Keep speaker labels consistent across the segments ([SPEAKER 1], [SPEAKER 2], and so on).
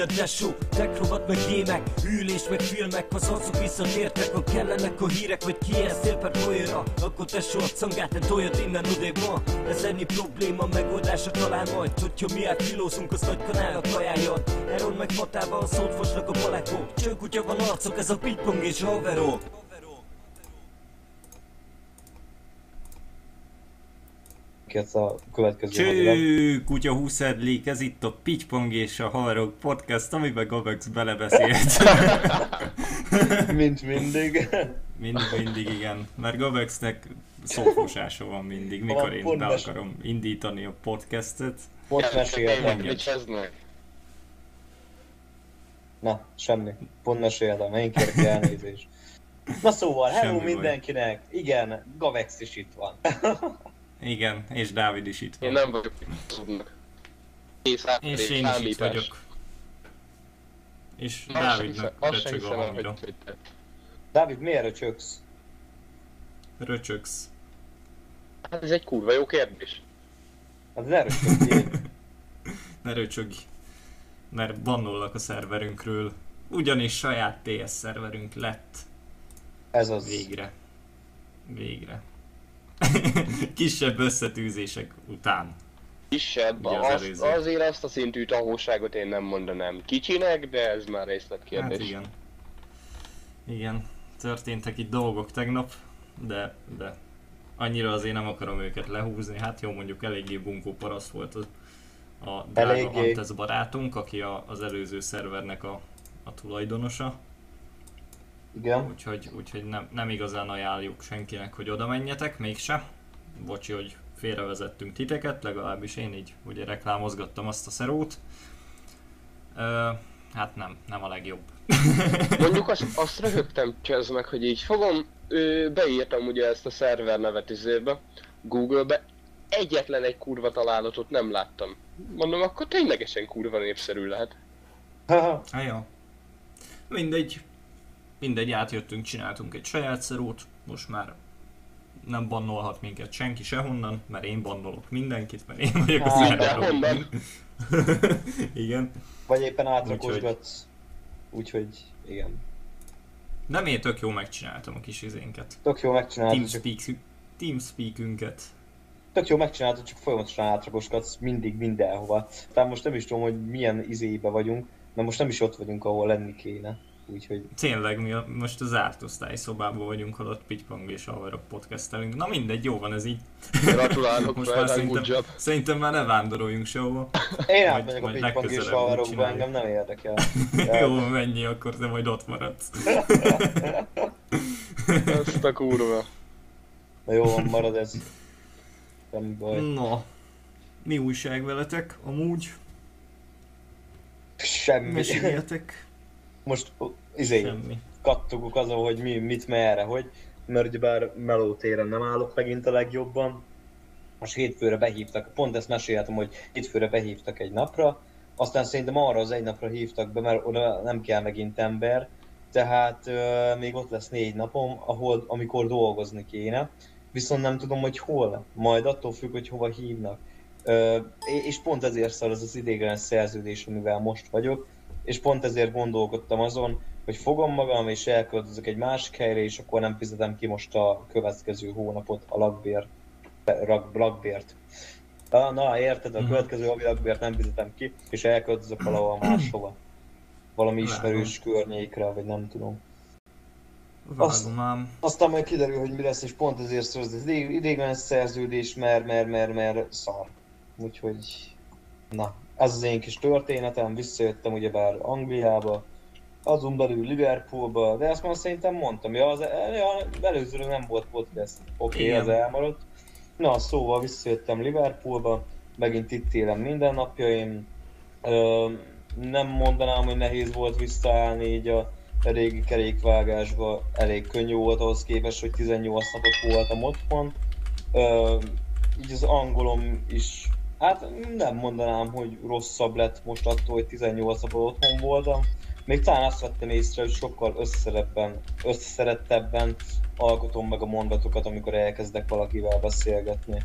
[SPEAKER 1] minden tesó Tekrovat meg gémek, ülés meg filmek. Az arcok visszatértek, ha kellenek a hírek Vagy kijelztél per folyóra Akkor tesó a cangát, ne toljad innen odébb ma. Ez ennyi probléma, megoldása talán majd. Hogyha mi átfilózunk, az nagy kanálnak ajánljon Eron meg fatával szót fosnak a balekok Csőkutya van arcok, ez a pingpong és haverok
[SPEAKER 2] ki ezt a következő.
[SPEAKER 3] Cső, kutya húszedlik, ez itt a Pitypong és a Haverok podcast, amiben Gabex belebeszélt.
[SPEAKER 2] Mint mindig.
[SPEAKER 3] mindig, mindig igen, mert Gabexnek szófosása van mindig, mikor én
[SPEAKER 2] Pont
[SPEAKER 3] be
[SPEAKER 2] mes-
[SPEAKER 3] akarom indítani a podcastet.
[SPEAKER 2] Pont meséltem. Na, semmi. Pont meséltem, én kérek elnézést. Na szóval, hello
[SPEAKER 3] Semmi baj.
[SPEAKER 2] mindenkinek! Igen, Gavex is itt van.
[SPEAKER 3] Igen, és Dávid is itt
[SPEAKER 4] Én
[SPEAKER 3] van.
[SPEAKER 4] nem vagyok tudnak.
[SPEAKER 3] És én is itt vagyok. És Dávidnak röcsög a hangja.
[SPEAKER 2] Dávid, miért röcsögsz?
[SPEAKER 3] Röcsögsz.
[SPEAKER 4] Hát ez egy kurva jó kérdés.
[SPEAKER 2] Hát ne röcsögjél.
[SPEAKER 3] Ne röcsögj. Mert bannollak a szerverünkről. Ugyanis saját PS szerverünk lett.
[SPEAKER 2] Ez az.
[SPEAKER 3] Végre. Végre. Kisebb összetűzések után.
[SPEAKER 4] Kisebb,
[SPEAKER 3] Ugye az
[SPEAKER 4] az,
[SPEAKER 3] előző.
[SPEAKER 4] azért azt a szintű tahóságot én nem mondanám kicsinek, de ez már részletkérdés.
[SPEAKER 3] Hát igen. Igen, történtek itt dolgok tegnap, de, de annyira azért nem akarom őket lehúzni. Hát jó, mondjuk eléggé bunkó paraszt volt az, a drága
[SPEAKER 2] Eléggé.
[SPEAKER 3] Antez barátunk, aki a, az előző szervernek a, a tulajdonosa.
[SPEAKER 2] Igen.
[SPEAKER 3] Úgyhogy, úgyhogy nem, nem igazán ajánljuk senkinek, hogy oda menjetek, mégse. Bocsi, hogy félrevezettünk titeket, legalábbis én így ugye reklámozgattam azt a szerót. Ö, hát nem, nem a legjobb.
[SPEAKER 4] Mondjuk azt, azt röhögtem csez meg, hogy így fogom, ö, beírtam ugye ezt a szerver nevet izébe, Google-be, egyetlen egy kurva találatot nem láttam. Mondom, akkor ténylegesen kurva népszerű lehet.
[SPEAKER 2] Haha.
[SPEAKER 3] Hát jó. Mindegy. Mindegy, átjöttünk, csináltunk egy saját szerót, most már nem bannolhat minket senki sehonnan, mert én bannolok mindenkit, mert én vagyok a
[SPEAKER 2] Hát,
[SPEAKER 3] szerver.
[SPEAKER 4] mindenhonnan.
[SPEAKER 3] Igen.
[SPEAKER 2] Vagy éppen átrakosgatsz. Úgyhogy, igen.
[SPEAKER 3] Nem én tök jó megcsináltam a kis izénket.
[SPEAKER 2] Tök jó megcsináltad, csak,
[SPEAKER 3] Teamspeak, Teamspeakünket.
[SPEAKER 2] tök jó megcsináltad, csak folyamatosan átrakosgatsz mindig mindenhova. Tehát most nem is tudom, hogy milyen izébe vagyunk, mert most nem is ott vagyunk, ahol lenni kéne. Úgyhogy
[SPEAKER 3] Tényleg, mi a, most a zárt osztályszobában vagyunk, holott Pitypong és Haverok podcastelünk. Na mindegy, jó van ez így.
[SPEAKER 4] Gratulálok,
[SPEAKER 3] Most már szerintem, szerintem már ne vándoroljunk sehova.
[SPEAKER 2] én
[SPEAKER 3] Majd-
[SPEAKER 2] átmegyek a
[SPEAKER 3] majd
[SPEAKER 2] pingpong és
[SPEAKER 3] csináljuk.
[SPEAKER 2] engem nem érdekel.
[SPEAKER 3] Jó, mennyi, akkor te majd ott maradsz.
[SPEAKER 4] Ezt a kurva.
[SPEAKER 2] Na jó, van, marad ez. Nem baj.
[SPEAKER 3] No, mi újság veletek? Amúgy
[SPEAKER 2] Semmi.
[SPEAKER 3] meséljetek.
[SPEAKER 2] Most izé,
[SPEAKER 3] Semmi.
[SPEAKER 2] kattogok azon, hogy mi, mit merre, hogy, mert ugyebár meló téren nem állok megint a legjobban. Most hétfőre behívtak, pont ezt meséltem, hogy hétfőre behívtak egy napra, aztán szerintem arra az egy napra hívtak be, mert oda nem kell megint ember, tehát euh, még ott lesz négy napom, ahol, amikor dolgozni kéne, viszont nem tudom, hogy hol, majd attól függ, hogy hova hívnak. Ö, és pont ezért szar az az idéglenes szerződés, amivel most vagyok, és pont ezért gondolkodtam azon, hogy fogom magam és elköltözök egy másik helyre, és akkor nem fizetem ki most a következő hónapot a lakbért. Rak, lakbért. Na, na, érted, a
[SPEAKER 3] Mhm.
[SPEAKER 2] következő havi lakbért nem fizetem ki, és elköltözök valahol máshova. Valami ismerős környékre, vagy nem tudom.
[SPEAKER 3] Ám.
[SPEAKER 2] Aztán majd kiderül, hogy mi lesz, és pont ezért az idég- ideiglenes szerződés, mert, mert, mert, mert szar. Úgyhogy, na, ez az én kis történetem, visszajöttem ugyebár Angliába, azon belül Liverpoolba, de ezt már szerintem mondtam, ja, az ja, előzőről nem volt podcast, oké, okay, ez elmaradt. Na, szóval visszajöttem Liverpoolba, megint itt élem mindennapjaim. Ö, nem mondanám, hogy nehéz volt visszaállni így a régi kerékvágásba, elég könnyű volt ahhoz képest, hogy 18 napot voltam otthon. Ö, így az angolom is, hát nem mondanám, hogy rosszabb lett most attól, hogy 18 napot otthon voltam. Még talán azt vettem észre, hogy sokkal összerettebben, összerettebben alkotom meg a mondatokat, amikor elkezdek valakivel beszélgetni.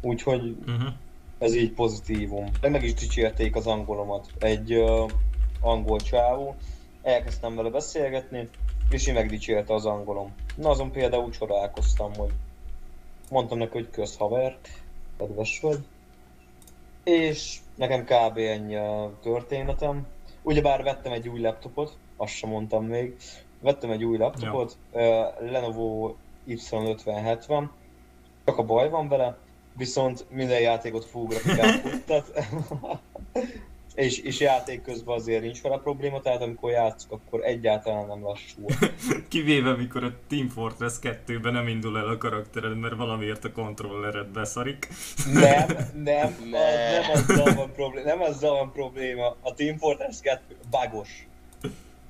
[SPEAKER 2] Úgyhogy
[SPEAKER 3] Uh-huh.
[SPEAKER 2] ez így pozitívum. Meg meg is dicsérték az angolomat. Egy ö, angol csávó, elkezdtem vele beszélgetni, és én megdicsérte az angolom. Na azon például csodálkoztam, hogy mondtam neki, hogy kösz haver, kedves vagy. És nekem kb. ennyi a történetem. Ugyebár vettem egy új laptopot, azt sem mondtam még. Vettem egy új laptopot, uh, Lenovo Y5070, csak a baj van vele, viszont minden játékot full grafikát futtat. És, és játék közben azért nincs vele probléma, tehát amikor játszok, akkor egyáltalán nem lassul.
[SPEAKER 3] Kivéve mikor a Team Fortress 2-ben nem indul el a karaktered, mert valamiért a kontrollered beszarik.
[SPEAKER 2] Nem, nem,
[SPEAKER 4] Ne.
[SPEAKER 2] Az, nem azzal van probléma, nem azzal van probléma. A Team Fortress 2 bagos.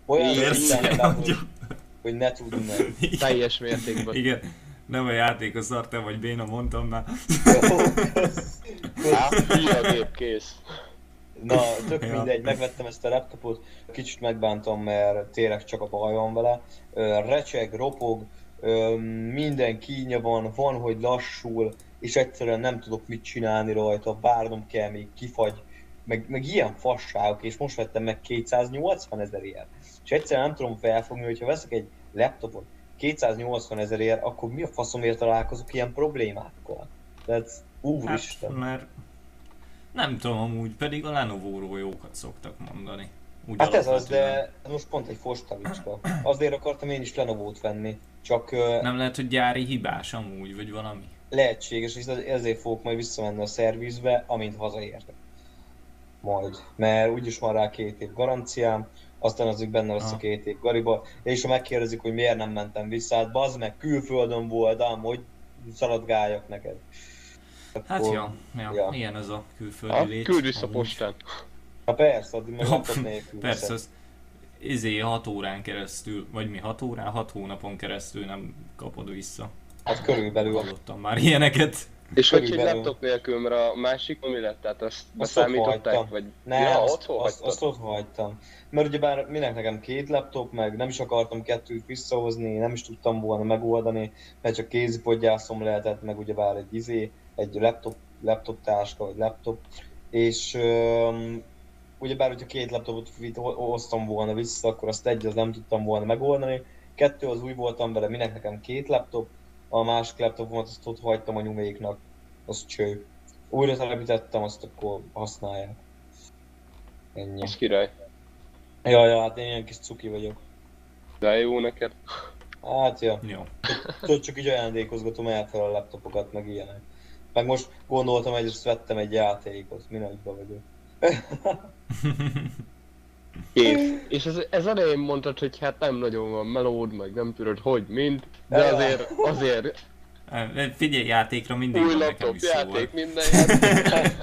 [SPEAKER 2] Olyan szinten bagos, hogy ne tudnám.
[SPEAKER 4] Teljes mértékben.
[SPEAKER 3] Igen, nem a játék a szar, te vagy béna, mondtam már.
[SPEAKER 2] Jó, kösz.
[SPEAKER 4] Á, hülye a gép, kész.
[SPEAKER 2] Na, tök mindegy, megvettem ezt a laptopot, kicsit megbántam, mert tényleg csak a baj van vele. Recseg, ropog, minden kínja van, van, hogy lassul, és egyszerűen nem tudok mit csinálni rajta, várnom kell, még kifagy, meg, meg ilyen fasságok, és most vettem meg 280 ezerért. És egyszerűen nem tudom felfogni, hogyha veszek egy laptopot 280 ezerért, akkor mi a faszomért találkozok ilyen problémákkal? Tehát, úristen.
[SPEAKER 3] Hát, mert nem tudom amúgy, pedig a Lenovo-ról jókat szoktak mondani. Úgy
[SPEAKER 2] Hát ez az, de most pont egy fostavicska. Azért akartam én is Lenovo-t venni, csak
[SPEAKER 3] Nem lehet, hogy gyári hibás amúgy, vagy valami.
[SPEAKER 2] lehetséges, és ezért fogok majd visszamenni a szervizbe, amint hazaértek. Majd. Mert úgyis van rá két év garanciám, aztán azok benne lesz a két év gariba, és ha megkérdezik, hogy miért nem mentem vissza, hát bazd meg, külföldön voltam, hogy szaladgáljak neked.
[SPEAKER 3] Hát
[SPEAKER 2] Akkor-
[SPEAKER 3] ja, ja,
[SPEAKER 2] ja.
[SPEAKER 3] ilyen ez a külföldi
[SPEAKER 4] Ha,
[SPEAKER 3] lét.
[SPEAKER 4] küld vissza postán.
[SPEAKER 2] Na persze, addig meg nélkül
[SPEAKER 3] Persze, az izé 6 órán keresztül, vagy mi 6 órán, 6 hónapon keresztül nem kapod vissza.
[SPEAKER 2] Hát körülbelül.
[SPEAKER 3] Hallottam már ilyeneket.
[SPEAKER 4] És hogy egy laptop nélkül, mert a másik mi lett? Tehát azt
[SPEAKER 2] Azt hagytam.
[SPEAKER 4] Vagy...
[SPEAKER 2] Nem,
[SPEAKER 4] ja,
[SPEAKER 2] azt,
[SPEAKER 4] otthon
[SPEAKER 2] azt, azt hagytam. Mert ugyebár minek nekem két laptop, meg nem is akartam kettőt visszahozni, nem is tudtam volna megoldani, mert csak kézipodgyászom lehetett, meg ugyebár egy izé, egy laptop, laptop táska, vagy laptop, és um, ugyebár, hogyha két laptopot hoztam volna vissza, akkor azt egy az nem tudtam volna megoldani, kettő az új voltam vele, minek nekem két laptop, a másik laptopomat azt ott hagytam a nyuméknak, az cső. Újra telepítettem, azt akkor használják. Ennyi.
[SPEAKER 4] Az király.
[SPEAKER 2] Ja, ja, hát én ilyen kis cuki vagyok.
[SPEAKER 4] De jó neked.
[SPEAKER 2] Hát, ja.
[SPEAKER 3] Jó.
[SPEAKER 2] Tudod, csak így ajándékozgatom el fel a laptopokat, meg ilyenek. Meg most gondoltam, egyrészt vettem egy játékot, mi nagyba vagyok.
[SPEAKER 4] Kész. És ez, ez elején mondtad, hogy hát nem nagyon van melód, meg nem tudod hogy, mint. De azért, azért
[SPEAKER 3] Eh, Figyelj, játékra mindig
[SPEAKER 4] új
[SPEAKER 3] van nekem
[SPEAKER 4] laptop,
[SPEAKER 3] is
[SPEAKER 4] játék,
[SPEAKER 3] van.
[SPEAKER 4] minden játék.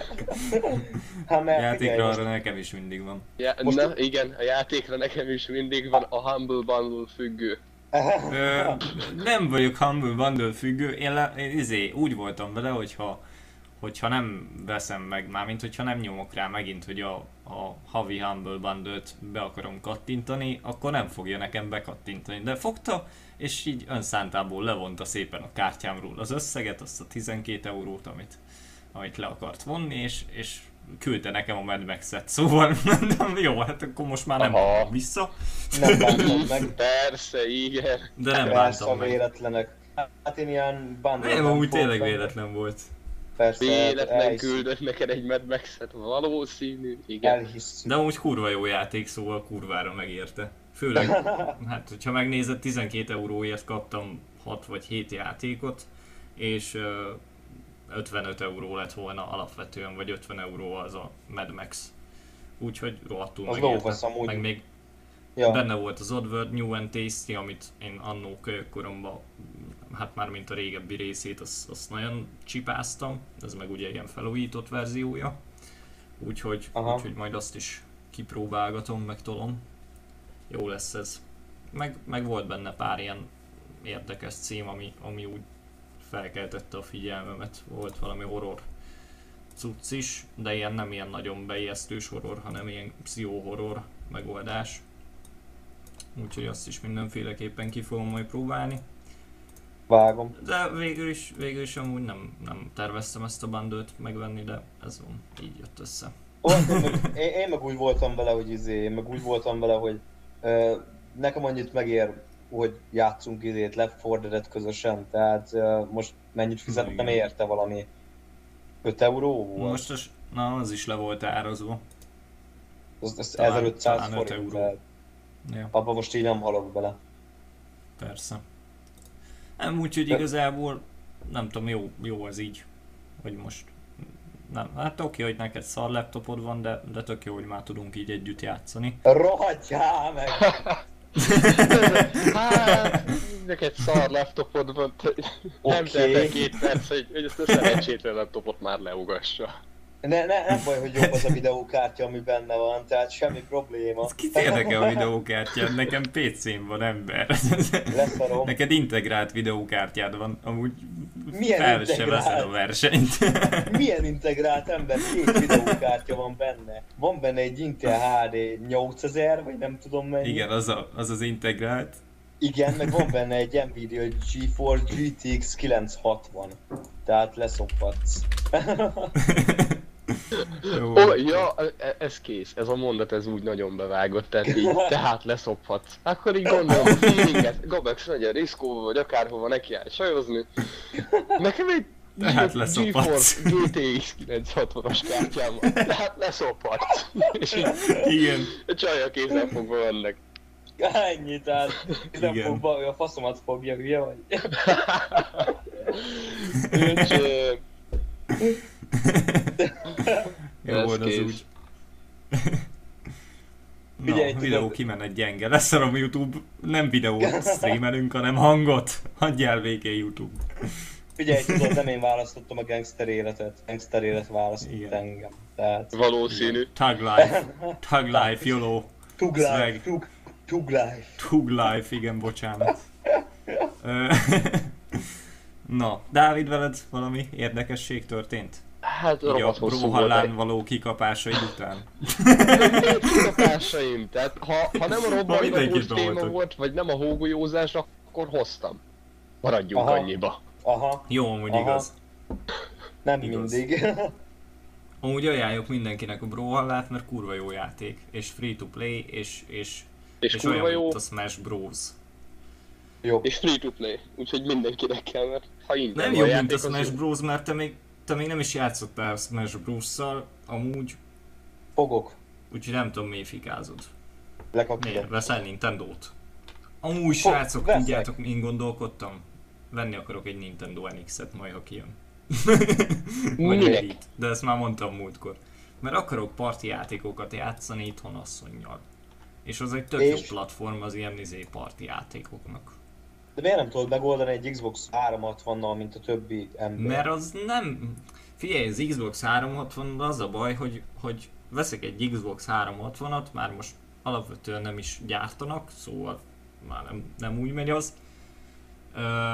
[SPEAKER 2] Hát mert
[SPEAKER 3] Játékra
[SPEAKER 2] figyelj,
[SPEAKER 3] arra
[SPEAKER 2] most,
[SPEAKER 3] nekem is mindig van.
[SPEAKER 4] Ja,
[SPEAKER 2] Most-
[SPEAKER 4] na igen, a játékra nekem is mindig van a Humble Bundle függő.
[SPEAKER 3] Ö, nem vagyok Humble Bundle függő, én, le, én izé, úgy voltam vele, hogyha, hogyha nem veszem meg, mármint hogyha nem nyomok rá megint, hogy a, a havi Humble Bundle-t be akarom kattintani, akkor nem fogja nekem bekattintani. De fogta, és így önszántából levonta szépen a kártyámról az összeget, azt a 12 eurót, amit, amit le akart vonni, és, és küldte nekem a Mad Max-et. Szóval mondom, jó, hát akkor most már nem
[SPEAKER 4] Aha.
[SPEAKER 3] vissza,
[SPEAKER 2] nem bántam meg.
[SPEAKER 4] Persze, igen.
[SPEAKER 3] de nem
[SPEAKER 2] Persze,
[SPEAKER 3] bántam meg.
[SPEAKER 2] véletlenek. Hát én ilyen bundle
[SPEAKER 3] Nem, amúgy tényleg véletlen volt.
[SPEAKER 2] Persze,
[SPEAKER 4] Véletlen
[SPEAKER 2] elhisz-
[SPEAKER 4] küldött neked egy Mad Max-et, valószínű, igen.
[SPEAKER 2] Elhisszük.
[SPEAKER 3] De amúgy kurva jó játék, szóval kurvára megérte. Főleg, hát hogyha megnézed, 12 euróért kaptam 6 vagy 7 játékot, és 55 euró lett volna alapvetően, vagy 50 euró az a Mad Max. Úgyhogy rohadtul
[SPEAKER 2] Az
[SPEAKER 3] megérte.
[SPEAKER 2] amúgy.
[SPEAKER 3] Meg még
[SPEAKER 2] Ja.
[SPEAKER 3] benne volt az Oddworld New and Tasty, amit én annó kölyökkoromban, hát már mint a régebbi részét, azt, azt nagyon csipáztam, ez meg ugye ilyen felújított verziója. Úgyhogy,
[SPEAKER 2] Aha.
[SPEAKER 3] úgyhogy majd azt is kipróbálgatom, meg tolom. Jó lesz ez. Meg, meg volt benne pár ilyen érdekes cím, ami, ami úgy felkeltette a figyelmemet. Volt valami horror cucc is, de ilyen nem ilyen nagyon beijesztős horror, hanem ilyen pszichó-horror megoldás. Úgyhogy azt is mindenféleképpen ki fogom majd próbálni.
[SPEAKER 2] Vágom.
[SPEAKER 3] De végül is, végül is amúgy nem, nem terveztem ezt a bandőt megvenni, de ez van, így jött össze.
[SPEAKER 2] Én, meg, én, én meg úgy voltam vele, hogy izé, én meg úgy voltam vele, hogy ö, nekem annyit megér, hogy játszunk 4 Dead közösen, tehát most mennyit fizettem
[SPEAKER 3] Igen.
[SPEAKER 2] érte valami 5 euró volt?
[SPEAKER 3] Most az, na, az is le volt árazva.
[SPEAKER 2] az, az
[SPEAKER 3] talán-
[SPEAKER 2] 1500
[SPEAKER 3] talán
[SPEAKER 2] forint,
[SPEAKER 3] euró.
[SPEAKER 2] tehát
[SPEAKER 3] Ja,
[SPEAKER 2] abba most így nem halok bele.
[SPEAKER 3] persze. Nem, úgyhogy
[SPEAKER 2] De-
[SPEAKER 3] igazából nem tudom, jó, jó az így, hogy most nem, hát oké, hogy neked szar laptopod van, de, de tök jó, hogy már tudunk így együtt játszani.
[SPEAKER 2] Rohadjál meg!
[SPEAKER 4] Hát, neked szar laptopod van, te- nem
[SPEAKER 2] Oké.
[SPEAKER 4] telt el két perc, hogy, hogy ezt a szerencsétlen laptopot már leugassa.
[SPEAKER 2] Ne, ne, nem baj, hogy jobb az a videókártya, ami benne van, tehát semmi probléma.
[SPEAKER 3] Ez kit érdekel a videókártyád? Nekem PC-n van ember.
[SPEAKER 2] Leszarom.
[SPEAKER 3] Neked integrált videókártyád van, amúgy
[SPEAKER 2] Milyen
[SPEAKER 3] fel
[SPEAKER 2] integrált?
[SPEAKER 3] veszed a versenyt.
[SPEAKER 2] Milyen integrált ember? Két videókártya van benne. Van benne egy Intel HD 8000, vagy nem tudom mennyi.
[SPEAKER 3] Igen, az, a, az az integrált.
[SPEAKER 2] Igen, meg van benne egy Nvidia GeForce GTX 960. Tehát leszophatsz.
[SPEAKER 4] Ó, ja, e- ez kész, ez a mondat ez úgy nagyon bevágott, tehát így, tehát leszophatsz. Akkor így gondolom a feelinget, Gabex nagyon riszkó vagy akárhova neki áll sajozni. Nekem egy
[SPEAKER 3] Tehát leszophatsz.
[SPEAKER 4] GTX 960-as kártyám van, tehát leszophatsz. És így
[SPEAKER 3] Igen.
[SPEAKER 4] a csajja kézzel fogva vannak.
[SPEAKER 2] Ennyi, tehát nem
[SPEAKER 3] Igen.
[SPEAKER 2] fog be, a faszomat fogja, hülye vagy.
[SPEAKER 4] Úgyhogy,
[SPEAKER 3] Jó volt az úgy. Na,
[SPEAKER 2] Figyelj,
[SPEAKER 3] a videó
[SPEAKER 2] tudod-
[SPEAKER 3] kimenet gyenge. Lesz a YouTube, nem videót streamelünk, hanem hangot. Hagyjál végén YouTube.
[SPEAKER 2] Figyelj, tudod, nem én választottam a gangster életet. Gangster élet választott
[SPEAKER 3] Igen.
[SPEAKER 2] engem. Tehát...
[SPEAKER 4] valószínű.
[SPEAKER 3] Tug life. Tug life, YOLO.
[SPEAKER 2] Tug life, tug, tug life.
[SPEAKER 3] Tug life, igen, bocsánat. Na, Dávid, veled valami érdekesség történt?
[SPEAKER 4] Hát
[SPEAKER 3] Így a
[SPEAKER 4] rohadt hosszú volt.
[SPEAKER 3] való kikapásaid után?
[SPEAKER 4] Kikapásaim, tehát ha, ha nem a
[SPEAKER 3] mindenkitben
[SPEAKER 4] téma volt, vagy nem a hógolyózás, akkor hoztam. Maradjunk
[SPEAKER 2] Aha.
[SPEAKER 4] annyiba.
[SPEAKER 2] Aha,
[SPEAKER 3] Jó, amúgy
[SPEAKER 2] Aha.
[SPEAKER 3] igaz.
[SPEAKER 2] nem
[SPEAKER 3] Igaz.
[SPEAKER 2] mindig.
[SPEAKER 3] Amúgy ajánljuk mindenkinek a Brawlhallát, mert kurva jó játék, és free to play, és, és,
[SPEAKER 4] És,
[SPEAKER 3] és
[SPEAKER 4] kurva
[SPEAKER 3] olyan,
[SPEAKER 4] jó,
[SPEAKER 3] mint a Smash Bros.
[SPEAKER 2] Jó.
[SPEAKER 4] és free to play. Úgyhogy mindenkinek kell, mert ha ingyen
[SPEAKER 3] Nem
[SPEAKER 4] játék,
[SPEAKER 3] mint a Smash
[SPEAKER 4] jó.
[SPEAKER 3] Bros, mert te még, te még nem is játszottál Smash Bros-szal, amúgy,
[SPEAKER 2] Fogok.
[SPEAKER 3] úgyhogy nem tudom mi fikázod.
[SPEAKER 2] Lekapja.
[SPEAKER 3] Miért? Veszel Nintendo-t? Amúgy
[SPEAKER 2] Fog-
[SPEAKER 3] srácok,
[SPEAKER 2] veszek.
[SPEAKER 3] tudjátok, min gondolkodtam? Venni akarok egy Nintendo NX-et majd, ha kijön. Vagy de ezt már mondtam múltkor. Mert akarok parti játékokat játszani itthon asszonynal. És az egy tök jó
[SPEAKER 2] És?
[SPEAKER 3] platform az ilyen izé parti játékoknak.
[SPEAKER 2] De miért nem tudod megoldani egy Xbox 360-nal, mint a többi ember?
[SPEAKER 3] Mert az nem... Figyelj, az Xbox 360 az a baj, hogy, hogy veszek egy Xbox 360-at, már most alapvetően nem is gyártanak, szóval már nem, nem úgy megy az. Ö,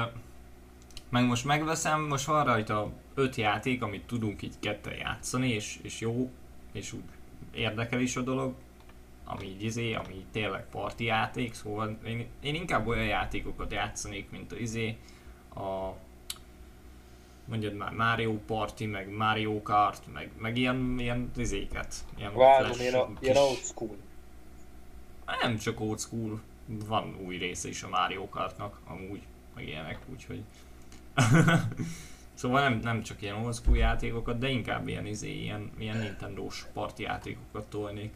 [SPEAKER 3] meg most megveszem, most van rajta 5 játék, amit tudunk így ketten játszani, és, és jó, és úgy érdekel is a dolog, ami így izé, ami így tényleg parti játék, szóval én, én inkább olyan játékokat játszanék, mint a izé, a mondjad már Mario Party, meg Mario Kart, meg, meg ilyen, ilyen izéket. Ilyen
[SPEAKER 2] Vágom,
[SPEAKER 3] flash
[SPEAKER 2] ilyen, a,
[SPEAKER 3] kis-
[SPEAKER 2] ilyen old school.
[SPEAKER 3] Nem csak old school, van új része is a Mario Kartnak, amúgy, meg ilyenek, úgyhogy... szóval nem, nem csak ilyen old school játékokat, de inkább ilyen, izé, ilyen, ilyen Nintendo-s parti játékokat tolnék.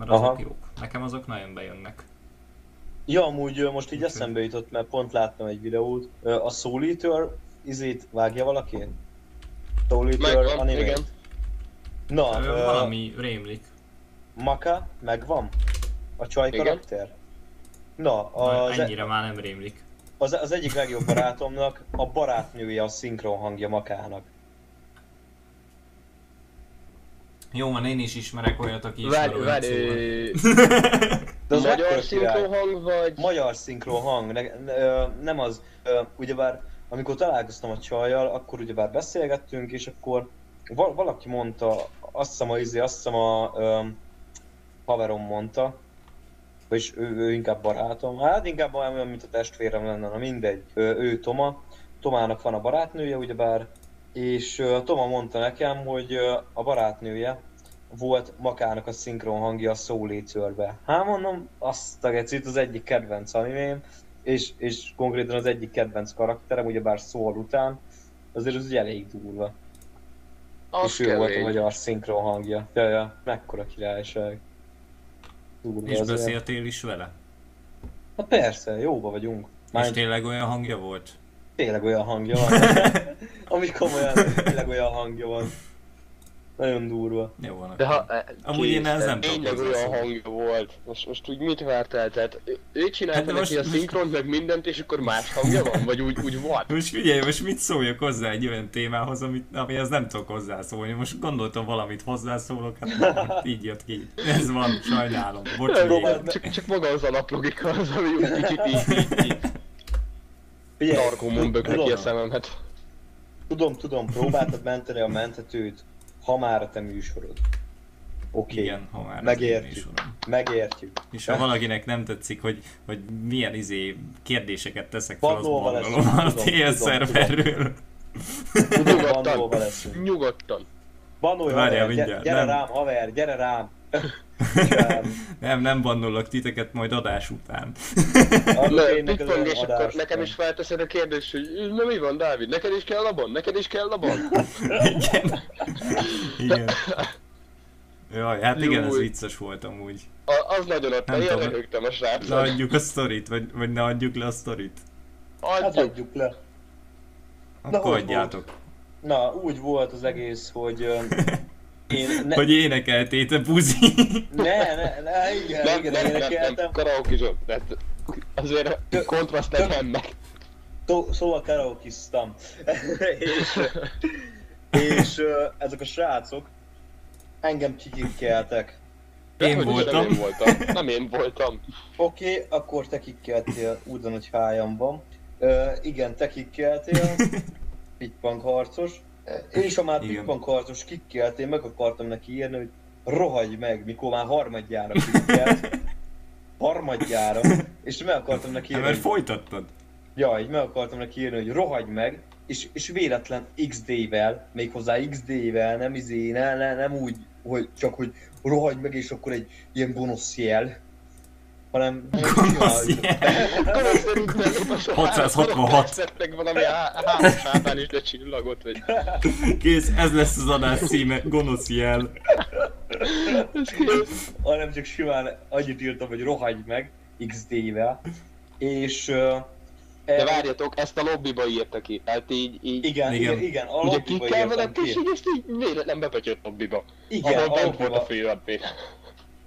[SPEAKER 3] Mert azok
[SPEAKER 2] Aha.
[SPEAKER 3] jók. Nekem azok nagyon bejönnek.
[SPEAKER 2] Ja, amúgy most így eszembe jutott, mert pont láttam egy videót. A Soul Eater izét vágja valaki? Soul Eater
[SPEAKER 4] Megvan,
[SPEAKER 2] anime.
[SPEAKER 4] igen.
[SPEAKER 2] Na,
[SPEAKER 3] Ö,
[SPEAKER 2] ö,
[SPEAKER 3] Valami rémlik.
[SPEAKER 2] Maka, megvan? A csaj
[SPEAKER 4] Igen.
[SPEAKER 2] karakter? Na,
[SPEAKER 3] Na,
[SPEAKER 2] az, e-
[SPEAKER 3] ennyire már nem rémlik.
[SPEAKER 2] az, az egyik legjobb barátomnak a barátnője a szinkron hangja Makának.
[SPEAKER 3] Jó, van, én is ismerek olyat, aki
[SPEAKER 4] Várj,
[SPEAKER 3] ismer
[SPEAKER 4] várj,
[SPEAKER 3] olyat, szóval.
[SPEAKER 4] ö,
[SPEAKER 2] De az
[SPEAKER 4] magyar szinkronhang vagy...
[SPEAKER 2] Magyar szinkron hang, ne, ne, nem az, ugyebár amikor találkoztam a csajjal, akkor ugyebár beszélgettünk, és akkor val- valaki mondta, azt hiszem a izé, azt hiszem a ö, haverom mondta, vagyis ő, ő inkább barátom, hát inkább olyan, mint a testvérem lenne, na mindegy, ő, ő Toma, Tomának van a barátnője, ugyebár, és uh, Toma mondta nekem, hogy uh, a barátnője volt Makának a szinkron hangja a szólécőrbe. Hát mondom, azt a gecit az egyik kedvenc animém, és, és konkrétan az egyik kedvenc karakterem, ugyebár szól után, azért az ugye elég durva.
[SPEAKER 4] Az
[SPEAKER 2] és ő volt a
[SPEAKER 4] kemény.
[SPEAKER 2] magyar szinkron hangja. Ja, ja, mekkora királyság. Durva
[SPEAKER 3] És
[SPEAKER 2] azért.
[SPEAKER 3] beszéltél is vele?
[SPEAKER 2] Hát persze, jóba vagyunk.
[SPEAKER 3] És
[SPEAKER 2] Már
[SPEAKER 3] tényleg olyan hangja volt?
[SPEAKER 2] Tényleg olyan hangja van. Ami komolyan, tényleg olyan hangja van. Nagyon durva.
[SPEAKER 3] Jó van
[SPEAKER 4] De ha... e,
[SPEAKER 3] Amúgy én ehhez nem
[SPEAKER 4] Tényleg olyan hangja volt. Most, most úgy mit vártál? Tehát ő- csinálta
[SPEAKER 3] Hát de
[SPEAKER 4] neki
[SPEAKER 3] most-
[SPEAKER 4] a szinkront, meg mindent, és akkor más hangja van? Vagy úgy, úgy volt?
[SPEAKER 3] Most figyelj, most mit szóljak hozzá egy olyan témához, amit, amihez nem tudok hozzászólni. Most gondoltam valamit hozzászólok, hát így jött ki. Ez van, sajnálom. Bocs,
[SPEAKER 4] Csak, csak maga az alaplogika az, ami úgy kicsit így, így, így
[SPEAKER 2] Figyelj,
[SPEAKER 4] tarkomon bökne ki a
[SPEAKER 2] tudom,
[SPEAKER 4] szememet.
[SPEAKER 2] tudom, tudom, próbáltad menteni a mentetőt, ha már a te műsorod. Oké, okay.
[SPEAKER 3] Igen, ha már
[SPEAKER 2] Megértjük. megértjük.
[SPEAKER 3] És ha valakinek nem tetszik, hogy, hogy milyen izé kérdéseket teszek fel, az bannolom a
[SPEAKER 2] tudom,
[SPEAKER 3] TL
[SPEAKER 2] tudom,
[SPEAKER 3] szerverről.
[SPEAKER 2] Tudom,
[SPEAKER 4] Nyugodtan.
[SPEAKER 2] bannolva leszünk.
[SPEAKER 4] Nyugodtan.
[SPEAKER 2] Banolj
[SPEAKER 3] Várjál,
[SPEAKER 2] haver, gyere,
[SPEAKER 3] mindjárt,
[SPEAKER 2] gyere
[SPEAKER 3] nem.
[SPEAKER 2] rám haver, gyere rám. Csám.
[SPEAKER 3] Nem, nem bannollak titeket majd adás után.
[SPEAKER 2] Olyan
[SPEAKER 4] és akkor
[SPEAKER 2] adást.
[SPEAKER 4] nekem is felteszed a kérdést, hogy na mi van, Dávid, neked is kell labon? Neked is kell labon?
[SPEAKER 3] Igen. Igen. Jaj, hát igen, ez
[SPEAKER 4] Jó.
[SPEAKER 3] vicces volt amúgy.
[SPEAKER 4] A, az nagyon adta,
[SPEAKER 3] Nem
[SPEAKER 4] én röhögtem a srácot.
[SPEAKER 3] Leadjuk a sztorit, vagy, vagy ne adjuk le a sztorit?
[SPEAKER 2] Hát
[SPEAKER 4] Adjuk.
[SPEAKER 2] adjuk le.
[SPEAKER 3] Akkor
[SPEAKER 2] hogy
[SPEAKER 3] adjátok.
[SPEAKER 2] Na, úgy volt az egész, hogy én ne,
[SPEAKER 3] Hogy énekeltéte buzi.
[SPEAKER 2] ne, ne, ne, igen,
[SPEAKER 4] Nem,
[SPEAKER 2] igen,
[SPEAKER 4] nem, nem, nem,
[SPEAKER 2] énekeltem.
[SPEAKER 4] karaokizom. Tehát azért kontraszt legyen meg.
[SPEAKER 2] Szóval karaokiztam. és, és ezek a srácok engem kikikkeltek.
[SPEAKER 3] Én
[SPEAKER 4] is
[SPEAKER 3] voltam.
[SPEAKER 4] Nem én voltam. Nem én voltam.
[SPEAKER 2] Oké, okay, akkor te kikkeltél, úgy van, hogy hájam van. Ö, igen, te kikkeltél, pitpunk harcos. És ha már
[SPEAKER 3] Igen.
[SPEAKER 2] pitpunk harcos kikkeltél, meg akartam neki írni, hogy rohagy meg, mikor már harmadjára kikkelt. Harmadjára. És meg akartam neki
[SPEAKER 3] Hát
[SPEAKER 2] írni,
[SPEAKER 3] mert
[SPEAKER 2] hogy,
[SPEAKER 3] folytattad.
[SPEAKER 2] ja, így meg akartam neki írni, hogy rohagy meg, és, és véletlen XD-vel, méghozzá XD-vel, nem izé, ne, ne, nem úgy, hogy csak hogy rohagy meg, és akkor egy ilyen gonosz jel, hanem
[SPEAKER 3] Gonosz
[SPEAKER 4] a
[SPEAKER 3] 666.
[SPEAKER 4] Szedtek valami há- három sátán is de csillagot, vagy...
[SPEAKER 3] Kész, ez lesz az adás címe, gonosz jel.
[SPEAKER 2] Hanem csak simán annyit írtam, hogy rohagy meg XD-vel, és uh,
[SPEAKER 4] De várjatok, ezt a lobbyba írta ki. Hát így, így...
[SPEAKER 2] igen, igen,
[SPEAKER 3] Igen.
[SPEAKER 2] a
[SPEAKER 4] Ugye
[SPEAKER 2] lobbyba
[SPEAKER 4] ki kell velem, és így ezt így véletlen bepötyött lobbyba.
[SPEAKER 2] Igen,
[SPEAKER 4] Ahol
[SPEAKER 2] a
[SPEAKER 4] bent volt a.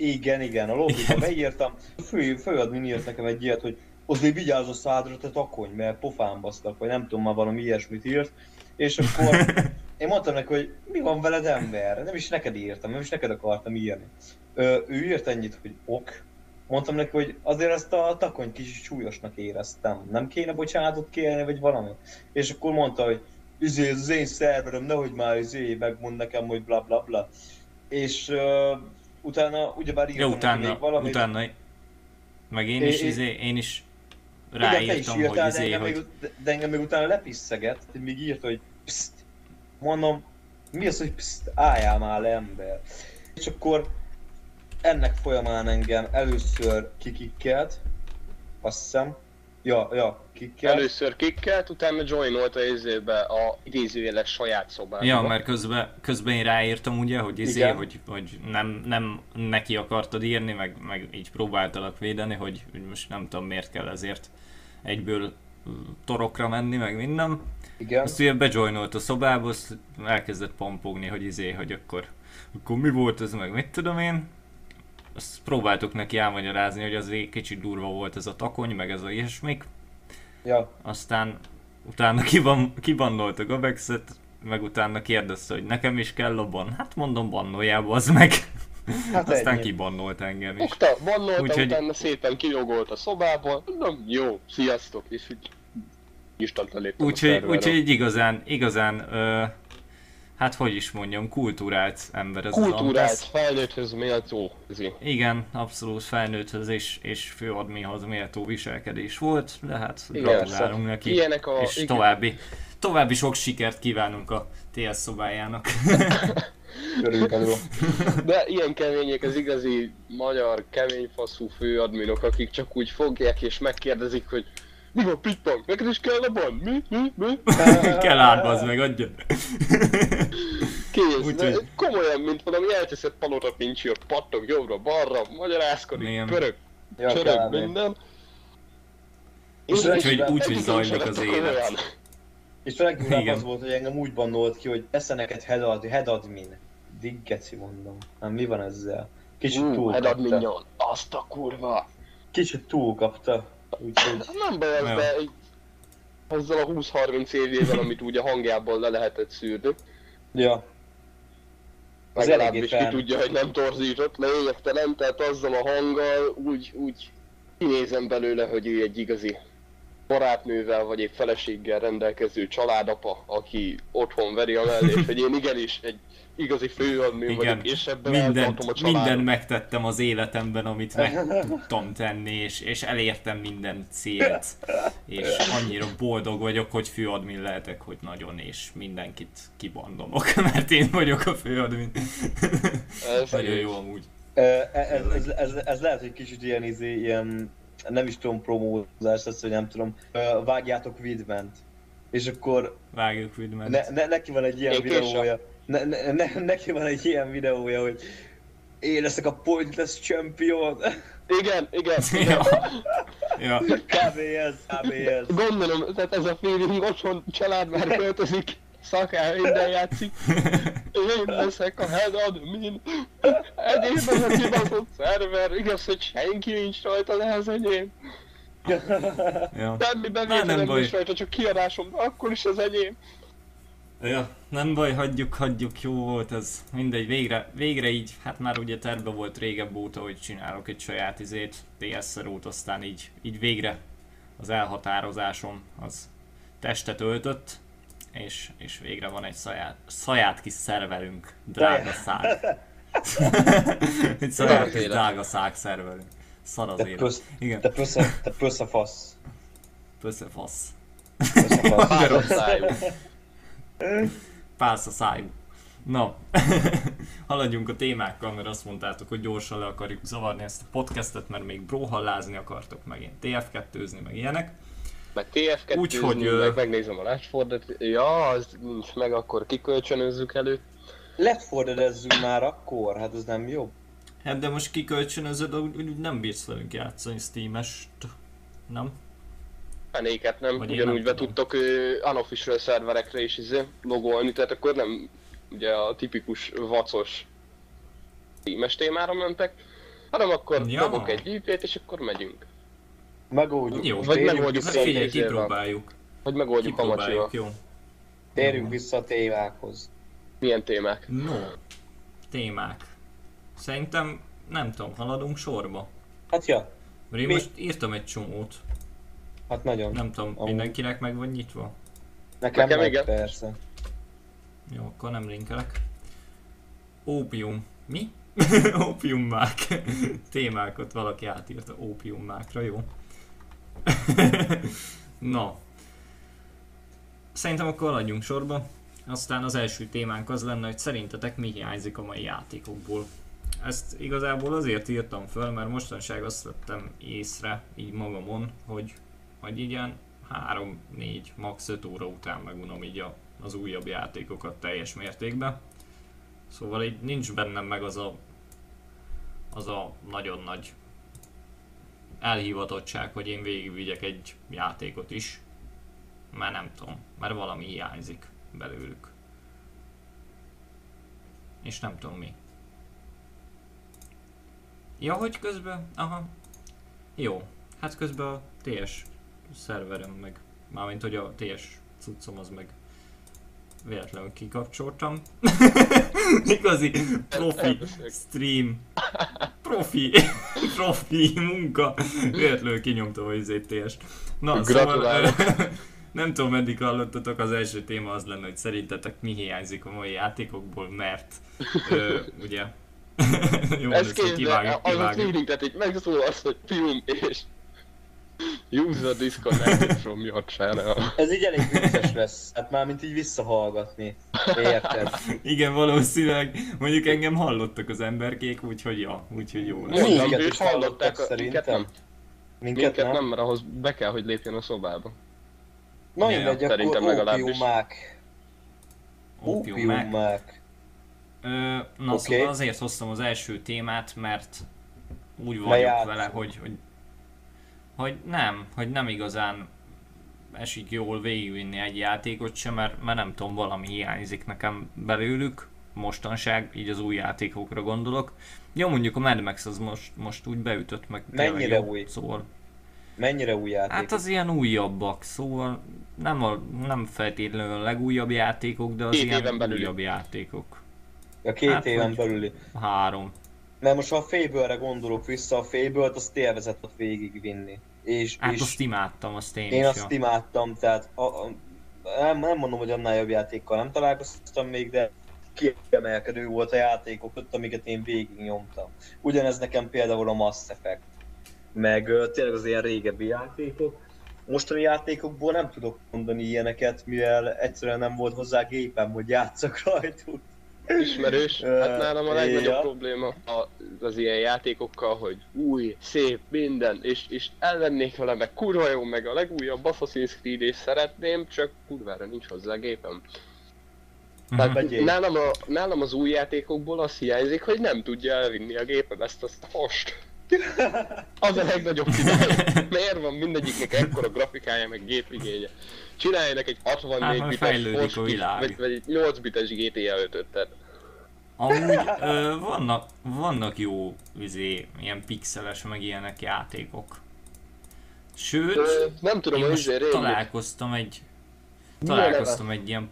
[SPEAKER 2] igen, igen, a lobbyba beírtam. Fő, főadmin írt nekem egy ilyet, hogy azért vigyázz a szádra, te takony, mert pofán basztak, vagy nem tudom már valami ilyesmit írt. És akkor én mondtam neki, hogy mi van veled ember? Nem is neked írtam, nem is neked akartam írni. Ö, ő írt ennyit, hogy ok. Mondtam neki, hogy azért ezt a takony kicsit súlyosnak éreztem. Nem kéne bocsánatot kérni, vagy valami. És akkor mondta, hogy izé, az én szerverem, nehogy már izé megmond nekem, hogy bla bla bla. És uh, utána ugyebár írtam neki
[SPEAKER 3] utána,
[SPEAKER 2] még valamit.
[SPEAKER 3] utána, meg én is,
[SPEAKER 2] é-
[SPEAKER 3] izé, én is
[SPEAKER 2] Igen,
[SPEAKER 3] ráírtam, hogy
[SPEAKER 2] de
[SPEAKER 3] izé,
[SPEAKER 2] engem,
[SPEAKER 3] hogy
[SPEAKER 2] még, de- de engem még utána lepiszeget, hogy még írt, hogy pszt. Mondom, mi az, hogy pszt, álljál már le ember. És akkor ennek folyamán engem először kikikkelt, azt hiszem. Ja, ja, kikkelt.
[SPEAKER 4] Először kikkelt, utána joinolt a izébe a idézőjeles saját szobába.
[SPEAKER 3] Ja, mert közben, közben én ráírtam ugye, hogy izé,
[SPEAKER 2] Igen.
[SPEAKER 3] hogy, hogy nem, nem neki akartad írni, meg, meg így próbáltalak védeni, hogy, hogy most nem tudom miért kell ezért egyből torokra menni, meg minden.
[SPEAKER 2] Igen.
[SPEAKER 3] Azt ugye bejoinolt a szobába, azt elkezdett pompogni, hogy izé, hogy akkor, akkor mi volt ez, meg mit tudom én. Azt próbáltuk neki elmagyarázni, hogy azért kicsit durva volt ez a takony, meg ez a ilyesmik.
[SPEAKER 2] Ja,
[SPEAKER 3] Aztán utána kiban, kibannolt a Gabexet, meg utána kérdezte, hogy nekem is kell a ban. Hát mondom, bannoljál, az meg.
[SPEAKER 2] hát
[SPEAKER 3] Aztán
[SPEAKER 2] ennyi.
[SPEAKER 3] kibannolt engem is.
[SPEAKER 4] Fogta, bannolta,
[SPEAKER 3] Úgyhogy-
[SPEAKER 4] utána szépen kijogolt a szobából. Mondom, jó, sziasztok, és úgy
[SPEAKER 3] Úgyhogy,
[SPEAKER 4] szerverről.
[SPEAKER 3] úgyhogy igazán, igazán ö, hát hogy is mondjam, kultúrált ember ez az
[SPEAKER 4] Kultúrált,
[SPEAKER 3] Antes.
[SPEAKER 4] felnőtthöz méltó. zi.
[SPEAKER 3] Igen, abszolút felnőtthöz és, és főadmihoz méltó viselkedés volt, de hát
[SPEAKER 4] Igen,
[SPEAKER 3] gratulálunk neki,
[SPEAKER 4] Ilyenek a...
[SPEAKER 3] és
[SPEAKER 4] igen.
[SPEAKER 3] további, további sok sikert kívánunk a TS szobájának.
[SPEAKER 2] Körülbelül.
[SPEAKER 4] De ilyen kemények az igazi magyar keményfaszú főadminok, akik csak úgy fogják és megkérdezik, hogy mi van Pitbank? Neked is kell a ban? Mi? Mi? Mi?
[SPEAKER 3] Kell átbazd meg, adja.
[SPEAKER 4] Kész.
[SPEAKER 3] Úgy,
[SPEAKER 4] De
[SPEAKER 3] hogy-
[SPEAKER 4] komolyan, mint valami elteszett palota pincsi, ott pattog jobbra-balra, magyarázkodik,
[SPEAKER 3] Igen.
[SPEAKER 4] pörög,
[SPEAKER 2] Ja,
[SPEAKER 4] csörög minden.
[SPEAKER 2] És
[SPEAKER 4] És
[SPEAKER 2] úgy,
[SPEAKER 3] úgy, hogy
[SPEAKER 4] egyikünk
[SPEAKER 3] zajlik az élet.
[SPEAKER 4] olyan.
[SPEAKER 2] És a legjobb az volt, hogy engem úgy bannolt ki, hogy esze neked head, ad, head admin. Diggeci mondom. Nem, mi van ezzel? Kicsit
[SPEAKER 4] Hú,
[SPEAKER 2] túl
[SPEAKER 4] head adminjon. Azt a kurva.
[SPEAKER 2] Kicsit túl kapta. Úgyhogy...
[SPEAKER 4] Nem baj
[SPEAKER 3] Jó.
[SPEAKER 4] de így azzal a 20-30 évjével, amit úgy a hangjából le lehetett szűrni.
[SPEAKER 2] Ja.
[SPEAKER 4] Legalábbis ki tudja, hogy nem torzított, lényegtelen, tehát azzal a hanggal úgy, úgy kinézem belőle, hogy ő egy igazi barátnővel vagy egy feleséggel rendelkező családapa, aki otthon veri a mellét, hogy én igenis egy igazi főadmű
[SPEAKER 3] Igen,
[SPEAKER 4] vagyok, és ebben
[SPEAKER 3] mindent,
[SPEAKER 4] a családot.
[SPEAKER 3] mindent megtettem az életemben, amit meg tudtam tenni, és, és elértem minden célt. És annyira boldog vagyok, hogy főadmin lehetek, hogy nagyon, és mindenkit kibandolok, mert én vagyok a főadmin.
[SPEAKER 4] Ez
[SPEAKER 3] nagyon jó amúgy.
[SPEAKER 2] Ö, Ez, ez, ez, ez, lehet, hogy kicsit ilyen, izé, ilyen nem is tudom, promózás lesz, vagy nem tudom. Vágjátok Vidment. És akkor
[SPEAKER 3] Vágjuk Widment.
[SPEAKER 2] ne, ne, neki van egy ilyen
[SPEAKER 4] Én
[SPEAKER 2] videója. Ne, ne, ne, neki van egy ilyen videója, hogy én leszek a Pointless Champion.
[SPEAKER 4] Igen, igen, igen.
[SPEAKER 3] ja.
[SPEAKER 2] Kb. ez, kb. ez.
[SPEAKER 4] Gondolom, tehát ez a feeling otthon család már költözik, szakál, minden játszik. Én leszek a head admin. Egyébben ez a kibaszott szerver, igaz, hogy senki nincs rajta, de ez enyém.
[SPEAKER 3] ja.
[SPEAKER 4] Semmi bevételem nincs rajta, csak kiadásom, akkor is az enyém.
[SPEAKER 3] Ja, nem baj, hagyjuk, hagyjuk, jó volt ez. Mindegy, végre, végre így, hát már ugye terve volt régebb óta, hogy csinálok egy saját izét, TS út, aztán így, így végre az elhatározásom az testet öltött, és, és végre van egy saját, saját kis szerverünk, drága szág. egy saját kis drága szág szerverünk. Szar az
[SPEAKER 2] Te
[SPEAKER 3] élet.
[SPEAKER 2] plusz,
[SPEAKER 3] Igen,
[SPEAKER 2] te plusz, a, te plusz a fasz. Plusz a fasz.
[SPEAKER 4] Páros szájú.
[SPEAKER 3] Pálsz a szájú. Na, haladjunk a témákkal, mert azt mondtátok, hogy gyorsan le akarjuk zavarni ezt a podcastet, mert még bróhallázni akartok, meg én TF2-zni, meg ilyenek.
[SPEAKER 4] Meg TF2,
[SPEAKER 3] Úgyhogy, ö-
[SPEAKER 4] meg megnézem a Rashfordot. Ja, az nincs meg, akkor kikölcsönözzük elő.
[SPEAKER 2] Left fordedezzünk már akkor, hát ez nem jó.
[SPEAKER 3] Hát de most kikölcsönözöd, úgy, úgy nem bírsz velünk játszani Steam-est, nem?
[SPEAKER 4] Fenéket nem,
[SPEAKER 3] Vagy
[SPEAKER 4] ugyanúgy
[SPEAKER 3] nem
[SPEAKER 4] be tudtok unofficial szerverekre is izé, logolni, tehát akkor nem ugye a tipikus vacos tímes témára mentek, hanem akkor
[SPEAKER 3] Ja.
[SPEAKER 4] dobok egy IP-t és akkor megyünk.
[SPEAKER 2] Megoldjuk.
[SPEAKER 3] Jó.
[SPEAKER 2] Térjünk
[SPEAKER 4] Vagy megoldjuk
[SPEAKER 2] vissza-
[SPEAKER 3] Hát figyelj, kipróbáljuk.
[SPEAKER 4] Vagy megoldjuk a macsival.
[SPEAKER 3] Jó?
[SPEAKER 2] Térjünk vissza a témákhoz.
[SPEAKER 4] Milyen témák?
[SPEAKER 3] No, témák. Szerintem, nem tudom, haladunk sorba.
[SPEAKER 2] Hát ja,
[SPEAKER 3] Mert én
[SPEAKER 2] Mi?
[SPEAKER 3] most írtam egy csomót,
[SPEAKER 2] hát nagyon.
[SPEAKER 3] nem tudom,
[SPEAKER 2] Amúgy.
[SPEAKER 3] mindenkinek meg van nyitva?
[SPEAKER 2] Nekem,
[SPEAKER 4] Nekem
[SPEAKER 2] meg,
[SPEAKER 4] igen.
[SPEAKER 2] persze.
[SPEAKER 3] Jó, akkor nem linkelek. Ópium. Mi? Ópiummák. Témákat valaki átírta ópiummákra, jó? Na. Szerintem akkor haladjunk sorba. Aztán az első témánk az lenne, hogy szerintetek mi hiányzik a mai játékokból. Ezt igazából azért írtam föl, mert mostanság azt vettem észre, így magamon, hogy, hogy így ilyen 3-4, max 5 óra után megunom így a, az újabb játékokat teljes mértékben. Szóval így nincs bennem meg az a, az a nagyon nagy elhivatottság, hogy én végigvigyek egy játékot is. Már nem tudom, mert valami hiányzik belőlük. És nem tudom mi. Ja, hogy közben, aha. Jó, hát közben a TS szerverem meg, mármint hogy a TS cuccom az meg véletlenül kikapcsoltam. Igazi profi stream. Profi, profi munka. Véletlenül kinyomtam a izét TS. Na,
[SPEAKER 4] Gratulálok.
[SPEAKER 3] szóval, Nem tudom, meddig hallottatok, az első téma az lenne, hogy szerintetek mi hiányzik a mai játékokból, mert ö, ugye... Jó,
[SPEAKER 4] Ez képzel,
[SPEAKER 3] kivágjuk,
[SPEAKER 4] az a
[SPEAKER 3] kivágjuk.
[SPEAKER 4] feeling, tehát így megszólalsz, hogy fiúm, és Use the disconnected from your channel.
[SPEAKER 2] Ez így elég vicces lesz. Hát már mint így visszahallgatni. Érted?
[SPEAKER 3] Igen, valószínűleg mondjuk engem hallottak az emberkék, úgyhogy ja, úgyhogy jó lesz.
[SPEAKER 2] Minket
[SPEAKER 4] Minket
[SPEAKER 2] is
[SPEAKER 4] hallották,
[SPEAKER 2] hallottak
[SPEAKER 4] a- minket nem.
[SPEAKER 2] Minket,
[SPEAKER 4] Minket
[SPEAKER 2] nem?
[SPEAKER 4] nem, mert ahhoz be kell, hogy lépjen a szobába.
[SPEAKER 2] Na
[SPEAKER 3] Ja,
[SPEAKER 2] mindegy,
[SPEAKER 4] szerintem
[SPEAKER 2] akkor
[SPEAKER 3] ópiumák.
[SPEAKER 2] Ópiumák.
[SPEAKER 3] Ö, na
[SPEAKER 2] Oké.
[SPEAKER 3] szóval azért hoztam az első témát, mert úgy vagyok
[SPEAKER 2] Lejátszunk.
[SPEAKER 3] vele, hogy, hogy, hogy nem, hogy nem igazán esik jól végigvinni egy játékot sem, mert, mert nem tudom, valami hiányzik nekem belőlük, mostanság, így az új játékokra gondolok. Jó, mondjuk a Mad Max az most, most úgy beütött meg.
[SPEAKER 2] Mennyire
[SPEAKER 3] jó,
[SPEAKER 2] új?
[SPEAKER 3] Szóval,
[SPEAKER 2] Mennyire új játék?
[SPEAKER 3] hát az ilyen újabbak, szóval nem, a, nem feltétlenül a legújabb játékok, de az
[SPEAKER 4] Két
[SPEAKER 3] ilyen
[SPEAKER 4] éven belüli.
[SPEAKER 3] újabb játékok.
[SPEAKER 2] A két
[SPEAKER 3] hát,
[SPEAKER 2] éven belüli.
[SPEAKER 3] Három.
[SPEAKER 2] Mert most ha a Fable-re gondolok vissza, a Fable-t azt élvezett ott végigvinni. És,
[SPEAKER 3] Hát
[SPEAKER 2] és
[SPEAKER 3] azt imádtam, azt én,
[SPEAKER 2] én
[SPEAKER 3] is.
[SPEAKER 2] azt
[SPEAKER 3] ja.
[SPEAKER 2] imádtam, tehát a, a, nem, nem mondom, hogy annál jobb játékkal nem találkoztam még, de kiemelkedő volt a játékok ott, amiket én végig nyomtam. Ugyanez nekem például a Mass Effect, meg tényleg az ilyen régebbi játékok. Mostani játékokból nem tudok mondani ilyeneket, mivel egyszerűen nem volt hozzá gépem, hogy játszak rajtuk.
[SPEAKER 4] Ismerős. Hát nálam a legnagyobb
[SPEAKER 2] ja.
[SPEAKER 4] probléma a- az ilyen játékokkal, hogy új, szép, minden, és, és elvennék vele, meg kurva jó, meg a legújabb Assassin's Creed, és szeretném, csak kurvára nincs hozzá gépem. Tehát
[SPEAKER 3] Mhm.
[SPEAKER 4] Nálam, a, nálam az új játékokból az hiányzik, hogy nem tudja elvinni a gépem ezt a host. Az a legnagyobb király. Miért van mindegyiknek ekkora grafikája, meg gépigénye? Csináljanak egy 64
[SPEAKER 3] Hát,
[SPEAKER 4] bites
[SPEAKER 3] fejlődik
[SPEAKER 4] most,
[SPEAKER 3] a világ.
[SPEAKER 4] vagy, vagy egy 8 bites GTA 5-öt, tehát
[SPEAKER 3] Amúgy ö, vannak, vannak jó izé, ilyen pixeles meg ilyenek játékok. Sőt,
[SPEAKER 4] Ö, nem tudom,
[SPEAKER 3] én most
[SPEAKER 4] izé régi.
[SPEAKER 3] találkoztam egy találkoztam egy ilyen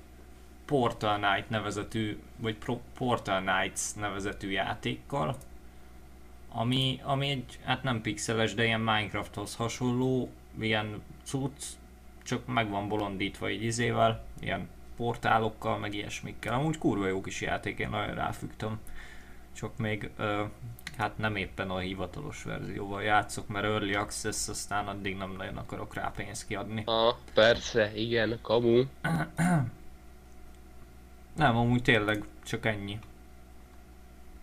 [SPEAKER 3] Portal Knight nevezetű, vagy Pro- Portal Knights nevezetű játékkal, ami, ami egy, hát nem pixeles, de ilyen Minecrafthoz hasonló, ilyen cucc, csak meg van bolondítva így izével, ilyen portálokkal, meg ilyesmikkel. Amúgy kurva jó kis játék, én nagyon ráfügtem. Csak még, ö, hát nem éppen a hivatalos verzióval játszok, mert Early Access, aztán addig nem nagyon akarok rá pénzt kiadni.
[SPEAKER 4] Ah, persze, igen, kamu.
[SPEAKER 3] Nem, amúgy tényleg csak ennyi.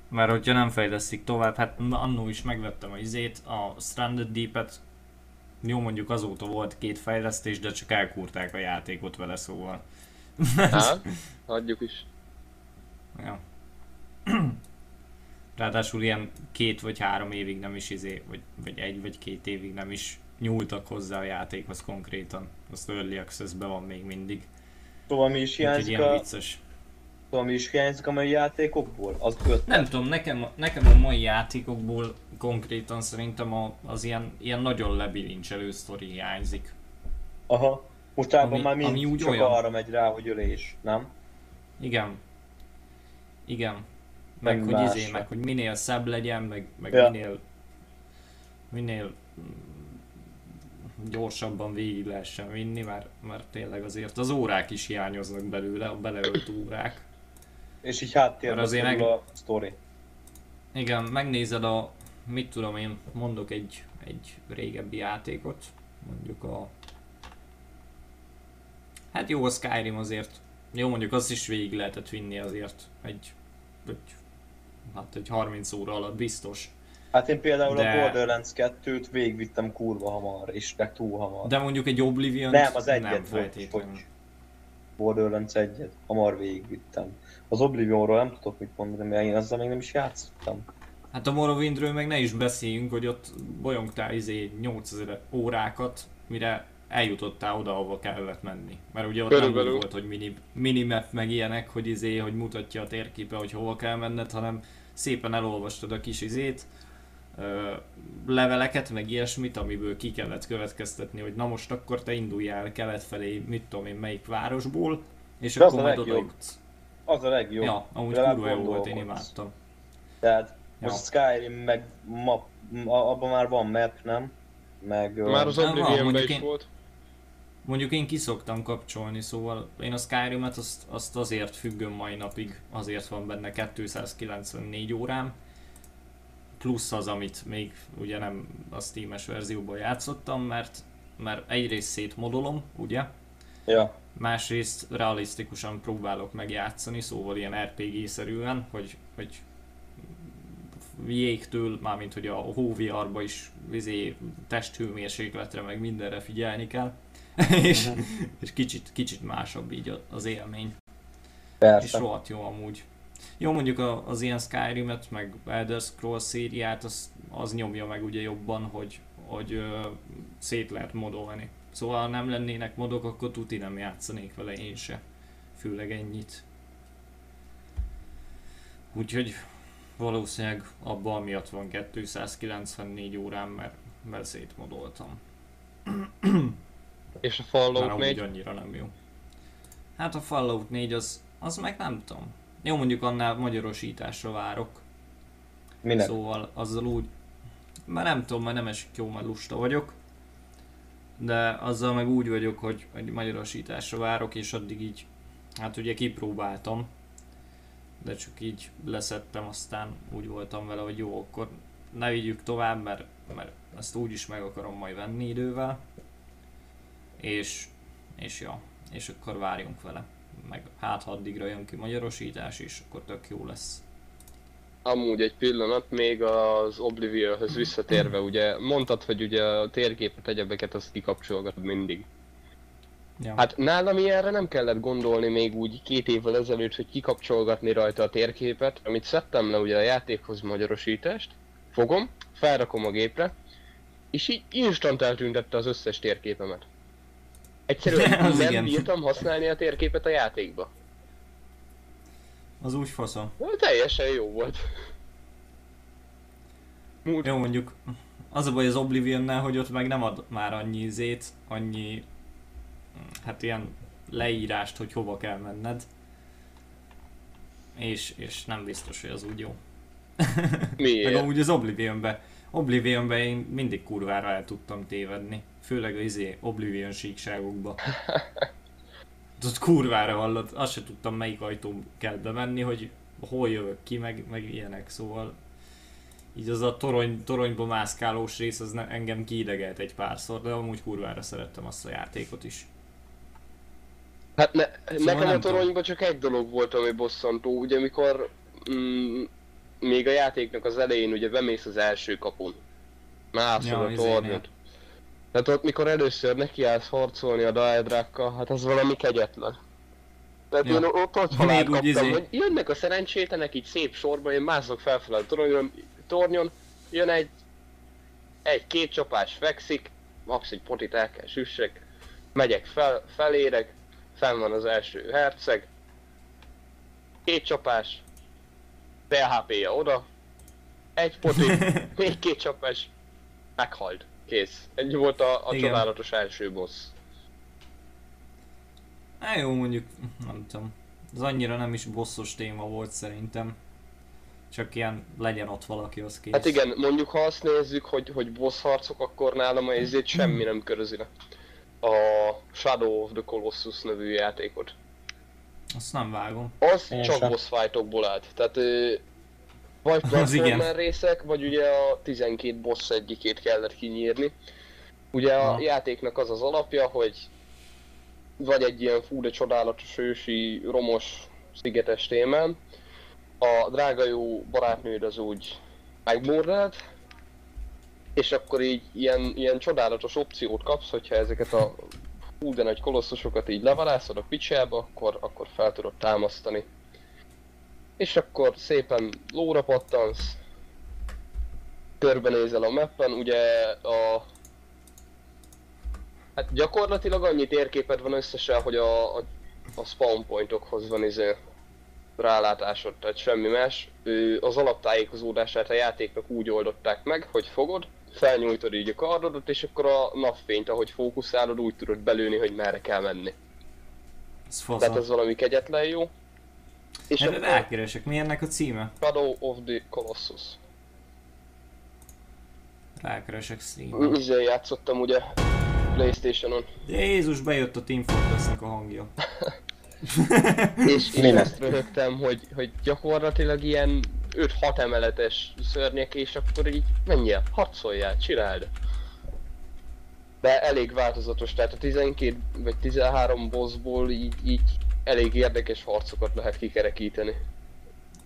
[SPEAKER 3] Mert hogyha nem fejlesztik tovább, hát annó is megvettem a izét, a Stranded Deep-et. Jó, mondjuk azóta volt két fejlesztés, de csak elkúrták a játékot vele, szóval.
[SPEAKER 4] Hát, hagyjuk is.
[SPEAKER 3] Ja. Ráadásul ilyen két vagy három évig nem is izé, vagy, vagy egy vagy két évig nem is nyúltak hozzá a játékhoz konkrétan. Az Early Access-ben van még mindig.
[SPEAKER 2] Szóval mi is
[SPEAKER 3] Úgyhogy
[SPEAKER 2] hiányzik
[SPEAKER 3] ilyen
[SPEAKER 2] a,
[SPEAKER 3] vicces.
[SPEAKER 2] Szóval mi is hiányzik a mai játékokból? Az.
[SPEAKER 3] Nem tudom, nekem, nekem a mai játékokból konkrétan szerintem a, az ilyen, ilyen nagyon lebilincselő sztori hiányzik.
[SPEAKER 2] Aha. Mostában
[SPEAKER 3] Ami-
[SPEAKER 2] már mind
[SPEAKER 3] ami úgy
[SPEAKER 2] csak
[SPEAKER 3] olyan.
[SPEAKER 2] arra megy rá, hogy ölés, nem?
[SPEAKER 3] Igen. Igen. Meg,
[SPEAKER 2] Meg
[SPEAKER 3] hogy izé, meg hogy minél szebb legyen, meg, meg
[SPEAKER 2] Ja.
[SPEAKER 3] minél minél gyorsabban végig lehessen vinni, mert, mert tényleg azért az órák is hiányoznak belőle, a beleölt órák.
[SPEAKER 2] És így háttérbe
[SPEAKER 3] Mert azért meg-
[SPEAKER 2] a sztori.
[SPEAKER 3] Igen, megnézed a, mit tudom én, mondok egy, egy régebbi játékot, mondjuk a... Hát jó, a Skyrim azért, jó mondjuk azt is végig lehetett vinni azért egy, egy hát egy 30 óra alatt biztos.
[SPEAKER 2] Hát én például
[SPEAKER 3] De-
[SPEAKER 2] a Borderlands 2-t végigvittem kurva hamar, és meg túl hamar.
[SPEAKER 3] De mondjuk egy oblivion
[SPEAKER 2] nem, az egyet
[SPEAKER 3] nem
[SPEAKER 2] volt,
[SPEAKER 3] feltétlenül.
[SPEAKER 2] hogy Borderlands 1-et hamar végigvittem. Az Oblivionról nem tudok mit mondani, mert én azzal még nem is játszottam.
[SPEAKER 3] Hát a Morrowindről meg ne is beszéljünk, hogy ott bolyongtál izé 8000 órákat, mire eljutottál oda, ahova kellett menni. Mert ugye ott nem
[SPEAKER 4] Körülbelül.
[SPEAKER 3] úgy volt, hogy mini, minimap meg ilyenek, hogy izé, hogy mutatja a térképe, hogy hova kell menned, hanem szépen elolvastad a kis izét, leveleket, meg ilyesmit, amiből ki kellett következtetni, hogy na most akkor te induljál kelet felé, mit tudom én, melyik városból, és
[SPEAKER 2] De
[SPEAKER 3] akkor
[SPEAKER 2] a
[SPEAKER 3] majd
[SPEAKER 2] legjobb.
[SPEAKER 3] oda jutsz.
[SPEAKER 2] Az a legjobb.
[SPEAKER 3] Ja, amúgy kurva jó volt, én imádtam.
[SPEAKER 2] Tehát
[SPEAKER 3] Ja.
[SPEAKER 2] most Skyrim meg map, abban már van map, nem? Meg...
[SPEAKER 4] Már az
[SPEAKER 3] mondjuk
[SPEAKER 4] is
[SPEAKER 3] én-
[SPEAKER 4] volt.
[SPEAKER 3] Mondjuk én kiszoktam kapcsolni, szóval én a Skyrim-et azt, azt azért függöm mai napig, azért van benne 294 órám, plusz az, amit még ugye nem a Steam-es verzióban játszottam, mert, mert egyrészt szétmodolom, ugye?
[SPEAKER 2] Ja.
[SPEAKER 3] Másrészt realisztikusan próbálok megjátszani, szóval ilyen RPG-szerűen, hogy, hogy jégtől, mármint hogy a hóviarba is vizé, testhőmérsékletre meg mindenre figyelni kell, és,
[SPEAKER 2] Mhm.
[SPEAKER 3] és kicsit, kicsit másabb így az élmény. És
[SPEAKER 2] Persze.
[SPEAKER 3] rohadt jó amúgy. Jó, mondjuk az ilyen Skyrim-et, meg Elder Scrolls szériát, az, az nyomja meg ugye jobban, hogy, hogy ö, szét lehet modolni. Szóval ha nem lennének modok, akkor tuti nem játszanék vele én se. Főleg ennyit. Úgyhogy valószínűleg abban miatt van 294 órám, mert, mert szétmodoltam.
[SPEAKER 4] És a
[SPEAKER 3] Már
[SPEAKER 4] Fallout
[SPEAKER 3] amúgy
[SPEAKER 4] 4?
[SPEAKER 3] annyira nem jó. Hát a Fallout 4 az, az meg nem tudom. Jó, mondjuk annál magyarosításra várok.
[SPEAKER 2] Minek?
[SPEAKER 3] Szóval azzal úgy... Mert nem tudom, mert nem esik jó, mert lusta vagyok. De azzal meg úgy vagyok, hogy, hogy magyarosításra várok, és addig így... Hát ugye kipróbáltam. De csak így leszettem, aztán úgy voltam vele, hogy jó, akkor ne vigyük tovább, mert, mert ezt úgy is meg akarom majd venni idővel. És, és ja, és akkor várjunk vele. Meg hát addigra jön ki magyarosítás, és akkor tök jó lesz.
[SPEAKER 4] Amúgy egy pillanat, még az Oblivionhöz visszatérve, ugye mondtad, hogy ugye a térképet, egyebeket azt kikapcsolgatod mindig.
[SPEAKER 3] Ja.
[SPEAKER 4] Hát nálam ilyenre nem kellett gondolni még úgy két évvel ezelőtt, hogy kikapcsolgatni rajta a térképet, amit szedtem le ugye a játékhoz magyarosítást, fogom, felrakom a gépre, és így instant eltüntette az összes térképemet. Egyszerűen nem
[SPEAKER 3] igen.
[SPEAKER 4] bírtam használni a térképet a játékba.
[SPEAKER 3] Az úgy faszom.
[SPEAKER 4] Na, Teljesen jó volt. Múlt
[SPEAKER 3] Jó, mondjuk az a baj az Oblivionnál, hogy ott meg nem ad már annyi zét, annyi hát ilyen leírást, hogy hova kell menned. És, és nem biztos, hogy az úgy jó. Meg
[SPEAKER 4] miért?
[SPEAKER 3] amúgy az Oblivionbe, Oblivionbe én mindig kurvára el tudtam tévedni. Főleg az izé Oblivion síkságokba. Ott kurvára hallott, azt se tudtam melyik ajtón kell bemenni, hogy hol jövök ki, meg, meg ilyenek, szóval így az a torony, toronyba mászkálós rész az ne, engem kiidegelt egy párszor, de amúgy kurvára szerettem azt a játékot is.
[SPEAKER 4] Hát ne,
[SPEAKER 3] Szóval
[SPEAKER 4] nekem a toronyban csak egy dolog volt, ami bosszantó, ugye amikor mm, még a játéknak az elején ugye bemész az első kapun. Mászol
[SPEAKER 3] Ja,
[SPEAKER 4] a tornyot. Tehát ott mikor először nekiállsz harcolni a daedrákkal, hát az valami kegyetlen. Tehát
[SPEAKER 3] Ja.
[SPEAKER 4] én ott ott halál kaptam,
[SPEAKER 3] izé-
[SPEAKER 4] hogy jönnek a szerencsétlenek így szép sorban, én mászok felfelé a tornyon, tornyon, jön egy, egy-két csapás fekszik, max egy potit el kell süssek, megyek fel, felérek, fenn van az első herceg, két csapás, PHP-ja oda, egy poti, még két csapás, meghalt. Kész. Ennyi volt a, a
[SPEAKER 3] Igen.
[SPEAKER 4] csodálatos első boss.
[SPEAKER 3] Hát jó, mondjuk, nem tudom. Az annyira nem is bosszos téma volt szerintem. Csak ilyen legyen ott valaki, az kész.
[SPEAKER 4] Hát igen, mondjuk ha azt nézzük, hogy, hogy boss harcok, akkor nálam a ezért semmi nem körözi le. A Shadow of the Colossus nevű játékot.
[SPEAKER 3] Azt nem vágom.
[SPEAKER 4] Az
[SPEAKER 2] Én
[SPEAKER 4] csak
[SPEAKER 2] sem.
[SPEAKER 4] boss fightokból állt. Tehát vagy platformer részek, vagy ugye a 12 boss egyikét kellett kinyírni. Ugye a
[SPEAKER 3] Na.
[SPEAKER 4] játéknak az az alapja, hogy vagy egy ilyen fú de csodálatos ősi, romos, szigetes témán. A drága jó barátnőd az úgy megmurrád, és akkor így ilyen, ilyen csodálatos opciót kapsz, hogyha ezeket a fú de nagy kolosszusokat így levalászod a picsába, akkor, akkor fel tudod támasztani. És akkor szépen lóra pattansz, körbenézel a mappen, ugye a... Hát gyakorlatilag annyi térképed van összesen, hogy a, a, a spawn pointokhoz van izé rálátásod, tehát semmi más. Ő az alaptájékozódását a játéknak úgy oldották meg, hogy fogod, felnyújtod így a kardodat, és akkor a napfényt, ahogy fókuszálod, úgy tudod belőni, hogy merre kell menni.
[SPEAKER 3] Ez
[SPEAKER 4] Tehát ez valami kegyetlen jó. És
[SPEAKER 3] Hát
[SPEAKER 4] akkor
[SPEAKER 3] rákeresek, mi ennek a címe?
[SPEAKER 4] Shadow of the Colossus.
[SPEAKER 3] Rákeresek Steam.
[SPEAKER 4] Izé játszottam ugye Playstation-on.
[SPEAKER 3] Jézus, bejött a Team Fortressnek a hangja.
[SPEAKER 4] És,
[SPEAKER 2] Minek?
[SPEAKER 4] azt röhögtem, hogy, hogy gyakorlatilag ilyen 5-6 emeletes szörnyek, és akkor így menjél, harcoljál, csináld. De elég változatos, tehát a 12 vagy 13 bossból így, így elég érdekes harcokat lehet kikerekíteni.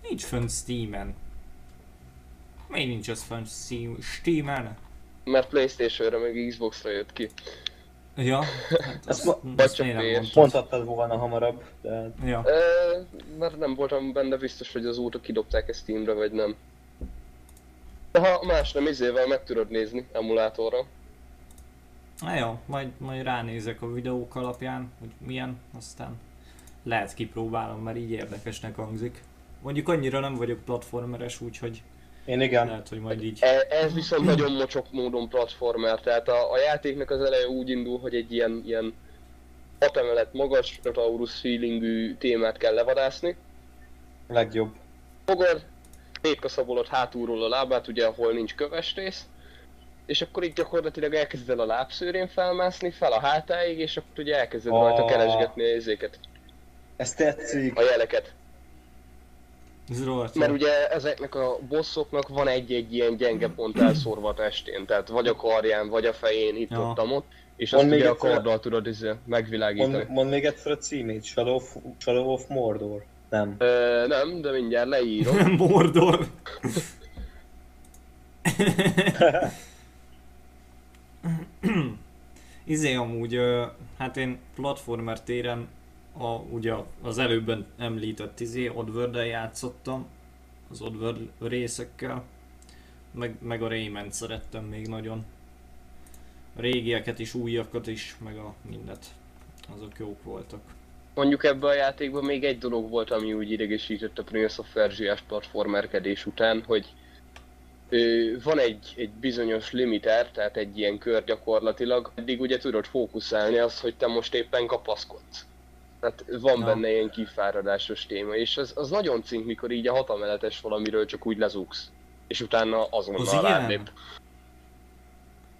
[SPEAKER 3] Nincs fönn Steam-en. Miért nincs az fönn Steam- Steam-en?
[SPEAKER 4] Mert Playstation-re meg Xbox-ra jött ki.
[SPEAKER 3] Ja, hát
[SPEAKER 2] Azt
[SPEAKER 3] azt, azt,
[SPEAKER 4] csak.
[SPEAKER 2] Mondhattad volna hamarabb, de
[SPEAKER 3] Ja.
[SPEAKER 4] Ö, mert nem voltam benne biztos, hogy azóta kidobták ezt Steamre, vagy nem. De ha más nem izével meg tudod nézni emulátorra.
[SPEAKER 3] Na jó, majd, majd ránézek a videók alapján, hogy milyen, aztán lehet kipróbálom, mert így érdekesnek hangzik. Mondjuk annyira nem vagyok platformeres, úgyhogy
[SPEAKER 2] én igen.
[SPEAKER 3] lehet, hogy majd így...
[SPEAKER 4] E- Ez viszont nagyon mocsok módon platformer, tehát a, a játéknak az eleje úgy indul, hogy egy ilyen, ilyen hat emelet magas, Taurus feelingű témát kell levadászni.
[SPEAKER 2] Legjobb.
[SPEAKER 4] Fogod, szétkaszabolod hátulról a lábát, ugye ahol nincs köves rész, és akkor így gyakorlatilag elkezded el a lábszőrén felmászni, fel a hátáig, és akkor ugye elkezded
[SPEAKER 2] Ah.
[SPEAKER 4] rajta keresgetni a izéket,
[SPEAKER 2] Ez tetszik.
[SPEAKER 4] a jeleket.
[SPEAKER 3] Ez rohadt.
[SPEAKER 4] Mert ugye ezeknek a bosszoknak van egy-egy ilyen gyenge pont elszórva a testén, tehát vagy a karján, vagy a fején, itt
[SPEAKER 3] Ja.
[SPEAKER 4] ott, ott és
[SPEAKER 2] Van
[SPEAKER 4] azt
[SPEAKER 2] még
[SPEAKER 4] ugye a karddal tudod izé, megvilágítani.
[SPEAKER 2] Mond, mondd még egyszer a címét. Shadow of, Shadow of Mordor. Nem.
[SPEAKER 4] Ö, nem, de mindjárt leírom.
[SPEAKER 3] Mordor. izé amúgy, hát én platformer téren a, ugye az előbben említett izé, oddworld játszottam, az Oddworld részekkel, meg, meg a Rayman szerettem még nagyon. A régieket is, újakat is, meg a mindet. Azok jók voltak.
[SPEAKER 4] Mondjuk ebben a játékban még egy dolog volt, ami úgy idegesített a Prince of Persia-s platformerkedés után, hogy ö, van egy, egy bizonyos limiter, tehát egy ilyen kör gyakorlatilag, eddig ugye tudod fókuszálni az, hogy te most éppen kapaszkodsz. Tehát van
[SPEAKER 3] Ja.
[SPEAKER 4] benne ilyen kifáradásos téma, és az, az nagyon cink, mikor így a hatameletes valamiről csak úgy lezúgsz. És utána
[SPEAKER 3] Az
[SPEAKER 4] azonnal
[SPEAKER 3] ilyen?
[SPEAKER 4] rálép.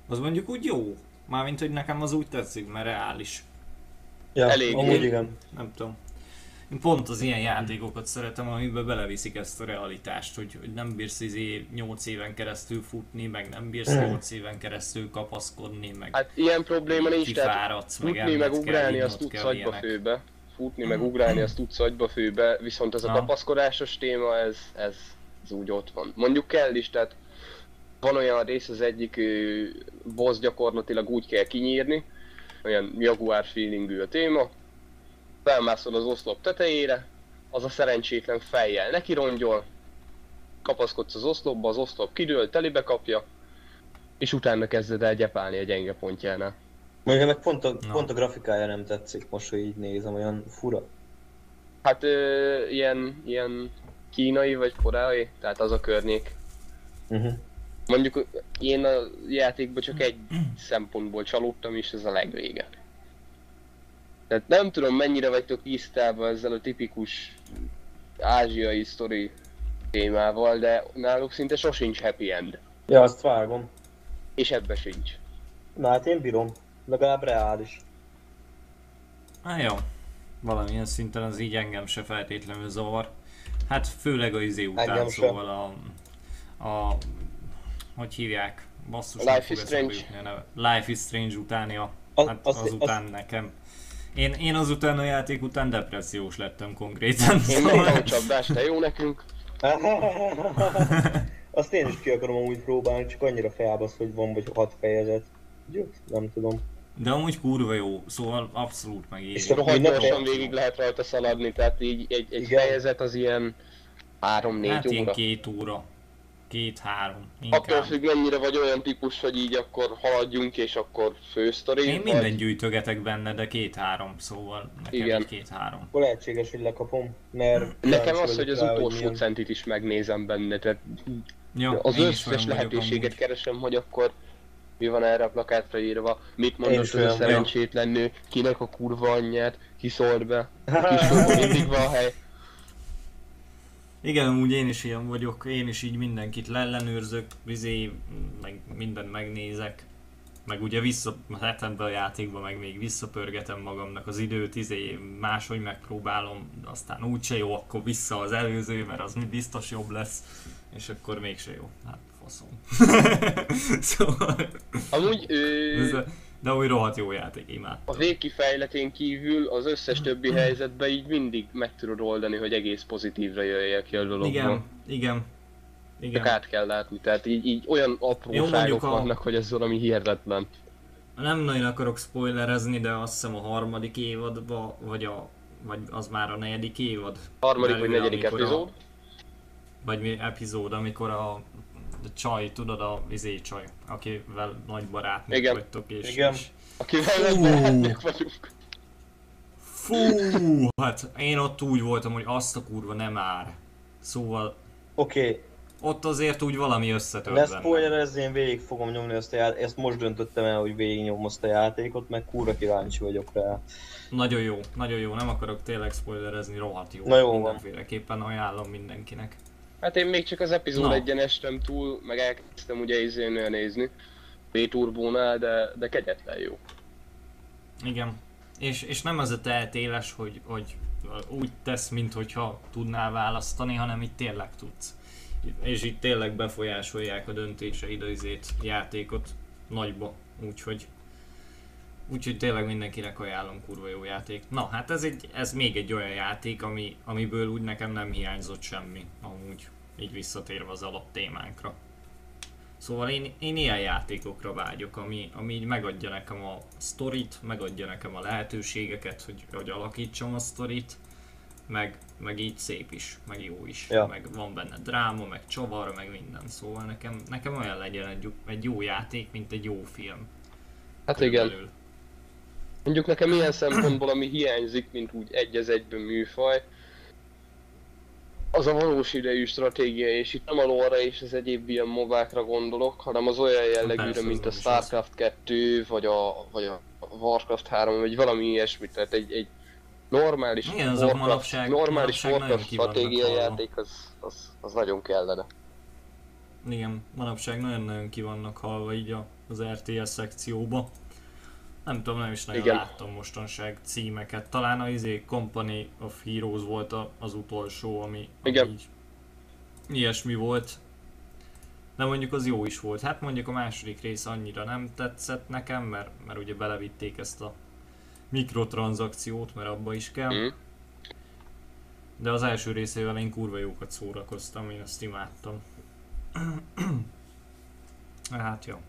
[SPEAKER 3] Az mondjuk úgy jó. Mármint, hogy nekem az úgy tetszik, mert reális.
[SPEAKER 2] Ja,
[SPEAKER 4] Elég.
[SPEAKER 2] amúgy igen.
[SPEAKER 3] Nem tudom. Én pont az ilyen játékokat szeretem, amiben beleviszik ezt a realitást, hogy, hogy nem bírsz izé 8 éven keresztül futni, meg nem bírsz
[SPEAKER 2] Mm.
[SPEAKER 3] 8 éven keresztül kapaszkodni, meg
[SPEAKER 4] Hát ilyen probléma nincs, tehát
[SPEAKER 3] kifáradsz, meg
[SPEAKER 4] Futni meg ugrálni azt tudsz agyba főbe. Futni meg ugrálni azt tudsz agyba főbe, viszont ez a kapaszkodásos téma, ez, ez, ez úgy ott van. Mondjuk kell is, tehát van olyan rész, az egyik boss gyakorlatilag úgy kell kinyírni, olyan jaguár feelingű a téma, felmászol az oszlop tetejére, az a szerencsétlen fejjel neki rongyol, kapaszkodsz az oszlopba, az oszlop kidől, telibe kapja, és utána kezded el gyepálni a gyenge pontjánál.
[SPEAKER 2] Mondjuk meg pont a,
[SPEAKER 3] Na.
[SPEAKER 2] pont a grafikája nem tetszik most, hogy így nézem, olyan fura.
[SPEAKER 4] Hát ö, ilyen, ilyen kínai vagy koreai, tehát az a környék.
[SPEAKER 2] Uh-huh.
[SPEAKER 4] Mondjuk én a játékban csak egy szempontból csalódtam, és ez a legvége. Tehát nem tudom mennyire vagytok tisztában ezzel a tipikus ázsiai sztori témával, de náluk szinte sosincs happy end.
[SPEAKER 2] Ja, azt vágom.
[SPEAKER 4] És ebbe sincs.
[SPEAKER 2] Na hát én bírom. Legalább reális.
[SPEAKER 3] Hát jó. Valamilyen szinten az így engem se feltétlenül zavar. Hát főleg a izé után,
[SPEAKER 2] Engem
[SPEAKER 3] szóval a, a... Hogy hívják? Basszus,
[SPEAKER 4] Life is Strange.
[SPEAKER 3] a. Life is Strange utáni a...
[SPEAKER 2] Az-
[SPEAKER 3] Hát
[SPEAKER 2] az-
[SPEAKER 3] azután nekem. Én, én azután a játék után depressziós lettem konkrétan.
[SPEAKER 4] Én
[SPEAKER 3] szóval-
[SPEAKER 4] a csapdás, te jó nekünk.
[SPEAKER 2] Azt én is ki akarom amúgy próbálni, csak annyira felbasz, hogy van vagy hat fejezet. Jó, nem tudom.
[SPEAKER 3] De amúgy kurva jó, szóval abszolút megéri.
[SPEAKER 2] És
[SPEAKER 4] rohadt gyorsan végig lehet rajta szaladni, tehát így egy, egy fejezet az ilyen 3-4
[SPEAKER 3] Hát ilyen
[SPEAKER 4] óra.
[SPEAKER 3] két óra. Két-három.
[SPEAKER 4] Attól függ mennyire vagy olyan típus, hogy így akkor haladjunk és akkor fősztori.
[SPEAKER 3] Én minden gyűjtögetek benne, de két-három, szóval nekem
[SPEAKER 4] Igen.
[SPEAKER 3] két-három.
[SPEAKER 2] Akkor lehetséges, hogy lekapom, mert...
[SPEAKER 4] Nekem az, hogy az
[SPEAKER 2] rá,
[SPEAKER 4] utolsó centit is megnézem benne, tehát
[SPEAKER 3] Ja,
[SPEAKER 4] az összes lehetőséget
[SPEAKER 3] amúgy.
[SPEAKER 4] keresem, hogy akkor mi van erre a plakátra írva, mit mondott
[SPEAKER 2] is
[SPEAKER 4] az a szerencsétlen nő, kinek a kurva anyját, ki szólt be, kis mindig van hely.
[SPEAKER 3] Igen, amúgy én is ilyen vagyok, én is így mindenkit leellenőrzök, vizé, meg mindent megnézek. meg ugye visszahetem be a játékba, meg még visszapörgetem magamnak az időt, izé máshogy megpróbálom, aztán úgyse jó, akkor vissza az előző, mert az biztos jobb lesz, és akkor mégse jó. Hát faszom. szóval...
[SPEAKER 4] Amúgy
[SPEAKER 3] Ez- De úgy rohadt jó játék, imádtam.
[SPEAKER 4] a végkifejletén kívül az összes többi helyzetben így mindig meg tudod oldani, hogy egész pozitívra jöjjek ki a dologból.
[SPEAKER 3] Igen, igen.
[SPEAKER 4] Csak
[SPEAKER 3] Igen.
[SPEAKER 4] át kell látni, tehát így, így olyan apróságok
[SPEAKER 3] a-
[SPEAKER 4] vannak, hogy ez valami hihetetlen.
[SPEAKER 3] Nem nagyon akarok spoilerezni, de azt hiszem a harmadik évadba, vagy, a, vagy az már a negyedik évad.
[SPEAKER 4] Harmadik vagy
[SPEAKER 3] belül,
[SPEAKER 4] negyedik
[SPEAKER 3] amikor
[SPEAKER 4] epizód.
[SPEAKER 3] A, vagy mi epizód, amikor a csaj, tudod, a vizé csaj, akivel nagy barátnők
[SPEAKER 4] Igen.
[SPEAKER 3] vagytok, és,
[SPEAKER 2] Igen.
[SPEAKER 3] és
[SPEAKER 4] Akivel nem lehetnek vagyunk.
[SPEAKER 3] Fú, hát én ott úgy voltam, hogy azt a kurva nem ár. Szóval
[SPEAKER 2] Oké, okay.
[SPEAKER 3] ott azért úgy valami összetört
[SPEAKER 2] ne
[SPEAKER 3] bennem.
[SPEAKER 2] spoilerezni, én végig fogom nyomni azt a játékot, ezt most döntöttem el, hogy végignyom azt a játékot, meg kurva kíváncsi vagyok rá.
[SPEAKER 3] Nagyon jó, nagyon jó, nem akarok tényleg spoilerezni, rohadt jó.
[SPEAKER 2] Na jó van.
[SPEAKER 3] Mindenféleképpen ajánlom mindenkinek.
[SPEAKER 4] Hát én még csak az epizód
[SPEAKER 3] Na.
[SPEAKER 4] egyen estem túl, meg elkezdtem ugye izénél nézni. B-turbónál, de, de kegyetlen jó.
[SPEAKER 3] Igen. És, és nem az a tehetéles, hogy, hogy úgy tesz, mintha tudnál választani, hanem itt tényleg tudsz. És itt tényleg befolyásolják a döntéseid izét, játékot nagyba. Úgyhogy Úgyhogy tényleg mindenkinek ajánlom, kurva jó játék. Na, hát ez, egy, ez még egy olyan játék, ami, amiből úgy nekem nem hiányzott semmi, amúgy így visszatérve az alaptémánkra. Szóval én, én ilyen játékokra vágyok, ami, ami így megadja nekem a sztorit, megadja nekem a lehetőségeket, hogy, hogy alakítsam a sztorit, meg, meg így szép is, meg jó is,
[SPEAKER 2] Ja.
[SPEAKER 3] meg van benne dráma, meg csavar, meg minden, szóval nekem, nekem olyan legyen egy, jó- egy jó játék, mint egy jó film.
[SPEAKER 4] Hát igen. Mondjuk nekem ilyen szempontból, ami hiányzik, mint úgy egy az egyben műfaj, az a valós idejű stratégia, és itt nem a lore és az egyéb ilyen mobákra gondolok, hanem az olyan jellegűre,
[SPEAKER 3] Persze,
[SPEAKER 4] mint a. Starcraft 2, vagy a, vagy a Warcraft 3, vagy valami ilyesmi, tehát egy, egy normális
[SPEAKER 3] Igen, azok manapság-
[SPEAKER 4] normális
[SPEAKER 3] manapság
[SPEAKER 4] Warcraft stratégia játék, az, az, az nagyon kellene.
[SPEAKER 3] Igen, manapság nagyon-nagyon ki vannak halva így a, az RTS szekcióba. Nem tudom, nem is nagyon
[SPEAKER 4] Igen.
[SPEAKER 3] láttam mostanság címeket. Talán a izé Company of Heroes volt az utolsó, ami, ami
[SPEAKER 4] Igen.
[SPEAKER 3] így ilyesmi volt. De mondjuk az jó is volt. Hát mondjuk a második rész annyira nem tetszett nekem, mert, mert ugye belevitték ezt a mikrotranszakciót, mert abba is kell.
[SPEAKER 4] Mm.
[SPEAKER 3] De az első részével én kurva jókat szórakoztam, én azt imádtam. hát jó.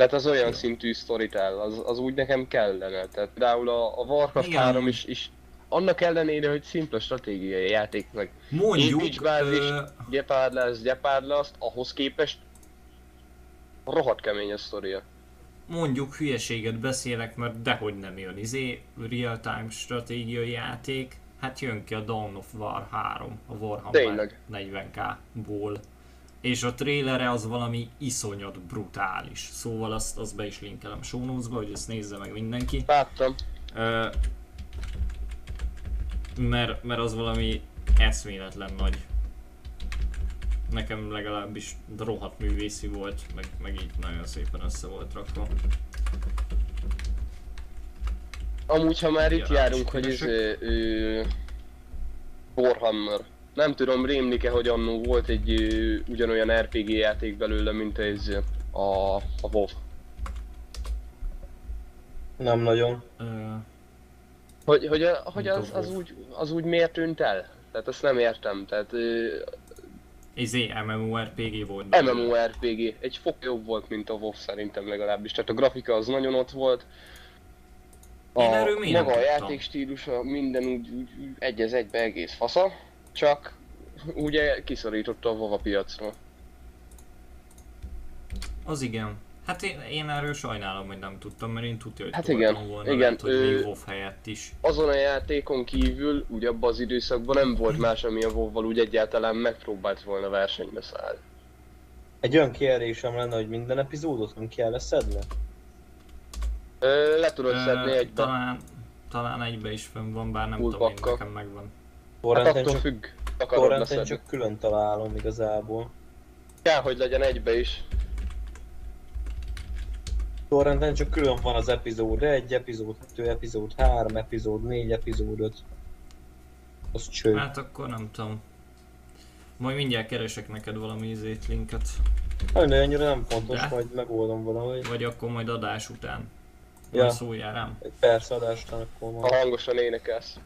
[SPEAKER 4] Tehát az olyan szintű storytell, az, az úgy nekem kellene. Tehát például a, a Warcraft
[SPEAKER 3] Igen.
[SPEAKER 4] 3 is, is annak ellenére, hogy szimpla stratégiai játék, meg
[SPEAKER 3] Mondjuk,
[SPEAKER 4] építsbázis,
[SPEAKER 3] ö,
[SPEAKER 4] gyepárd lesz, ahhoz képest rohadt kemény a sztoria.
[SPEAKER 3] mondjuk hülyeséget beszélek, mert dehogy nem jön izé, real-time stratégiai játék, hát jön ki a Dawn of War 3, a Warhammer
[SPEAKER 4] Tényleg.
[SPEAKER 3] 40k-ból. És a trailere az valami iszonyat brutális, szóval azt, azt be is linkelem a show hogy ezt nézze meg mindenki.
[SPEAKER 4] Láttam.
[SPEAKER 3] Ö, mert, mert az valami eszméletlen nagy. Nekem legalábbis rohadt művészi volt, meg, meg így nagyon szépen össze volt rakva.
[SPEAKER 4] Amúgy, ha már itt járunk, hogy ez
[SPEAKER 3] keresek.
[SPEAKER 4] Nem tudom, rémlik-e, hogy annó volt egy ö, ugyanolyan RPG játék belőle, mint ez a, a WoW.
[SPEAKER 2] Nem nagyon.
[SPEAKER 3] Ö,
[SPEAKER 4] Hogy, hogy, a, hogy
[SPEAKER 3] Mint a
[SPEAKER 4] az, az,
[SPEAKER 3] WoW.
[SPEAKER 4] úgy, az úgy miért tűnt el? Tehát azt nem értem. Tehát ö,
[SPEAKER 3] izé, MMORPG volt. belőle.
[SPEAKER 4] MMORPG egy fok jobb volt, mint a WoW szerintem legalábbis. Tehát a grafika az nagyon ott volt. A,
[SPEAKER 3] Én erről miért nem
[SPEAKER 4] maga a
[SPEAKER 3] tudtam?
[SPEAKER 4] játékstílusa, minden úgy, úgy, úgy egy az egybe egész fasza, csak ugye kiszorította a WoW a piacról.
[SPEAKER 3] Az igen. Hát én, én erről sajnálom, hogy nem tudtam, mert én tudja, hogy
[SPEAKER 4] Hát igen,
[SPEAKER 3] volna,
[SPEAKER 4] igen,
[SPEAKER 3] lehet, hogy
[SPEAKER 4] ö-
[SPEAKER 3] még WoW helyett is.
[SPEAKER 4] Azon a játékon kívül, ugye abban az időszakban nem volt más, ami a WoW-val úgy egyáltalán megpróbált volna versenybe szállni.
[SPEAKER 2] Egy olyan kérdésem lenne, hogy minden epizódot nem kell leszedni?
[SPEAKER 4] Ö, le tudod
[SPEAKER 3] Ö,
[SPEAKER 4] szedni egybe.
[SPEAKER 3] talán, talán egybe is fönn van, bár nem
[SPEAKER 4] Full
[SPEAKER 3] tudom, én nekem megvan.
[SPEAKER 4] Hát
[SPEAKER 2] Torrenten
[SPEAKER 4] attól
[SPEAKER 2] csak,
[SPEAKER 4] függ,
[SPEAKER 2] torrenten csak külön találom igazából.
[SPEAKER 4] Kell, hogy legyen egybe is.
[SPEAKER 2] Torrenten csak külön van az epizód 1, epizód 2, epizód 3, epizód 4, epizód 5. Az cső.
[SPEAKER 3] Hát akkor nem tudom. Majd mindjárt keresek neked valami izét, linket.
[SPEAKER 2] Hát, de ennyire nem fontos,
[SPEAKER 3] De?
[SPEAKER 2] majd megoldom valahogy.
[SPEAKER 3] Vagy akkor majd adás után.
[SPEAKER 2] Ja.
[SPEAKER 3] Ja. Szóljál rám.
[SPEAKER 2] Egy perc adástán akkor
[SPEAKER 4] Ha
[SPEAKER 2] van.
[SPEAKER 4] hangosan énekelsz.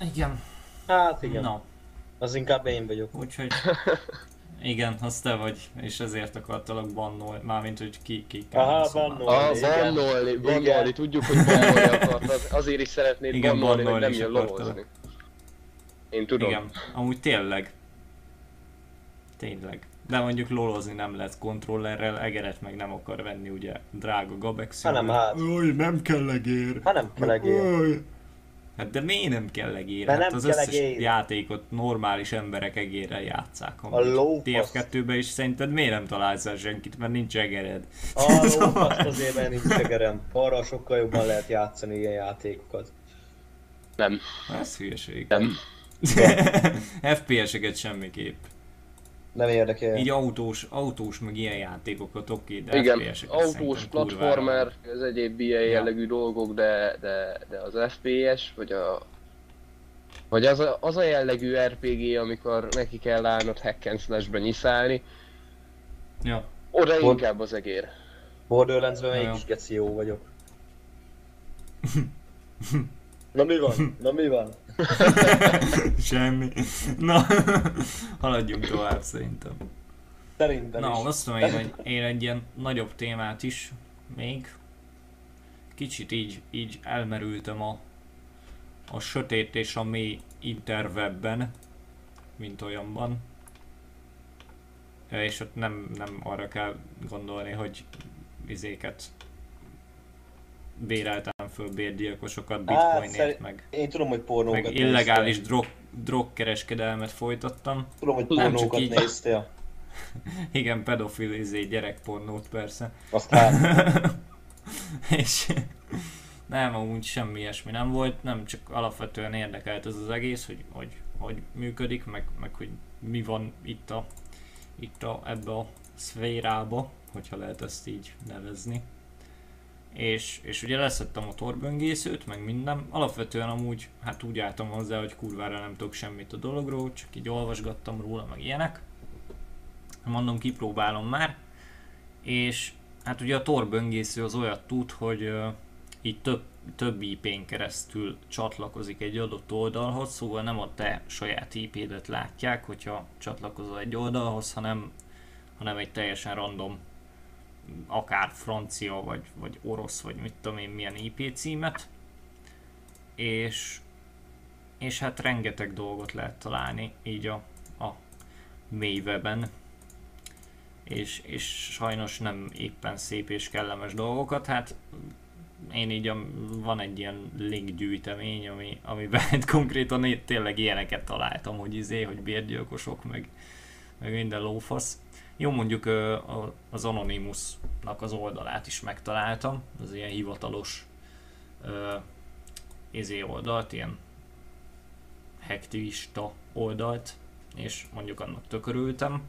[SPEAKER 3] Igen.
[SPEAKER 2] Hát igen,
[SPEAKER 3] Na,
[SPEAKER 2] az inkább én vagyok.
[SPEAKER 3] úgyhogy... Igen, az te vagy, és ezért akartalak bannolni, mármint hogy ki, ki
[SPEAKER 2] Aha, bannolni.
[SPEAKER 4] Ah, bannolni, bannolni, tudjuk, hogy bannolni akartad. Azért is szeretnéd
[SPEAKER 3] Igen,
[SPEAKER 4] bannolni, hogy nem jön lolozni. Én tudom.
[SPEAKER 3] Igen, amúgy tényleg. Tényleg. De mondjuk lolozni nem lehet kontrollerrel, egeret meg nem akar venni, ugye, drága Gabex.
[SPEAKER 2] Hanem hát.
[SPEAKER 3] Új, nem kell egér.
[SPEAKER 2] Ha nem kell egér.
[SPEAKER 3] Új. Hát de miért nem kell egér?
[SPEAKER 2] Mert
[SPEAKER 3] Hát
[SPEAKER 2] nem
[SPEAKER 3] az
[SPEAKER 2] kell
[SPEAKER 3] összes
[SPEAKER 2] egér.
[SPEAKER 3] játékot normális emberek egérrel játszák.
[SPEAKER 2] A
[SPEAKER 3] amúgy.
[SPEAKER 2] lófasz.
[SPEAKER 3] TF2-ben is szerinted miért nem találsz el senkit, mert nincs egered?
[SPEAKER 2] A lófaszt azért, mert nincs egerem. Arra sokkal jobban lehet játszani ilyen játékokat.
[SPEAKER 4] Nem,
[SPEAKER 3] Ez hülyeség.
[SPEAKER 4] nem.
[SPEAKER 3] FPS-eket semmiképp.
[SPEAKER 2] Nem érdekel.
[SPEAKER 3] Így autós, autós meg ilyen játékokat oké, de
[SPEAKER 4] Igen, autós, platformer, ez egyéb ilyen
[SPEAKER 3] Ja.
[SPEAKER 4] jellegű dolgok, de, de, de az FPS, vagy a... Vagy az a, az a jellegű RPG, amikor neki kell állnod hack and slash-be nyiszálni,
[SPEAKER 3] Ja.
[SPEAKER 4] oda
[SPEAKER 2] Hol-
[SPEAKER 4] inkább az egér.
[SPEAKER 2] Borderlands-ben
[SPEAKER 3] Ja.
[SPEAKER 2] mégis geci jó vagyok. Na mi van? Na mi van?
[SPEAKER 3] Semmi. Na, haladjunk tovább szerintem.
[SPEAKER 2] Szerintem
[SPEAKER 3] Na,
[SPEAKER 2] is.
[SPEAKER 3] hoztam én egy, én egy ilyen nagyobb témát is, még. Kicsit így, így elmerültem a, a sötét és a mély interwebben, mint olyanban. És ott nem, nem arra kell gondolni, hogy izéket béreltem föl bérgyilkosokat, bitcoinért,
[SPEAKER 2] szerint-
[SPEAKER 3] meg,
[SPEAKER 2] Én tudom, hogy pornókat
[SPEAKER 3] meg illegális drog, drogkereskedelmet folytattam.
[SPEAKER 2] Tudom, hogy
[SPEAKER 3] Nem, csak
[SPEAKER 2] pornókat
[SPEAKER 3] így.
[SPEAKER 2] néztél.
[SPEAKER 3] Igen, pedofil izé, gyerekpornót persze.
[SPEAKER 2] Azt hát.
[SPEAKER 3] és nem, amúgy semmi ilyesmi nem volt, nem csak alapvetően érdekelt ez az egész, hogy hogy, hogy működik, meg, meg hogy mi van itt a, itt a, ebbe a szférába, hogyha lehet ezt így nevezni. És, és ugye leszettem a torböngészőt, meg minden. Alapvetően amúgy, hát úgy álltam hozzá, hogy kurvára nem tudok semmit a dologról, csak így olvasgattam róla, meg ilyenek. Mondom, kipróbálom már. És hát ugye a torböngésző az olyat tud, hogy uh, így több, több IP-n keresztül csatlakozik egy adott oldalhoz, szóval nem a te saját IP-det látják, hogyha csatlakozol egy oldalhoz, hanem, hanem egy teljesen random akár francia, vagy, vagy orosz, vagy mit tudom én milyen IP címet. És, és hát rengeteg dolgot lehet találni így a, a mély weben, és, és sajnos nem éppen szép és kellemes dolgokat, hát én így a, van egy ilyen link gyűjtemény, ami, amiben konkrétan én tényleg ilyeneket találtam, hogy izé, hogy bérgyilkosok, meg, meg minden lófasz. Jó, mondjuk az Anonymousnak az oldalát is megtaláltam, az ilyen hivatalos izé oldalt, ilyen hektivista oldalt, és mondjuk annak tökörültem.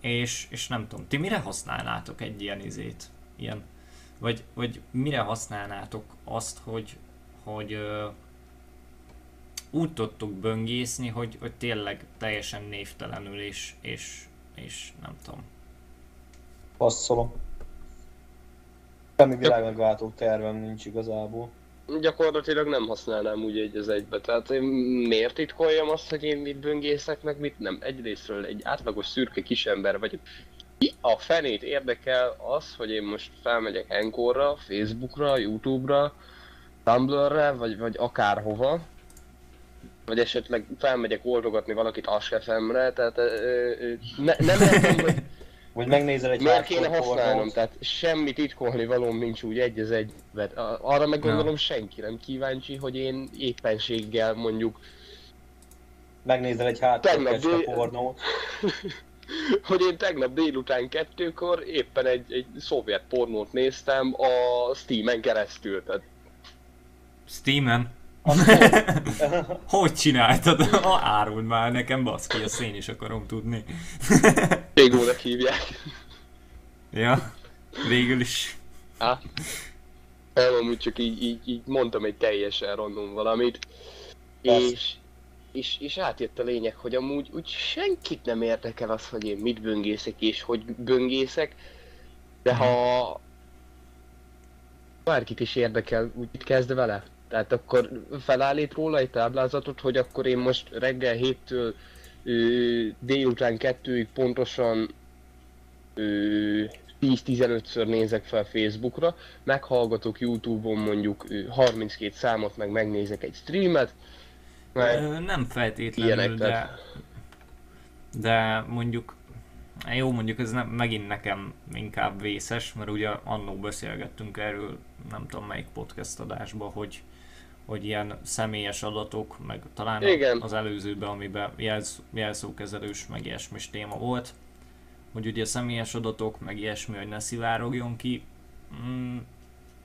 [SPEAKER 3] És, és nem tudom, ti mire használnátok egy ilyen izét? Ilyen, vagy, vagy mire használnátok azt, hogy, hogy úgy tudtok böngészni, hogy, hogy tényleg teljesen névtelenül és, és, és nem tudom.
[SPEAKER 2] Passzolom. Semmi világmegváltó tervem nincs igazából.
[SPEAKER 4] Gyakorlatilag nem használnám úgy egy az egybe, tehát én miért titkoljam azt, hogy én mit böngészek, meg mit nem. Egyrésztről egy átlagos szürke kisember vagyok. Ki a fenét érdekel az, hogy én most felmegyek Enkorra, Facebookra, Youtube-ra, Tumblr-re, vagy, vagy akárhova, vagy esetleg felmegyek oldogatni valakit Askefemre, tehát ö, ö, ne, nem értem, hogy
[SPEAKER 2] Vagy megnézel egy
[SPEAKER 4] Miért kéne használnom?
[SPEAKER 2] pornót.
[SPEAKER 4] Tehát semmi titkolni valóm nincs úgy egy az egybe. A- Arra meg gondolom senki nem kíváncsi, hogy én éppenséggel mondjuk,
[SPEAKER 2] Megnézel egy kecske
[SPEAKER 4] dél-
[SPEAKER 2] pornót.
[SPEAKER 4] hogy én tegnap délután kettőkor éppen egy, egy szovjet pornót néztem a Steam-en keresztül. Tehát
[SPEAKER 3] Steamen? Hogy csináltad? Ha áruld már nekem, baszki, ezt én is akarom tudni.
[SPEAKER 4] Tégónak hívják.
[SPEAKER 3] Ja, Végül is.
[SPEAKER 4] Á? Nem, amúgy csak így, így, így mondtam egy teljesen random valamit. És, és, és átjött a lényeg, hogy amúgy úgy senkit nem érdekel az, hogy én mit böngészek és hogy böngészek. De ha bárkit is érdekel, úgy itt kezd vele. Tehát akkor felállít róla egy táblázatot, hogy akkor én most reggel 7-től ö, délután 2-ig pontosan ö, 10-15-ször nézek fel Facebookra, meghallgatok Youtube-on mondjuk ö, 32 számot, meg megnézek egy streamet, meg
[SPEAKER 3] Nem feltétlenül,
[SPEAKER 4] ilyenek,
[SPEAKER 3] de,
[SPEAKER 4] tehát
[SPEAKER 3] de mondjuk, jó mondjuk ez nem, megint nekem inkább vészes, mert ugye annó beszélgettünk erről, nem tudom melyik podcast adásban, hogy, hogy ilyen személyes adatok, meg talán
[SPEAKER 4] Igen.
[SPEAKER 3] az előzőben, amiben jelz, jelszókezelős, meg ilyesmis téma volt, hogy ugye személyes adatok, meg ilyesmi, hogy ne szivárogjon ki. Mm,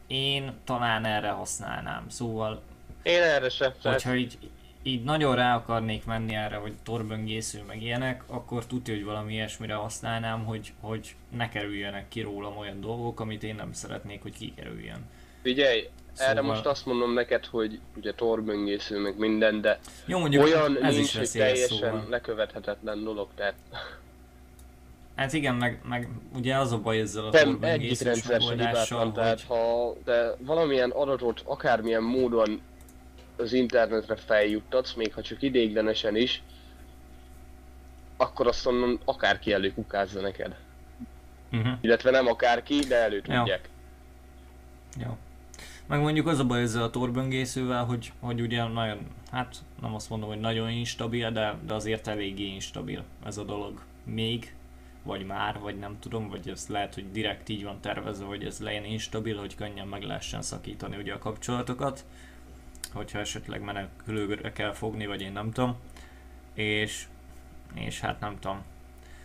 [SPEAKER 3] én talán erre használnám, szóval
[SPEAKER 4] én erre se. Tehát,
[SPEAKER 3] hogyha így, így nagyon rá akarnék menni erre, hogy torböngésző meg ilyenek, akkor tudja, hogy valami ilyesmire használnám, hogy, hogy ne kerüljenek ki rólam olyan dolgok, amit én nem szeretnék, hogy kikerüljön.
[SPEAKER 4] figyelj, erre
[SPEAKER 3] Szóval-
[SPEAKER 4] most azt mondom neked, hogy ugye torböngésző meg minden, de
[SPEAKER 3] Jó, mondjuk
[SPEAKER 4] olyan
[SPEAKER 3] ez
[SPEAKER 4] nincs,
[SPEAKER 3] is
[SPEAKER 4] hogy teljesen
[SPEAKER 3] szóval.
[SPEAKER 4] lekövethetetlen dolog, tehát
[SPEAKER 3] Hát igen, meg, meg ugye az a baj ezzel a
[SPEAKER 4] nem egyik rendszer hibátlan, tehát
[SPEAKER 3] hogy
[SPEAKER 4] ha te valamilyen adatot akármilyen módon az internetre feljuttatsz, még ha csak idéglenesen is, akkor azt onnan akárki elő kukázza neked.
[SPEAKER 3] uh-huh.
[SPEAKER 4] Illetve nem akárki, de elő tudják.
[SPEAKER 3] Jó. Meg mondjuk az a baj ezzel a torböngészővel, hogy, hogy ugye nagyon, hát nem azt mondom, hogy nagyon instabil, de, de azért eléggé instabil ez a dolog. Még, vagy már, vagy nem tudom, vagy ez lehet, hogy direkt így van tervezve, hogy ez legyen instabil, hogy könnyen meg lehessen szakítani ugye a kapcsolatokat, hogyha esetleg menekülőre kell fogni, vagy én nem tudom. És, és hát nem tudom.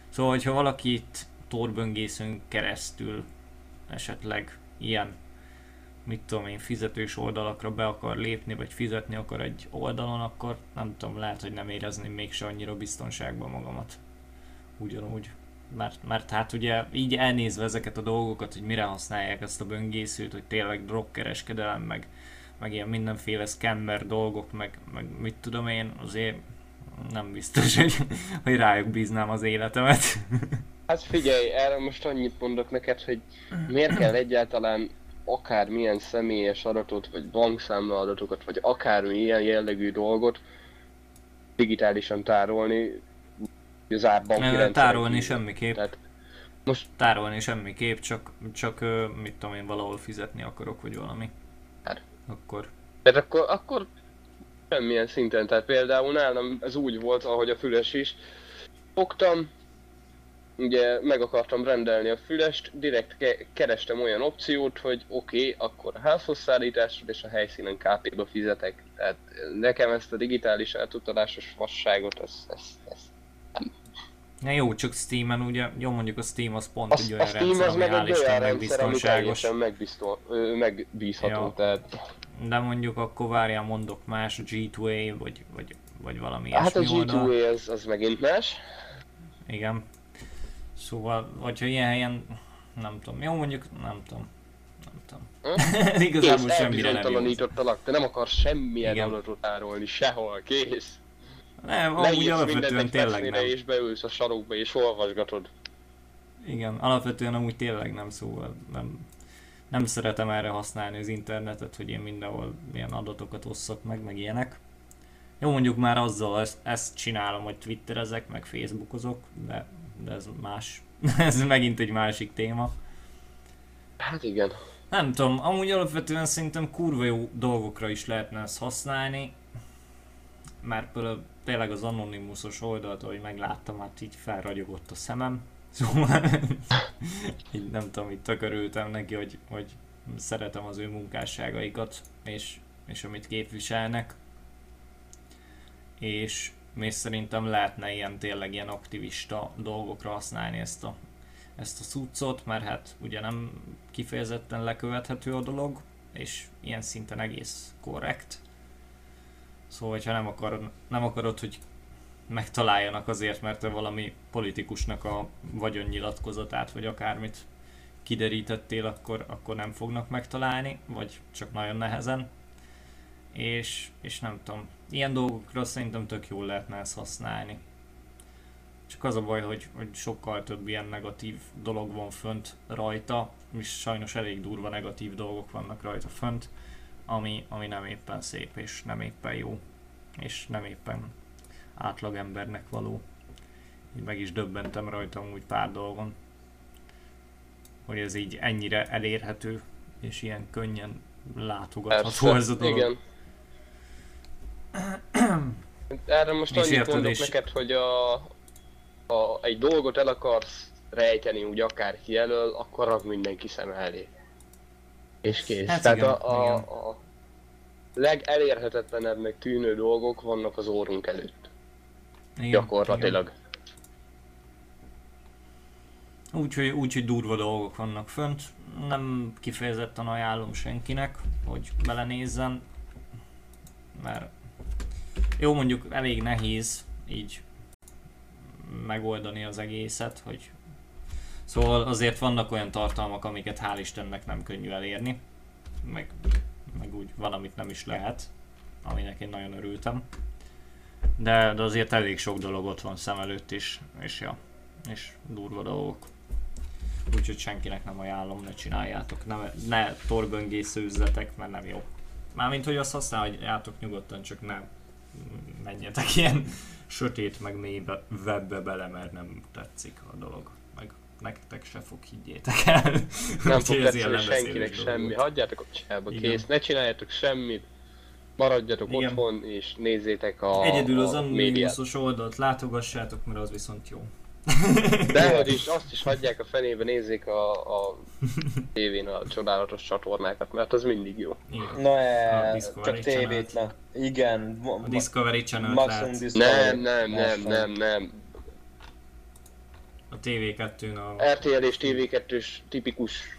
[SPEAKER 3] Szóval, hogyha valakit torböngészőn keresztül esetleg ilyen mit tudom én, fizetős oldalakra be akar lépni, vagy fizetni akar egy oldalon, akkor nem tudom, lehet, hogy nem érezném mégse annyira biztonságban magamat. Ugyanúgy. Mert, mert hát ugye így elnézve ezeket a dolgokat, hogy mire használják ezt a böngészőt, hogy tényleg drogkereskedelem, meg, meg ilyen mindenféle scammer dolgok, meg, meg mit tudom én, azért nem biztos, hogy, hogy rájuk bíznám az életemet.
[SPEAKER 4] Hát figyelj, erre most annyit mondok neked, hogy miért kell egyáltalán akármilyen személyes adatot, vagy bankszámla adatokat, vagy akármi ilyen jellegű dolgot digitálisan tárolni az árbanki
[SPEAKER 3] Tárolni semmiképp.
[SPEAKER 4] Tehát
[SPEAKER 3] tárolni semmiképp, csak, csak mit tudom én, valahol fizetni akarok, vagy valami.
[SPEAKER 4] Hát.
[SPEAKER 3] Akkor.
[SPEAKER 4] Tehát akkor, akkor semmilyen szinten, tehát például nálam ez úgy volt, ahogy a füles is. Fogtam, ugye meg akartam rendelni a fülest, direkt ke- kerestem olyan opciót, hogy oké, okay, akkor a házhoz szállításra és a helyszínen KP-ba fizetek. Tehát nekem ezt a digitális átutalásos vasságot, ez, ez, ez
[SPEAKER 3] Na jó, csak Steam-en ugye, jó mondjuk a Steam az pont
[SPEAKER 4] a,
[SPEAKER 3] egy
[SPEAKER 4] a
[SPEAKER 3] olyan
[SPEAKER 4] Steam
[SPEAKER 3] rendszer,
[SPEAKER 4] az
[SPEAKER 3] ami
[SPEAKER 4] meg egy olyan rendszer, ami teljesen megbízható,
[SPEAKER 3] Ja.
[SPEAKER 4] tehát
[SPEAKER 3] De mondjuk akkor várjál, mondok más, G2A, vagy, vagy, vagy valami
[SPEAKER 4] hát a
[SPEAKER 3] ilyesmi oldal.
[SPEAKER 4] G2A az, az megint más.
[SPEAKER 3] Igen. Szóval, vagy ha ilyen helyen, nem tudom, jó mondjuk, nem tudom. Nem tudom.
[SPEAKER 4] Hm?
[SPEAKER 3] Igazából
[SPEAKER 4] Kész,
[SPEAKER 3] semmire nem
[SPEAKER 4] te nem akarsz semmilyen
[SPEAKER 3] Igen.
[SPEAKER 4] adatot tárolni, sehol, kész.
[SPEAKER 3] Nem, amúgy alapvetően tényleg nem.
[SPEAKER 4] és beülsz a sarokba és olvasgatod.
[SPEAKER 3] Igen, alapvetően amúgy tényleg nem, szóval nem, nem szeretem erre használni az internetet, hogy én mindenhol ilyen adatokat osszak meg, meg ilyenek. Jó, mondjuk már azzal ezt, ezt csinálom, hogy twitterezek, meg facebookozok, de, de ez más. ez megint egy másik téma.
[SPEAKER 4] Hát igen.
[SPEAKER 3] Nem tudom, amúgy alapvetően szerintem kurva jó dolgokra is lehetne ezt használni. Mert például tényleg az Anonymousos oldalt, ahogy megláttam, hát így felragyogott a szemem. Szóval így nem tudom, így tök örültem neki, hogy, hogy szeretem az ő munkásságaikat, és, és amit képviselnek. És, és szerintem lehetne ilyen tényleg ilyen aktivista dolgokra használni ezt a, ezt a cuccot, mert hát ugye nem kifejezetten lekövethető a dolog, és ilyen szinten egész korrekt. Szóval, hogyha nem akarod, nem akarod, hogy megtaláljanak azért, mert te valami politikusnak a vagyonnyilatkozatát, vagy akármit kiderítettél, akkor, akkor nem fognak megtalálni, vagy csak nagyon nehezen. És, és nem tudom, ilyen dolgokra szerintem tök jól lehetne ezt használni. Csak az a baj, hogy, hogy sokkal több ilyen negatív dolog van fönt rajta, és sajnos elég durva negatív dolgok vannak rajta fönt, ami, ami nem éppen szép, és nem éppen jó, és nem éppen átlagembernek való. Így meg is döbbentem rajta úgy pár dolgon, hogy ez így ennyire elérhető, és ilyen könnyen látogatható ez a dolog.
[SPEAKER 4] igen. Erre most annyit mondok neked, hogy a, a, egy dolgot el akarsz rejteni, úgy akárki jelöl, akkor rak mindenki szem elé. És kész.
[SPEAKER 3] Hát
[SPEAKER 4] Tehát
[SPEAKER 3] igen,
[SPEAKER 4] a, a, a legelérhetetlenebbnek tűnő dolgok vannak az órunk előtt.
[SPEAKER 3] Igen,
[SPEAKER 4] Gyakorlatilag.
[SPEAKER 3] Úgyhogy úgy, hogy durva dolgok vannak fönt. Nem kifejezetten ajánlom senkinek, hogy belenézzen, mert jó mondjuk elég nehéz így megoldani az egészet, hogy Szóval azért vannak olyan tartalmak, amiket hál' Istennek nem könnyű elérni, meg, meg úgy van, amit nem is lehet, aminek én nagyon örültem. De, de azért elég sok dolog ott van szem előtt is, és ja, és durva dolgok. Úgyhogy senkinek nem ajánlom, ne csináljátok, ne, ne torböngészőzzetek, mert nem jó. Mármint, hogy azt használjátok nyugodtan, csak ne menjetek ilyen sötét meg mély webbe bele, mert nem tetszik a dolog. Meg nektek se fog, higgyétek el.
[SPEAKER 4] Nem fog tetszeni senkinek semmi.
[SPEAKER 3] volt.
[SPEAKER 4] Hagyjátok a csába, kész. Ne csináljátok semmit. Maradjatok
[SPEAKER 3] Igen.
[SPEAKER 4] otthon és nézzétek a,
[SPEAKER 3] Egyedül az
[SPEAKER 4] a médiát.
[SPEAKER 3] anonymousos oldalt látogassátok, mert az viszont jó.
[SPEAKER 4] De is azt is hagyják a fenébe, nézzék a, a tévén a csodálatos csatornákat, mert az mindig jó.
[SPEAKER 3] Igen.
[SPEAKER 2] Na
[SPEAKER 3] A
[SPEAKER 2] e,
[SPEAKER 3] Discovery
[SPEAKER 2] csak tévét ne. Igen. ma-
[SPEAKER 3] A Discovery Channel
[SPEAKER 2] Maximum. Discovery.
[SPEAKER 4] Nem, nem, nem, nem, nem.
[SPEAKER 3] A TV2-n a...
[SPEAKER 4] RTL és TV2-s tipikus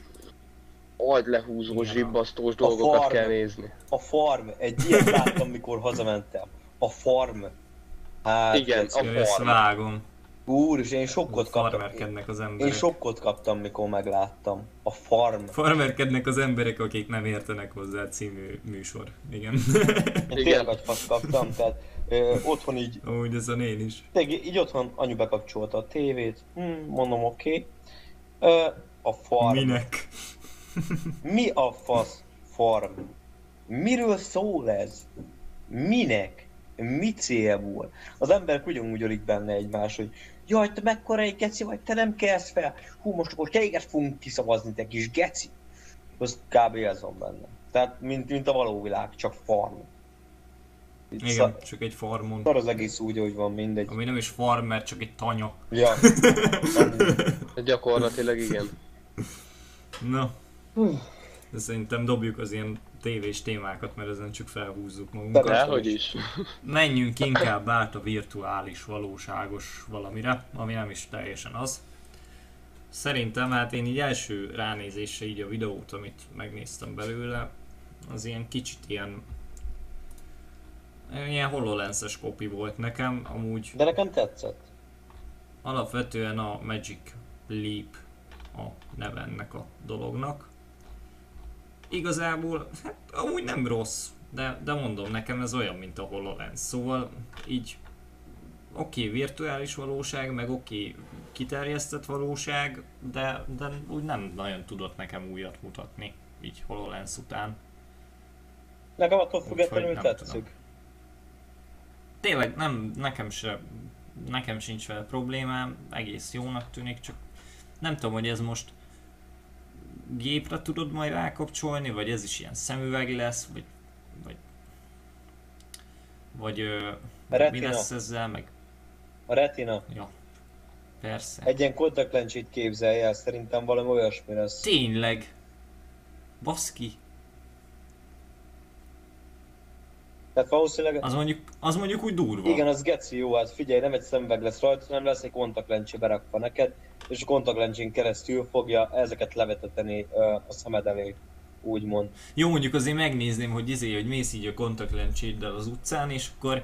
[SPEAKER 4] agylehúzós,
[SPEAKER 3] Igen.
[SPEAKER 4] zsibbasztós dolgokat
[SPEAKER 2] farm.
[SPEAKER 4] kell nézni.
[SPEAKER 2] A farm. Egy ilyet láttam, mikor hazamentem. A farm. Hát,
[SPEAKER 4] Igen, a
[SPEAKER 3] Ja, ezt
[SPEAKER 4] farm.
[SPEAKER 3] vágom.
[SPEAKER 2] Úr, és én sokkot kaptam.
[SPEAKER 3] Farmerkednek az
[SPEAKER 2] Én
[SPEAKER 3] emberek.
[SPEAKER 2] sokkot kaptam, mikor megláttam. A farm.
[SPEAKER 3] Farmerkednek az emberek, akik nem értenek hozzá című műsor. Igen.
[SPEAKER 2] Én tényleg kaptam, tehát ö, otthon így,
[SPEAKER 3] Úgy ez a én is.
[SPEAKER 2] tényleg így otthon anyu bekapcsolta a tévét, hm, mondom oké. Okay. A farm.
[SPEAKER 3] Minek?
[SPEAKER 2] Mi a fasz farm? Miről szól ez? Minek? Mi célból? Az emberek ugyanúgy ölik benne egymás, hogy jaj, te mekkora egy geci vagy, te nem kelsz fel. Hú, most akkor téged fogunk kiszavazni, te kis geci. Az kb. ez van benne. Tehát, mint, mint a való világ, csak farm. Itt
[SPEAKER 3] Igen,
[SPEAKER 2] szar,
[SPEAKER 3] csak egy farmon.
[SPEAKER 2] szar az egész úgy, hogy van, mindegy.
[SPEAKER 3] Ami nem is farm, mert csak egy tanya.
[SPEAKER 2] Ja.
[SPEAKER 4] Gyakorlatilag igen.
[SPEAKER 3] Na. De szerintem dobjuk az ilyen tévés témákat, mert ezen csak felhúzzuk
[SPEAKER 2] De
[SPEAKER 3] magunkat.
[SPEAKER 4] Dehogy is.
[SPEAKER 3] Menjünk inkább át a virtuális, valóságos valamire, ami nem is teljesen az. Szerintem, hát én így első ránézésre így a videót, amit megnéztem belőle, az ilyen kicsit ilyen ilyen HoloLens-es kopi volt nekem, amúgy
[SPEAKER 2] De nekem tetszett.
[SPEAKER 3] alapvetően a Magic Leap a neve ennek a dolognak. Igazából, hát amúgy nem rossz, de, de mondom, nekem ez olyan, mint a HoloLens, szóval így oké, okay, virtuális valóság, meg oké, okay, kiterjesztett valóság, de, de úgy nem nagyon tudott nekem újat mutatni, így HoloLens után.
[SPEAKER 2] Nekem attól
[SPEAKER 3] Úgyhogy
[SPEAKER 2] függetlenül
[SPEAKER 3] nem
[SPEAKER 2] tetszik.
[SPEAKER 3] tudom. Tényleg nem, nekem se, nekem sincs vele problémám, egész jónak tűnik, csak nem tudom, hogy ez most gépre tudod majd rákapcsolni, vagy ez is ilyen szemüveg lesz, vagy vagy vagy ö, mi lesz ezzel, meg
[SPEAKER 2] A retina.
[SPEAKER 3] ja, persze.
[SPEAKER 2] Egy ilyen kontaktlencsét képzelj el, szerintem valami olyasmi lesz.
[SPEAKER 3] Tényleg, baszki,
[SPEAKER 2] Tehát valószínűleg...
[SPEAKER 3] az mondjuk, az mondjuk úgy durva.
[SPEAKER 2] Igen, az geci jó, hát figyelj, nem egy szemüveg lesz rajta, hanem lesz egy kontaktlencse berakva neked, és a kontaktlencsén keresztül fogja ezeket levetetni ö, a szemed elé, úgymond.
[SPEAKER 3] Jó, mondjuk azért megnézném, hogy izé, hogy mész így a kontaktlencséddel az utcán, és akkor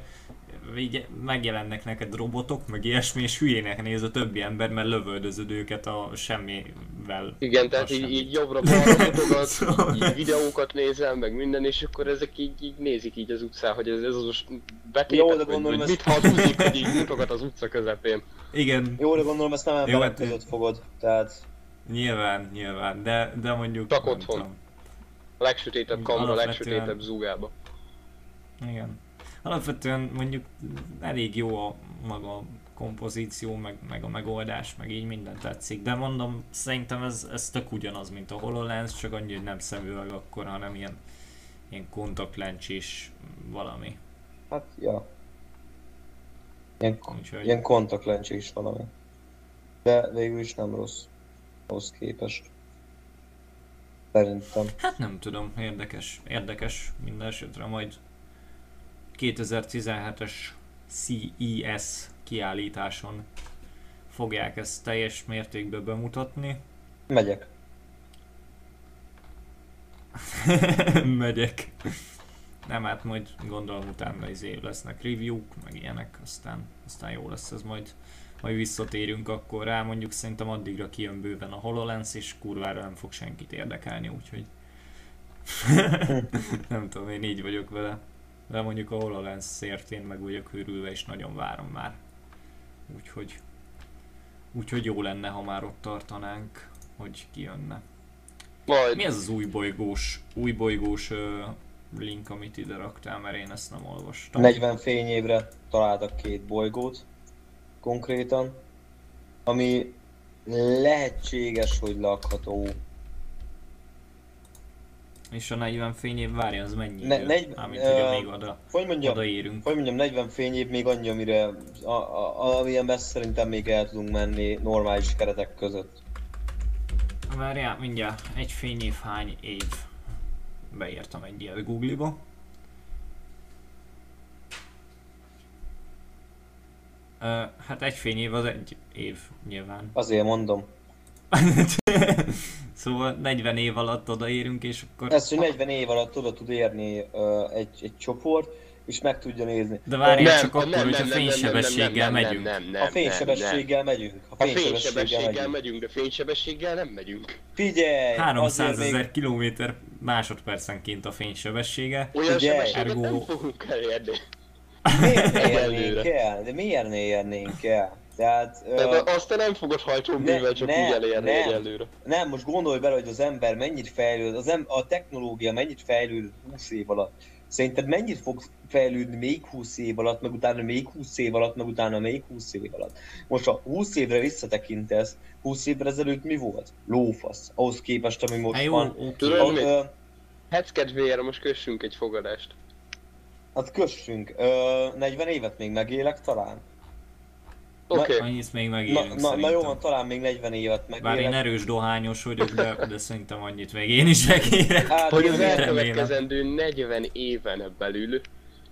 [SPEAKER 3] így megjelennek neked robotok, meg ilyesmi, és hülyének néz a többi ember, mert lövöldözöd őket a semmivel.
[SPEAKER 4] Igen, tehát így,
[SPEAKER 3] semmit.
[SPEAKER 4] így jobbra-balra mutogat,
[SPEAKER 3] Szóval-
[SPEAKER 4] így videókat nézel, meg minden, és akkor ezek így, így nézik így az utcán, hogy ez, ez az most
[SPEAKER 2] Jó,
[SPEAKER 4] betétek,
[SPEAKER 2] de gondolom
[SPEAKER 4] hogy
[SPEAKER 2] ez-
[SPEAKER 4] mit hazudzik, hogy így mutogat az utca közepén.
[SPEAKER 3] Igen,
[SPEAKER 2] Jó, de gondolom ezt nem
[SPEAKER 3] Jó,
[SPEAKER 2] emberek
[SPEAKER 3] hát-
[SPEAKER 2] között fogod, tehát
[SPEAKER 3] nyilván, nyilván, de, de mondjuk...
[SPEAKER 4] Csak otthon. legsötétebb kamra, legsötétebb zúgába.
[SPEAKER 3] Igen. Alapvetően mondjuk elég jó a maga kompozíció, meg, meg a megoldás, meg így minden tetszik, de mondom, szerintem ez, ez tök ugyanaz, mint a HoloLens, csak annyi, hogy nem szemüveg akkor, hanem ilyen, ilyen kontaktlencs valami.
[SPEAKER 2] hát, ja. Ilyen,
[SPEAKER 3] Úgyhogy
[SPEAKER 2] ilyen kontaktlencse is valami. De végül is nem rossz. Ahhoz képest. Szerintem.
[SPEAKER 3] Hát nem tudom, érdekes, érdekes minden esetre majd 2017-es CES kiállításon fogják ezt teljes mértékben bemutatni.
[SPEAKER 2] Megyek.
[SPEAKER 3] Megyek. Nem, hát majd gondolom utána izé lesznek review-k, meg ilyenek, aztán, aztán jó lesz ez majd. Majd visszatérünk akkor rá, mondjuk szerintem addigra kijön bőven a HoloLens, és kurvára nem fog senkit érdekelni, úgyhogy... nem tudom, én így vagyok vele. De mondjuk a HoloLens szért én meg vagyok őrülve, és nagyon várom már. Úgyhogy... Úgyhogy jó lenne, ha már ott tartanánk, hogy kijönne.
[SPEAKER 4] Majd
[SPEAKER 3] Mi ez az új bolygós, új bolygós ö, link, amit ide raktál, mert én ezt nem olvastam.
[SPEAKER 2] 40 fényévre találtak két bolygót. Konkrétan. Ami lehetséges, hogy lakható.
[SPEAKER 3] És a 40 fényév várja, az mennyi
[SPEAKER 2] Ne-
[SPEAKER 3] idő?
[SPEAKER 2] negy-
[SPEAKER 3] Amit ugye még oda,
[SPEAKER 2] Hogy mondjam,
[SPEAKER 3] odaérünk.
[SPEAKER 2] hogy mondjam, 40 fényév még annyi, amire, a, a, amilyen messze szerintem még el tudunk menni normális keretek között.
[SPEAKER 3] Várjál, mindjárt, egy fényév hány év? Beírtam egy ilyet Google-ba. Hát egy fényév az egy év, nyilván.
[SPEAKER 2] Azért mondom.
[SPEAKER 3] szóval 40 év alatt odaérünk, és akkor...
[SPEAKER 2] Ez, hogy 40 év alatt oda tud érni uh, egy, egy csoport, és meg tudja nézni.
[SPEAKER 3] De várjál
[SPEAKER 4] Nem,
[SPEAKER 3] csak akkor,
[SPEAKER 4] nem, nem,
[SPEAKER 3] fénysebességgel
[SPEAKER 4] nem, nem,
[SPEAKER 3] megyünk.
[SPEAKER 4] Nem, nem,
[SPEAKER 2] a fénysebességgel megyünk. A
[SPEAKER 4] A
[SPEAKER 2] fénysebességgel megyünk.
[SPEAKER 4] megyünk, de fénysebességgel nem megyünk.
[SPEAKER 2] Figyelj!
[SPEAKER 3] 300
[SPEAKER 2] azért még-
[SPEAKER 3] ezer kilométer másodpercenként a fénysebessége.
[SPEAKER 4] Olyan
[SPEAKER 2] Figyelj!
[SPEAKER 4] sebességet nem
[SPEAKER 3] Ergo-
[SPEAKER 4] fogunk elérni.
[SPEAKER 2] Miért érnénk el? De miért ne érnénk el? Tehát,
[SPEAKER 4] De
[SPEAKER 2] ö,
[SPEAKER 4] azt te nem fogod hajtóművel
[SPEAKER 2] Ne-
[SPEAKER 4] csak
[SPEAKER 2] nem,
[SPEAKER 4] úgy elérni
[SPEAKER 2] nem.
[SPEAKER 4] egyelőre.
[SPEAKER 2] nem, most gondolj bele, hogy az ember mennyit fejlőd, az em- a technológia mennyit fejlődött 20 év alatt. Szerinted mennyit fog fejlődni még 20 év alatt, meg utána még 20 év alatt, meg utána még 20 év alatt? Most ha 20 évre visszatekintesz, 20 évre ezelőtt mi volt? Lófasz. Ahhoz képest, ami most
[SPEAKER 3] Hát jó,
[SPEAKER 2] van.
[SPEAKER 4] Tudod, mi? kedvéért most kössünk egy fogadást.
[SPEAKER 2] hát kössünk. Ö, 40 évet még megélek talán?
[SPEAKER 4] Oké.
[SPEAKER 3] Annyit még
[SPEAKER 2] Na,
[SPEAKER 3] megérünk
[SPEAKER 2] na, na
[SPEAKER 3] szerintem.
[SPEAKER 2] jó, van, talán még 40 évet
[SPEAKER 3] Bár én erős dohányos vagyok, de, de szerintem annyit még én is megérek.
[SPEAKER 2] Hát,
[SPEAKER 4] Hogy az elkövetkezendő 40 éven belül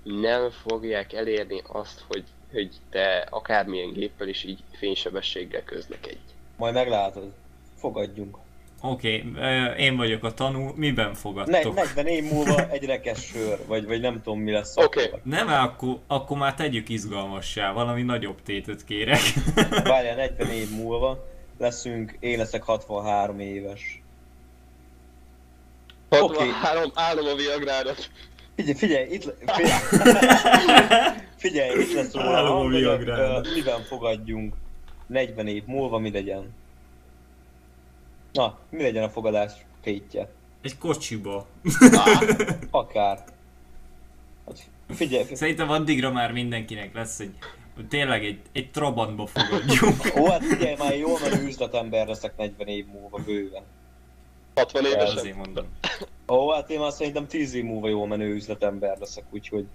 [SPEAKER 4] nem fogják elérni azt, hogy, hogy te akármilyen géppel is így fénysebességgel közlekedj.
[SPEAKER 2] Majd meglátod. Fogadjunk.
[SPEAKER 3] Oké, okay, én vagyok a tanú, miben
[SPEAKER 2] Ne,
[SPEAKER 3] fogadtok?
[SPEAKER 2] 40 év múlva egy rekesz sör, vagy, vagy nem tudom mi lesz
[SPEAKER 4] Oké.
[SPEAKER 2] akkor.
[SPEAKER 3] Nem, akkor, akkor már tegyük izgalmassá, valami nagyobb tétet kérek.
[SPEAKER 2] Várjál, 40 év múlva leszünk, én leszek 63 éves. Oké.
[SPEAKER 4] 63, állom a viagrádat.
[SPEAKER 2] Figyelj, figyelj, itt, figyelj, figyelj, itt lesz róla,
[SPEAKER 3] Állom a
[SPEAKER 2] hang, hogy, miben fogadjunk 40 év múlva, mi legyen? Na, mi legyen a fogadás tétje?
[SPEAKER 3] Egy kocsiba.
[SPEAKER 2] Akár. Hát figyelj, figyelj.
[SPEAKER 3] Szerintem addigra már mindenkinek lesz egy, tényleg egy, egy Trabantba fogadjunk.
[SPEAKER 2] Ó, hát figyelj, már jól menő üzletember leszek 40 év múlva bőven.
[SPEAKER 4] 60 évesen.
[SPEAKER 3] Azért mondom.
[SPEAKER 2] Ó, hát én már szerintem 10 év múlva jól menő üzletember leszek, úgyhogy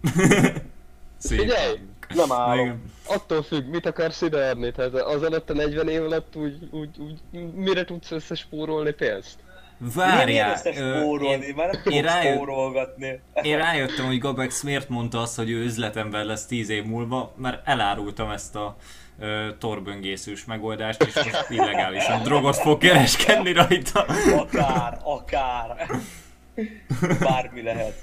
[SPEAKER 3] Szép.
[SPEAKER 4] Figyelj!
[SPEAKER 2] nem
[SPEAKER 3] Na
[SPEAKER 2] állom.
[SPEAKER 4] Attól függ, mit akarsz ideadni? Tehát az alatt a 40 év alatt úgy, úgy, úgy mire tudsz összespórolni pénzt?
[SPEAKER 3] Várjál,
[SPEAKER 2] spórolni?
[SPEAKER 3] én,
[SPEAKER 2] Már nem
[SPEAKER 3] én rájött-
[SPEAKER 2] spórolgatni.
[SPEAKER 3] én rájöttem, hogy Gabex miért mondta azt, hogy ő üzletember lesz 10 év múlva, mert elárultam ezt a ö, torböngészős megoldást, és most illegálisan drogot fog kereskedni rajta.
[SPEAKER 2] Akár, akár. Bármi lehet.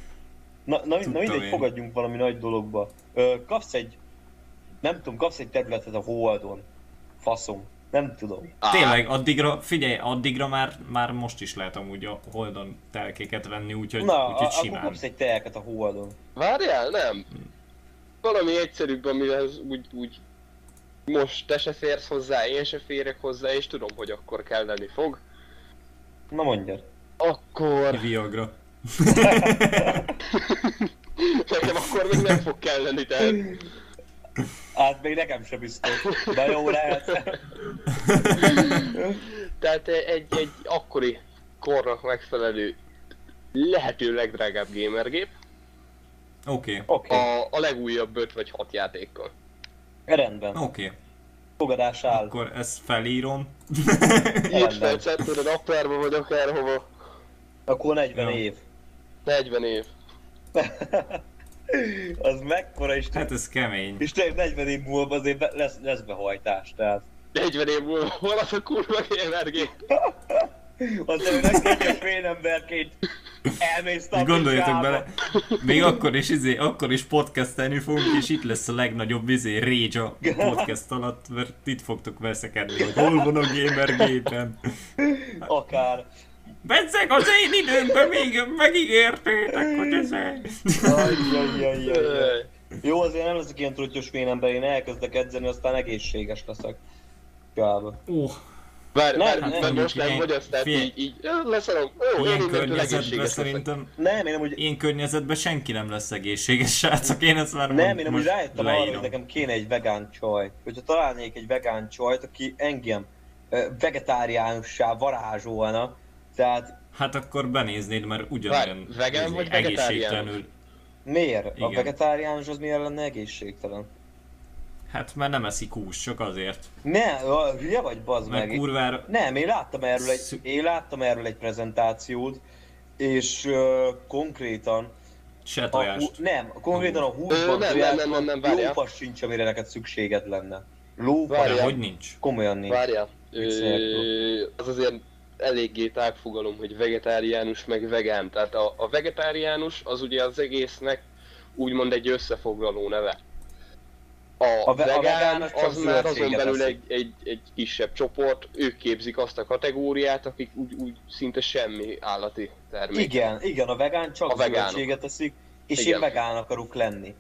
[SPEAKER 2] Na, na, na
[SPEAKER 3] Tudtam
[SPEAKER 2] mindegy,
[SPEAKER 3] én.
[SPEAKER 2] fogadjunk valami nagy dologba. Kapsz egy, nem tudom, kapsz egy területet a Holdon. Faszom. Nem tudom.
[SPEAKER 3] Tényleg, addigra, figyelj, addigra már, már most is lehet amúgy a Holdon telkéket venni, úgyhogy,
[SPEAKER 2] Na, a,
[SPEAKER 3] úgyhogy
[SPEAKER 2] akkor
[SPEAKER 3] simán.
[SPEAKER 2] kapsz egy telket a Holdon.
[SPEAKER 4] Várjál, nem. Valami egyszerűbb, amihez úgy, úgy most te se férsz hozzá, én se férek hozzá, és tudom, hogy akkor kelleni fog.
[SPEAKER 2] Na mondjad.
[SPEAKER 4] Akkor...
[SPEAKER 3] Viagra.
[SPEAKER 4] Nekem akkor még nem fog kelleni, tehát...
[SPEAKER 2] Hát még nekem sem biztos. De jó lehet.
[SPEAKER 4] Tehát egy, egy akkori kornak megfelelő lehető legdrágább gamergép,
[SPEAKER 3] Oké,
[SPEAKER 2] Oké, okay.
[SPEAKER 4] a, a legújabb 5 vagy 6 játékkal.
[SPEAKER 2] rendben.
[SPEAKER 3] oké.
[SPEAKER 2] Fogadás áll.
[SPEAKER 3] Akkor ezt felírom.
[SPEAKER 4] Írd fel, csetted a naptárba vagy akárhova.
[SPEAKER 2] Akkor 40
[SPEAKER 3] Jó.
[SPEAKER 2] év.
[SPEAKER 4] 40 év.
[SPEAKER 2] az mekkora is.
[SPEAKER 3] Hát ez kemény.
[SPEAKER 2] És tényleg 40 év múlva azért be- lesz, lesz behajtás, tehát.
[SPEAKER 4] 40 év múlva hol az a kurva gamergép?
[SPEAKER 2] Azért megkegyes fél emberként elmész
[SPEAKER 3] És gondoljatok bele, még akkor is, izé, akkor is podcastelni fogunk, és itt lesz a legnagyobb izé, rage a podcast alatt, mert itt fogtok veszekedni, hogy hol van a gamer gépen.
[SPEAKER 2] Akár.
[SPEAKER 3] Bezzeg az én időmben még megígértétek, hogy ez.
[SPEAKER 2] Jó, azért nem leszek ilyen truttyos fénember, én elkezdek edzeni, aztán egészséges leszek. Kába.
[SPEAKER 3] Ó,
[SPEAKER 4] Várj,
[SPEAKER 2] Nem,
[SPEAKER 4] várj,
[SPEAKER 2] nem,
[SPEAKER 3] mondjuk
[SPEAKER 4] most nem vagy azt, tehát így, így, leszarom, ó, én
[SPEAKER 3] ilyen
[SPEAKER 4] innentől
[SPEAKER 3] környezetben szerintem,
[SPEAKER 2] Nem, én amúgy,
[SPEAKER 3] ilyen környezetben senki nem lesz egészséges, srácok, én ezt már
[SPEAKER 2] nem, én amúgy
[SPEAKER 3] most
[SPEAKER 2] rájöttem arra, hogy nekem kéne egy vegán csaj. Hogyha találnék egy vegán csajt, aki engem vegetáriánussá varázsolna, tehát
[SPEAKER 3] Hát akkor benéznéd, mert ugyanolyan
[SPEAKER 4] vegán
[SPEAKER 3] izé,
[SPEAKER 4] vagy vegetáriánus?
[SPEAKER 3] egészségtelenül.
[SPEAKER 2] miért? A
[SPEAKER 3] Igen.
[SPEAKER 2] vegetáriánus az miért lenne egészségtelen?
[SPEAKER 3] Hát mert nem eszik hús, csak azért.
[SPEAKER 2] Ne, hülye vagy, bazd
[SPEAKER 3] Mert
[SPEAKER 2] meg.
[SPEAKER 3] kurvára...
[SPEAKER 2] Nem, én láttam erről egy,
[SPEAKER 3] Szü-
[SPEAKER 2] én láttam erről egy prezentációt, és uh, konkrétan
[SPEAKER 3] Se
[SPEAKER 2] a hú,
[SPEAKER 3] tojást.
[SPEAKER 2] nem, konkrétan a húsban
[SPEAKER 4] nem, nem, nem, nem, nem,
[SPEAKER 2] lófasz sincs, amire neked szükséged lenne. Lófasz
[SPEAKER 3] hogy nincs?
[SPEAKER 2] komolyan nincs.
[SPEAKER 4] Várjál, az azért eléggé tágfogalom, hogy vegetáriánus meg vegán. Tehát a, a vegetáriánus az ugye az egésznek úgymond egy összefoglaló neve. A,
[SPEAKER 2] A ve- a
[SPEAKER 4] vegán,
[SPEAKER 2] vegán az
[SPEAKER 4] az már azon belül egy, egy, egy kisebb csoport, ők képzik azt a kategóriát, akik úgy, úgy szinte semmi állati termék.
[SPEAKER 2] Igen, igen, a vegán csak
[SPEAKER 4] A
[SPEAKER 2] zöldséget eszik, és
[SPEAKER 4] Igen.
[SPEAKER 2] én vegán akarok lenni.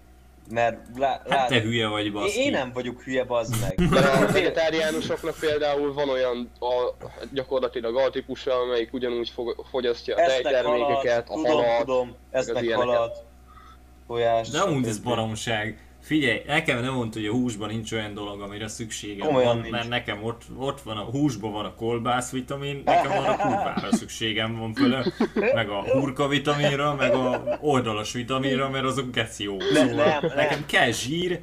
[SPEAKER 2] Mert lá,
[SPEAKER 3] Hát te hülye vagy, baszki.
[SPEAKER 2] én nem vagyok hülye, bazd meg.
[SPEAKER 4] De a vegetáriánusoknak például van olyan a, gyakorlatilag altípusa, amelyik ugyanúgy fog, fogyasztja a tejtermékeket, a
[SPEAKER 2] tudom,
[SPEAKER 4] halat,
[SPEAKER 2] tudom, esznek
[SPEAKER 4] az ilyeneket.
[SPEAKER 2] halat, tojás.
[SPEAKER 3] De amúgy ez baromság. Figyelj, nekem nem mondta, hogy a húsban nincs olyan dolog, amire szükségem
[SPEAKER 2] Komolyan
[SPEAKER 3] van,
[SPEAKER 2] nincs.
[SPEAKER 3] mert nekem ott, ott van a húsban van a kolbász vitamin, nekem arra kurvára szükségem van fele, meg a hurka vitaminra, meg a oldalas vitaminra, mert azok geci jó.
[SPEAKER 2] Ne-
[SPEAKER 3] Szóval
[SPEAKER 2] nem, nem.
[SPEAKER 3] nekem kell zsír,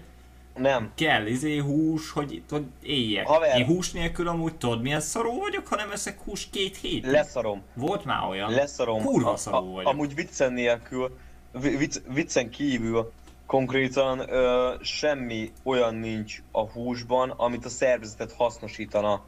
[SPEAKER 2] Nem,
[SPEAKER 3] kell izé hús, hogy, hogy éljek.
[SPEAKER 2] Haver.
[SPEAKER 3] Én hús nélkül amúgy tudod milyen szaró vagyok, ha nem eszek hús két hét.
[SPEAKER 2] leszarom.
[SPEAKER 3] Volt már olyan.
[SPEAKER 2] Leszarom.
[SPEAKER 3] Kurva
[SPEAKER 2] A-
[SPEAKER 3] szaró
[SPEAKER 2] a-
[SPEAKER 3] vagyok.
[SPEAKER 2] Amúgy viccen nélkül, vi- vicc, viccen kívül konkrétan ö, semmi olyan nincs a húsban, amit a szervezetet hasznosítana.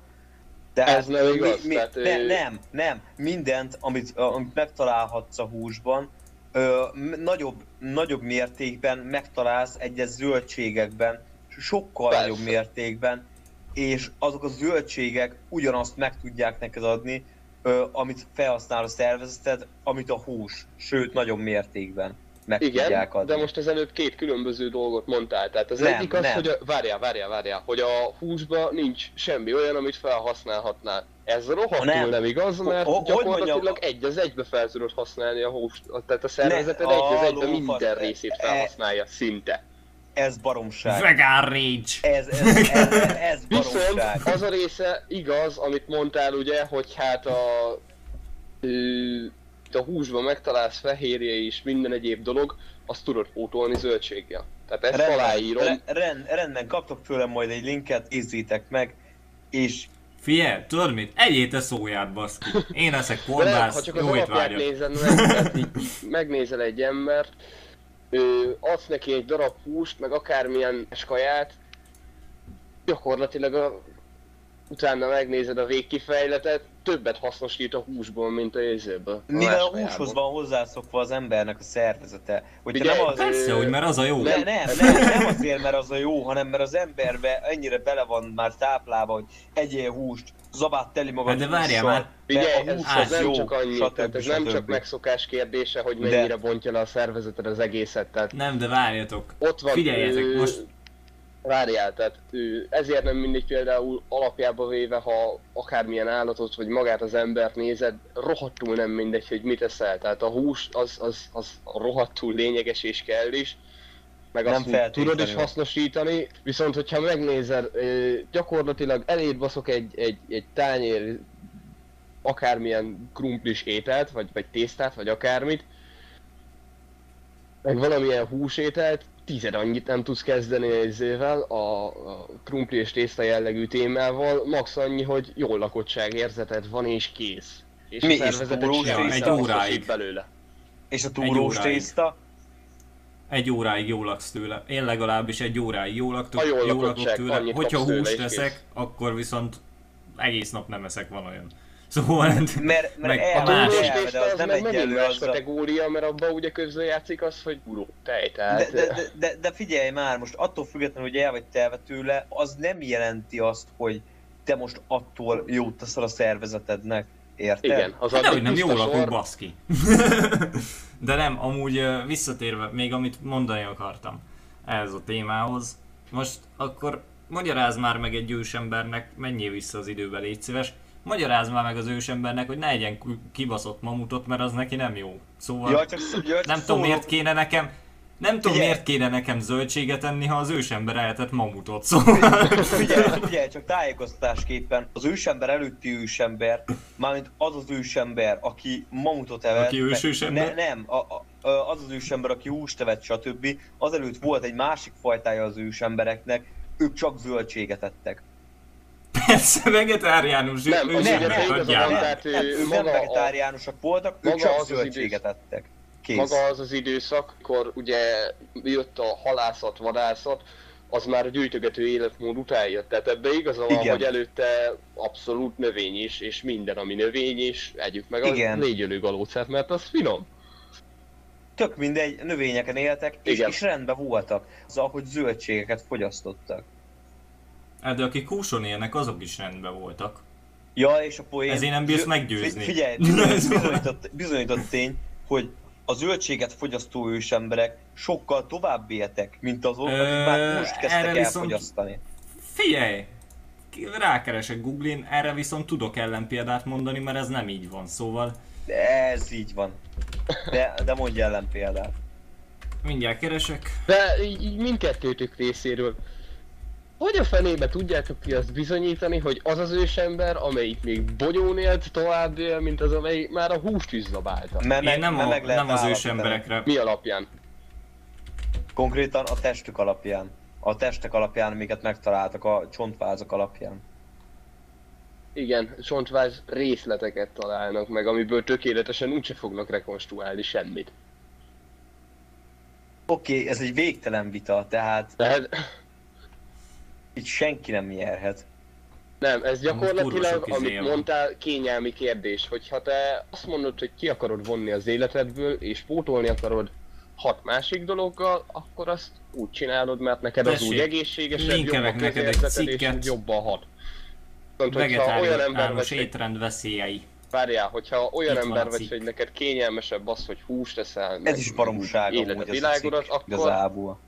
[SPEAKER 2] Tehát
[SPEAKER 4] Ez nem igaz, tehát,
[SPEAKER 2] ne,
[SPEAKER 4] ö-
[SPEAKER 2] nem, nem. Mindent, amit, amit megtalálhatsz a húsban, ö, nagyobb, nagyobb mértékben megtalálsz egyes zöldségekben, sokkal
[SPEAKER 4] Persze.
[SPEAKER 2] nagyobb mértékben, és azok a zöldségek ugyanazt meg tudják neked adni, ö, amit felhasznál a szervezeted, amit a hús, sőt nagyobb mértékben meg
[SPEAKER 4] Igen,
[SPEAKER 2] tudják adni.
[SPEAKER 4] de most az előbb két különböző dolgot mondtál. Tehát az
[SPEAKER 2] Nem,
[SPEAKER 4] egyik az,
[SPEAKER 2] nem.
[SPEAKER 4] hogy a, várjál, várjál, várjál, hogy a húsban nincs semmi olyan, amit felhasználhatnál. Ez rohadtul
[SPEAKER 2] Nem.
[SPEAKER 4] nem, igaz, mert
[SPEAKER 2] hogy
[SPEAKER 4] gyakorlatilag
[SPEAKER 2] mondjam?
[SPEAKER 4] egy az egybe fel tudod használni a húst. Tehát a szervezeted egy az
[SPEAKER 2] a
[SPEAKER 4] egybe minden
[SPEAKER 2] e-
[SPEAKER 4] részét
[SPEAKER 2] e-
[SPEAKER 4] felhasználja, szinte.
[SPEAKER 2] Ez baromság.
[SPEAKER 3] Vegán rage!
[SPEAKER 2] Ez, ez, ez, ez
[SPEAKER 4] Viszont
[SPEAKER 2] baromság.
[SPEAKER 4] az a része igaz, amit mondtál ugye, hogy hát a, ö, a húsban megtalálsz fehérje és minden egyéb dolog, azt tudod pótolni zöldséggel. Tehát ezt
[SPEAKER 2] Rendben,
[SPEAKER 4] aláírom.
[SPEAKER 2] re- rend, rendben, kaptok tőlem majd egy linket, nézzétek meg, és
[SPEAKER 3] Figyelj, tudod mit? Egyél te szóját, baszki. Én eszek
[SPEAKER 4] De nem, ha csak az
[SPEAKER 3] jó
[SPEAKER 4] alapját nézed meg, megnézel egy embert, ő, adsz neki egy darab húst, meg akármilyen kaját, gyakorlatilag a, utána megnézed a végkifejletet, többet hasznosít a húsból, mint a jézőből.
[SPEAKER 2] Mivel a húshoz van hozzászokva az embernek a szervezete. Hogyha
[SPEAKER 4] Ugye,
[SPEAKER 2] nem az...
[SPEAKER 3] Persze, hogy mert az a jó.
[SPEAKER 2] Ne, nem, nem, nem azért, mert az a jó, hanem mert az emberbe ennyire bele van már táplálva, hogy egyél húst, zabát teli magad
[SPEAKER 3] Hát de várjál már.
[SPEAKER 2] A
[SPEAKER 4] ez,
[SPEAKER 2] hús
[SPEAKER 4] ez
[SPEAKER 2] az
[SPEAKER 4] nem
[SPEAKER 2] jó,
[SPEAKER 4] csak annyi,
[SPEAKER 2] stb.
[SPEAKER 4] tehát ez nem csak megszokás kérdése, hogy
[SPEAKER 2] De-
[SPEAKER 4] mennyire bontja le a szervezeted az egészet, tehát
[SPEAKER 3] Nem, de várjatok.
[SPEAKER 4] ott van...
[SPEAKER 3] Figyeljetek, most
[SPEAKER 4] Várjál, tehát ő, ezért nem mindig például alapjába véve, ha akármilyen állatot, vagy magát az embert nézed, rohadtul nem mindegy, hogy mit eszel. Tehát a hús az, az, az rohadtul lényeges és kell is, meg
[SPEAKER 2] Nem
[SPEAKER 4] azt tudod is hasznosítani, viszont hogyha megnézed, gyakorlatilag eléd baszok egy, egy, egy tányér akármilyen krumplis ételt, vagy, vagy tésztát, vagy akármit, meg valamilyen húsételt, tized annyit nem tudsz kezdeni ezével, a, a krumpli és tészta jellegű témával, max annyi, hogy jól lakottság érzeted van és kész. És
[SPEAKER 2] Mi,
[SPEAKER 4] a szervezeted
[SPEAKER 2] túrós
[SPEAKER 4] sem
[SPEAKER 3] Egy óráig.
[SPEAKER 4] belőle.
[SPEAKER 2] És a túrós tészta,
[SPEAKER 3] egy óráig jól laksz tőle. Én legalábbis egy óráig jól laktok,
[SPEAKER 4] A jól
[SPEAKER 3] jól lakok tőle. Hogyha
[SPEAKER 4] tőle,
[SPEAKER 3] húst
[SPEAKER 4] és
[SPEAKER 3] eszek,
[SPEAKER 4] kész.
[SPEAKER 3] akkor viszont egész nap nem eszek, van olyan. Szóval...
[SPEAKER 2] mert, mert
[SPEAKER 3] Meg a
[SPEAKER 4] túrós
[SPEAKER 2] elve, de az
[SPEAKER 4] az
[SPEAKER 2] nem egyenlő
[SPEAKER 4] más
[SPEAKER 2] azzal.
[SPEAKER 4] kategória, mert abban ugye közben játszik az, hogy buró tej, tehát...
[SPEAKER 2] De, de, de, de, figyelj már, most attól függetlenül, hogy el vagy telve tőle, az nem jelenti azt, hogy te most attól jót teszel a szervezetednek. Érted?
[SPEAKER 4] igen, az
[SPEAKER 3] Hát
[SPEAKER 4] addig
[SPEAKER 3] nem jól lakok,
[SPEAKER 4] sor.
[SPEAKER 3] baszki. De nem, amúgy visszatérve, még amit mondani akartam ehhez a témához. Most akkor magyaráz már meg egy ősembernek, menjél vissza az időbe, légy szíves. Magyaráz már meg az ősembernek, hogy ne egyen kibaszott mamutot, mert az neki nem jó. Szóval
[SPEAKER 2] Ja, csak, ja,
[SPEAKER 3] nem tudom miért kéne nekem, nem tudom miért kéne nekem zöldséget enni, ha az ősember ehetett mamutot, szóval...
[SPEAKER 2] Figyelj, figyelj, csak tájékoztatásképpen az ősember előtti ősember, mármint az az ősember, aki mamutot evett.
[SPEAKER 3] Aki ősősember?
[SPEAKER 2] Ne, nem, a, a, az az ősember, aki húst evett, stb. Azelőtt volt egy másik fajtája az ősembereknek, ők csak zöldséget ettek.
[SPEAKER 3] Persze, vegetáriánus,
[SPEAKER 4] Nem, az igaza
[SPEAKER 3] hagyjál
[SPEAKER 4] van,
[SPEAKER 3] már.
[SPEAKER 4] tehát ő
[SPEAKER 2] nem, ők
[SPEAKER 4] maga
[SPEAKER 2] nem
[SPEAKER 4] a-
[SPEAKER 2] vegetáriánusok voltak, ők
[SPEAKER 4] maga
[SPEAKER 2] csak
[SPEAKER 4] az az
[SPEAKER 2] zöldséget ettek. Kész.
[SPEAKER 4] Maga az az időszak, amikor ugye jött a halászat, vadászat, az már a gyűjtögető életmód után jött. Tehát ebbe igaza van,
[SPEAKER 2] Igen.
[SPEAKER 4] hogy előtte abszolút növény is, és minden, ami növény is, együk meg a
[SPEAKER 2] Igen.
[SPEAKER 4] légyölő galócát, mert az finom.
[SPEAKER 2] Tök mindegy, növényeken éltek, és,
[SPEAKER 4] Igen.
[SPEAKER 2] és rendben voltak. Az, ahogy zöldségeket fogyasztottak.
[SPEAKER 3] Hát de akik kúson élnek, azok is rendben voltak.
[SPEAKER 2] Ja, és a poén...
[SPEAKER 3] Ezért nem bírsz meggyőzni.
[SPEAKER 2] Fi- Figyelj, bizonyított, bizonyított, tény, hogy a zöldséget fogyasztó ősemberek sokkal tovább éltek, mint azok, akik
[SPEAKER 3] Ö,
[SPEAKER 2] már húst kezdtek el
[SPEAKER 3] viszont-
[SPEAKER 2] fogyasztani.
[SPEAKER 3] Figyelj! Rákeresek Googlin, erre viszont tudok ellenpéldát mondani, mert ez nem így van, szóval
[SPEAKER 2] De ez így van. De, de mondj ellen példát.
[SPEAKER 3] mindjárt keresek.
[SPEAKER 4] De így mindkettőtök részéről. Hogy a fenébe tudjátok ti azt bizonyítani, hogy az az ősember, amelyik még bogyón élt, tovább él, mint az, amelyik már a húst is zabálta?
[SPEAKER 2] Mert
[SPEAKER 3] Én nem, a,
[SPEAKER 2] meg lehet
[SPEAKER 3] nem az ősemberekre.
[SPEAKER 4] Mi alapján?
[SPEAKER 2] Konkrétan a testük alapján. A testek alapján, amiket megtaláltak, a csontvázak alapján.
[SPEAKER 4] Igen, csontváz részleteket találnak meg, amiből tökéletesen úgyse fognak rekonstruálni semmit.
[SPEAKER 2] Oké, okay, ez egy végtelen vita, tehát
[SPEAKER 4] Tehát
[SPEAKER 2] itt senki nem nyerhet.
[SPEAKER 4] nem, ez gyakorlatilag, amit mondtál, kényelmi kérdés. Hogyha te azt mondod, hogy ki akarod vonni az életedből, és pótolni akarod hat másik dologgal, akkor azt úgy csinálod, mert neked az
[SPEAKER 3] Tessék,
[SPEAKER 4] úgy egészségesebb, jobb a
[SPEAKER 3] linkelek neked egy
[SPEAKER 4] közérzeted, és jobban hat. Viszont, hogyha olyan ember vagy, hogy,
[SPEAKER 3] étrend veszélyei.
[SPEAKER 4] várjál, hogyha olyan
[SPEAKER 3] Itt
[SPEAKER 4] ember vagy, hogy neked kényelmesebb az, hogy húst eszel,
[SPEAKER 2] Ez
[SPEAKER 4] meg
[SPEAKER 2] is baromság amúgy
[SPEAKER 4] a
[SPEAKER 2] ez a cikk,
[SPEAKER 4] akkor
[SPEAKER 2] igazából.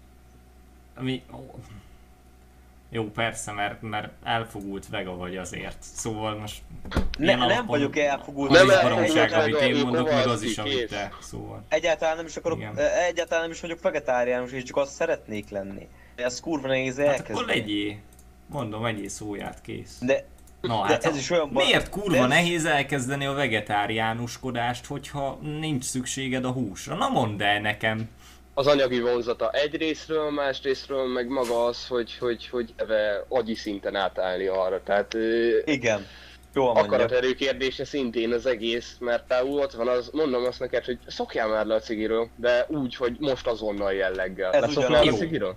[SPEAKER 3] Ami... Jó, persze, mert, mert elfogult vega vagy azért. Szóval most...
[SPEAKER 2] Ne, nem
[SPEAKER 3] alapon-
[SPEAKER 2] vagyok elfogult.
[SPEAKER 4] Nem
[SPEAKER 2] nem
[SPEAKER 3] baromság, amit én mondok, meg az is, amit te. Szóval...
[SPEAKER 2] Egyáltalán nem is akarok,
[SPEAKER 3] Igen.
[SPEAKER 2] egyáltalán nem is vagyok vegetáriánus, és csak azt szeretnék lenni. Ez kurva nehéz
[SPEAKER 3] Hát
[SPEAKER 2] elkezdeni.
[SPEAKER 3] akkor legyél. Mondom, egyél szóját, kész.
[SPEAKER 2] De
[SPEAKER 3] Na,
[SPEAKER 2] de
[SPEAKER 3] hát
[SPEAKER 2] ez is olyan bar-
[SPEAKER 3] miért kurva
[SPEAKER 2] ez-
[SPEAKER 3] nehéz elkezdeni a vegetáriánuskodást, hogyha nincs szükséged a húsra? Na mondd el nekem.
[SPEAKER 4] Az anyagi vonzata egyrésztről, másrésztről meg maga az, hogy, hogy, hogy eve agyi szinten átállni arra. Tehát
[SPEAKER 2] igen, jól
[SPEAKER 4] akaraterő kérdése szintén az egész, mert például ott van az, mondom azt neked, hogy szokjál már le a cigiről, de úgy, hogy most azonnal jelleggel.
[SPEAKER 2] Ez
[SPEAKER 4] Leszoknál a
[SPEAKER 2] Jó.
[SPEAKER 4] cigiről?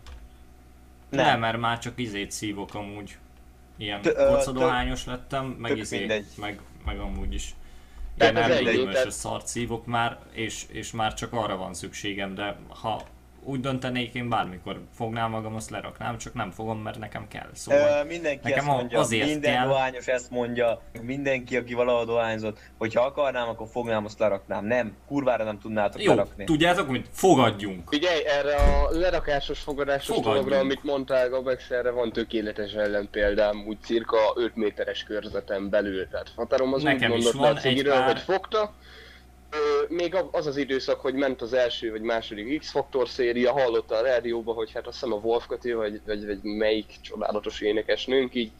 [SPEAKER 3] Nem.
[SPEAKER 2] Nem.
[SPEAKER 3] mert már csak izét szívok amúgy. ilyen kocadohányos lettem, meg izé, meg, meg amúgy is.
[SPEAKER 4] Ez egy-
[SPEAKER 3] elmélyülős
[SPEAKER 4] tehát-
[SPEAKER 3] szart szívok már, és, és már csak arra van szükségem, de ha úgy döntenék, én bármikor fognám magam, azt leraknám, csak nem fogom, mert nekem kell. Szóval
[SPEAKER 2] Ö, mindenki
[SPEAKER 3] nekem
[SPEAKER 2] ezt mondja,
[SPEAKER 3] azért
[SPEAKER 2] minden
[SPEAKER 3] kell-
[SPEAKER 2] dohányos ezt mondja, mindenki, aki valahol dohányzott, hogy ha akarnám, akkor fognám, azt leraknám. Nem, kurvára nem tudnátok
[SPEAKER 3] jó,
[SPEAKER 2] lerakni.
[SPEAKER 3] tudjátok mit? Fogadjunk!
[SPEAKER 4] Figyelj, erre a lerakásos, fogadásos
[SPEAKER 3] Fogadjunk.
[SPEAKER 4] dologra, amit mondtál, Gabex, erre van tökéletes ellenpéldám, úgy cirka 5 méteres körzeten belül. Tehát Fatarom az
[SPEAKER 3] Nekem
[SPEAKER 4] úgy mondott
[SPEAKER 3] van egy pár-
[SPEAKER 4] hogy fogta, még az az időszak, hogy ment az első vagy második X-Factor széria, hallotta a rádióba, hogy hát azt hiszem a Wolf Kati, vagy, vagy, vagy melyik csodálatos énekesnőnk így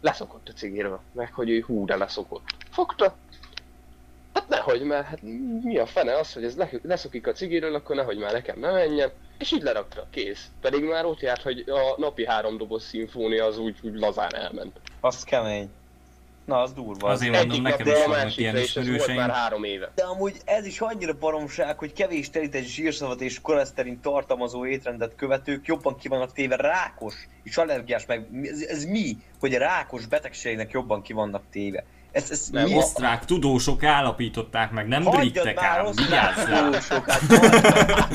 [SPEAKER 4] leszokott a cigiről, meg hogy ő hú, de leszokott. Fogta, Hát nehogy, mert hát mi a fene az, hogy ez le, leszokik a cigiről, akkor nehogy már nekem ne menjen. És így lerakta, kész. Pedig már ott járt, hogy a napi három doboz szimfónia az úgy, úgy lazán elment.
[SPEAKER 2] Az kemény. Na, az durva. Az.
[SPEAKER 3] Azért mondom,
[SPEAKER 4] Egyik
[SPEAKER 3] nekem is vannak ilyen ismerőseim.
[SPEAKER 4] már három éve.
[SPEAKER 2] De amúgy ez is annyira baromság, hogy kevés telített zsírszavat és koleszterin tartalmazó étrendet követők jobban ki vannak téve rákos és allergiás meg. Ez, ez mi? Hogy a rákos betegségnek jobban ki vannak téve. Ez, ez
[SPEAKER 4] Nem,
[SPEAKER 2] mi?
[SPEAKER 3] Osztrák tudósok állapították meg, nem
[SPEAKER 2] Hagyjad
[SPEAKER 3] britek
[SPEAKER 2] már
[SPEAKER 3] ám, vigyázzál!
[SPEAKER 2] tudósok, hát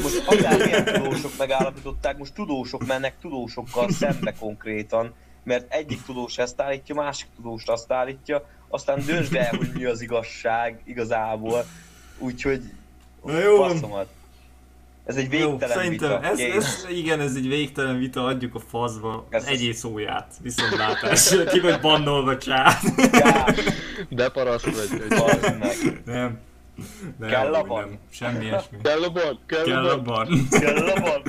[SPEAKER 2] most akármilyen tudósok megállapították, most tudósok mennek tudósokkal szembe konkrétan, mert egyik tudós ezt állítja, másik tudós azt állítja, aztán döntsd el, hogy mi az igazság igazából, úgyhogy
[SPEAKER 3] Na jó.
[SPEAKER 2] passzomat. Ez egy
[SPEAKER 3] Jó,
[SPEAKER 2] végtelen
[SPEAKER 3] szerintem
[SPEAKER 2] vita.
[SPEAKER 3] ez, ez, igen, ez egy végtelen vita, adjuk a faszba.
[SPEAKER 2] Ez-
[SPEAKER 3] Egyé szóját, viszontlátás. Ki vagy bannolva csát.
[SPEAKER 4] De paraszt vagy.
[SPEAKER 3] Nem. Nem,
[SPEAKER 2] Kell a ban?
[SPEAKER 3] Semmi ilyesmi.
[SPEAKER 4] Kell a ban? Kell, a ban.
[SPEAKER 2] Kell a ban.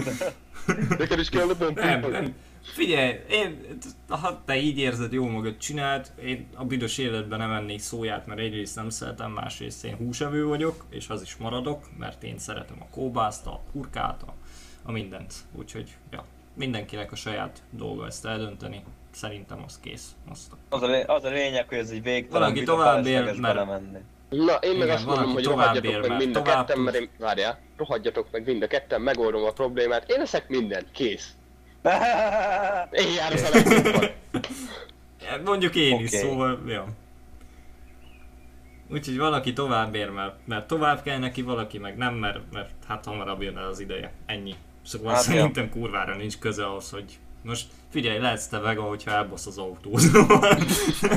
[SPEAKER 4] Neked is kell a ban?
[SPEAKER 3] Nem, nem. Figyelj, én, ha te így érzed, jó magad csináld, én a büdös életben nem ennék szóját, mert egyrészt nem szeretem, másrészt én húsevő vagyok, és az is maradok, mert én szeretem a kóbászt, a kurkát, a, a mindent. Úgyhogy, ja, mindenkinek a saját dolga ezt eldönteni. Szerintem az kész. Azt
[SPEAKER 2] Az a, lé- az a lényeg, hogy ez egy végtelen
[SPEAKER 3] Valaki tovább
[SPEAKER 2] felesleges
[SPEAKER 3] mert-
[SPEAKER 2] belemenni.
[SPEAKER 4] Na, én meg
[SPEAKER 3] Igen,
[SPEAKER 4] azt mondom, hogy
[SPEAKER 3] tovább
[SPEAKER 4] rohadjatok
[SPEAKER 3] ér,
[SPEAKER 4] meg
[SPEAKER 3] mert
[SPEAKER 4] mind a
[SPEAKER 3] tovább
[SPEAKER 4] ketten, mert én... Várjál, rohadjatok meg mind a ketten, megoldom a problémát. Én leszek mindent, kész. Én járok a legjobban.
[SPEAKER 3] Ja, Mondjuk én is,
[SPEAKER 2] Oké.
[SPEAKER 3] szóval, ja. Úgyhogy valaki tovább ér, mert, mert tovább kell neki, valaki meg nem, mert, mert hát hamarabb jön el az ideje. Ennyi. Szóval
[SPEAKER 2] Hát,
[SPEAKER 3] hát,
[SPEAKER 2] ja.
[SPEAKER 3] szerintem kurvára nincs köze ahhoz, hogy most figyelj, lehetsz te vega, hogyha elbasz az autózóval.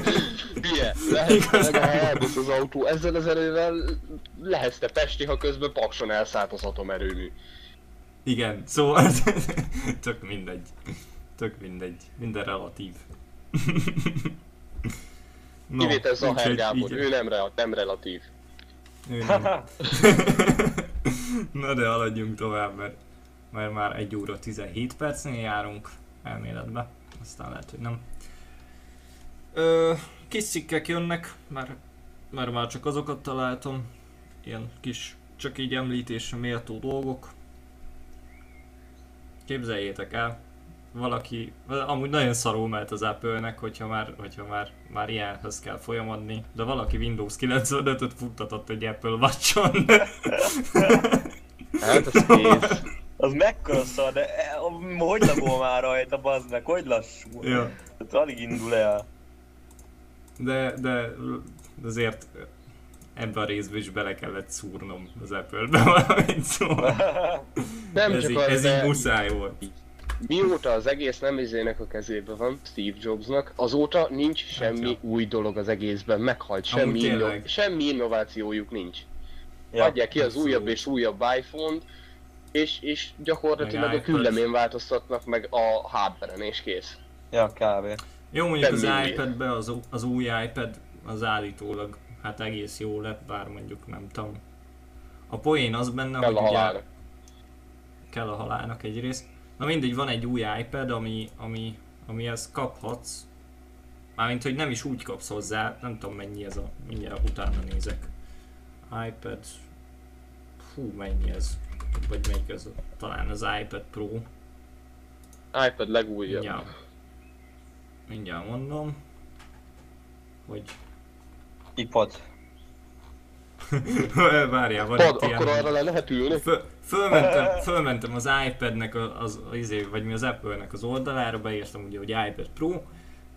[SPEAKER 4] Hülye, lehetsz meg a elbusz az autó. Ezzel az erővel lehetsz te Pesti, ha közben Pakson elszállt az atomerőmű.
[SPEAKER 3] Igen, szóval tök mindegy. Tök mindegy. Minden relatív.
[SPEAKER 4] No, Kivétel Zahár Gábor,
[SPEAKER 3] így-
[SPEAKER 4] ő nem, re- nem relatív.
[SPEAKER 3] Ő nem. Na de haladjunk tovább, mert, mert már 1 óra 17 percnél járunk elméletbe. Aztán lehet, hogy nem. Ö, kis cikkek jönnek, mert, mert már csak azokat találtam. Ilyen kis, csak így említésre méltó dolgok. Képzeljétek el, valaki, amúgy nagyon szarul mehet az Apple-nek, hogyha már, hogyha már, már ilyenhez kell folyamodni, de valaki Windows 95-öt futtatott egy Apple Watch-on.
[SPEAKER 4] Hát ez kész.
[SPEAKER 2] Az mekkora szar, de e, hogy lagol már rajta, bazd meg, hogy lassú.
[SPEAKER 3] ja.
[SPEAKER 2] Hát alig indul el.
[SPEAKER 3] De, de azért ebben a részben is bele kellett szúrnom az Apple-be valamit, szóval
[SPEAKER 4] Nem
[SPEAKER 3] ez,
[SPEAKER 4] csak
[SPEAKER 3] így,
[SPEAKER 4] az,
[SPEAKER 3] ez
[SPEAKER 4] de
[SPEAKER 3] így muszáj volt.
[SPEAKER 4] mióta az egész nem izének a kezében van, Steve Jobsnak, azóta nincs semmi
[SPEAKER 3] Hát
[SPEAKER 4] új dolog az egészben, meghalt, semmi, inno- semmi innovációjuk nincs.
[SPEAKER 2] Ja.
[SPEAKER 4] Adják ki az újabb és újabb iPhone-t, és, és gyakorlatilag
[SPEAKER 3] Meg
[SPEAKER 4] a küllemén változtatnak meg a hardware és kész.
[SPEAKER 2] Ja, kb.
[SPEAKER 3] Jó, mondjuk az iPad-be, az, az új iPad az állítólag hát egész jó lett, bár mondjuk nem tudom. A poén az benne,
[SPEAKER 4] Kell
[SPEAKER 3] hogy
[SPEAKER 4] a
[SPEAKER 3] ugye kell a halálnak egyrészt. Na mindegy, van egy új iPad, ami, ami, amihez kaphatsz. Mármint, hogy nem is úgy kapsz hozzá, nem tudom mennyi ez a, mindjárt utána nézek. iPad, fú mennyi ez, vagy melyik ez, talán az iPad Pro.
[SPEAKER 4] iPad legújabb.
[SPEAKER 3] Mindjárt, mindjárt mondom, hogy
[SPEAKER 2] iPod.
[SPEAKER 3] várjál, van
[SPEAKER 4] Pad,
[SPEAKER 3] itt ilyen,
[SPEAKER 4] akkor arra le lehet ülni?
[SPEAKER 3] Föl, fölmentem, fölmentem az iPad-nek, az, az, izé, vagy mi az Apple-nek az oldalára, beírtam ugye, hogy iPad Pro,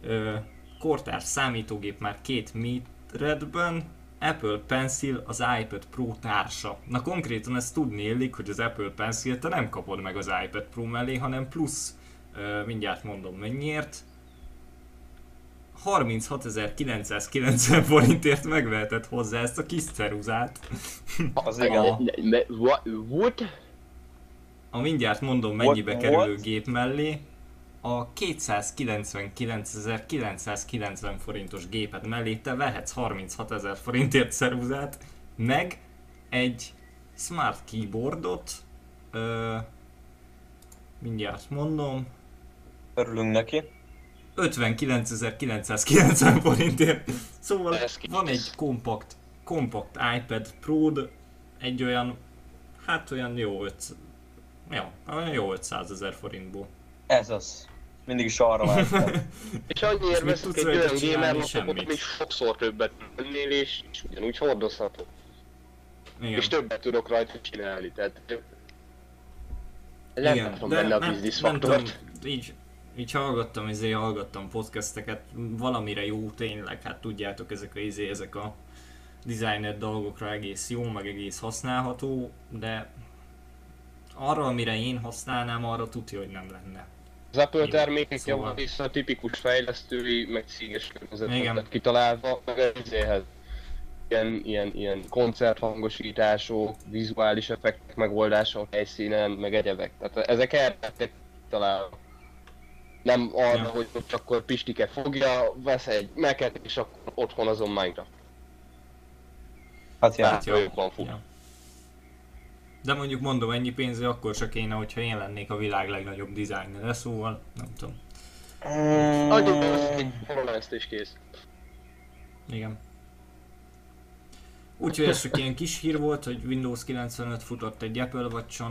[SPEAKER 3] ö, kortárs számítógép már két méretben, Apple Pencil az iPad Pro társa. Na konkrétan ezt tudni illik, hogy az Apple Pencil te nem kapod meg az iPad Pro mellé, hanem plusz, mindjárt mondom mennyiért, 36.990 forintért megvehetett hozzá ezt a kis ceruzát.
[SPEAKER 2] Az igen.
[SPEAKER 4] What? what?
[SPEAKER 3] A mindjárt mondom mennyibe
[SPEAKER 2] What-
[SPEAKER 3] kerülő
[SPEAKER 2] what?
[SPEAKER 3] gép mellé a 299.990 forintos gépet mellé te vehetsz 36.000 forintért ceruzát, meg egy smart keyboardot, ö, mindjárt mondom,
[SPEAKER 2] Örülünk neki.
[SPEAKER 3] 59.990 forintért. Szóval van egy kompakt, kompakt iPad pro egy olyan, hát olyan jó 5, ja, olyan jó 500 ezer forintból.
[SPEAKER 2] Ez az. Mindig is arra.
[SPEAKER 4] És annyiért
[SPEAKER 3] tudsz
[SPEAKER 4] egy olyan
[SPEAKER 3] csinálni?
[SPEAKER 4] gamer laptopot,
[SPEAKER 3] Semmit.
[SPEAKER 4] ami sokszor többet ennél, és, és ugyanúgy hordozható.
[SPEAKER 3] Igen.
[SPEAKER 4] És többet tudok rajta csinálni, tehát...
[SPEAKER 3] Igen,
[SPEAKER 4] Lehetem
[SPEAKER 3] de
[SPEAKER 4] benne a
[SPEAKER 3] nem,
[SPEAKER 4] business
[SPEAKER 3] nem tudom,
[SPEAKER 4] faktort.
[SPEAKER 3] így, így hallgattam, ezért hallgattam podcasteket, valamire jó tényleg, hát tudjátok, ezek a, izé, ezek a designer dolgokra egész jó, meg egész használható, de arra, amire én használnám, arra tudja, hogy nem lenne.
[SPEAKER 4] Az Apple termékek
[SPEAKER 3] szóval-
[SPEAKER 4] a tipikus fejlesztői, meg céges környezetet kitalálva, meg ezéhez ilyen, ilyen, ilyen koncerthangosítások, vizuális effektek megoldása a helyszínen, meg egyebek. Tehát ezek erre kitalálva. Nem arra,
[SPEAKER 3] Ja.
[SPEAKER 4] hogy ott akkor Pistike fogja, vesz egy meket, és akkor otthon azon Minecraft.
[SPEAKER 2] Hát.
[SPEAKER 4] Hát jó, van fut.
[SPEAKER 3] Ja. De mondjuk mondom, ennyi pénzre akkor se kéne, hogyha én lennék a világ legnagyobb dizájnere, szóval nem tudom.
[SPEAKER 4] Adjuk be azt egy HoloLens-t és kész.
[SPEAKER 3] Igen. Úgyhogy ez csak ilyen kis hír volt, hogy Windows 95 futott egy Apple watch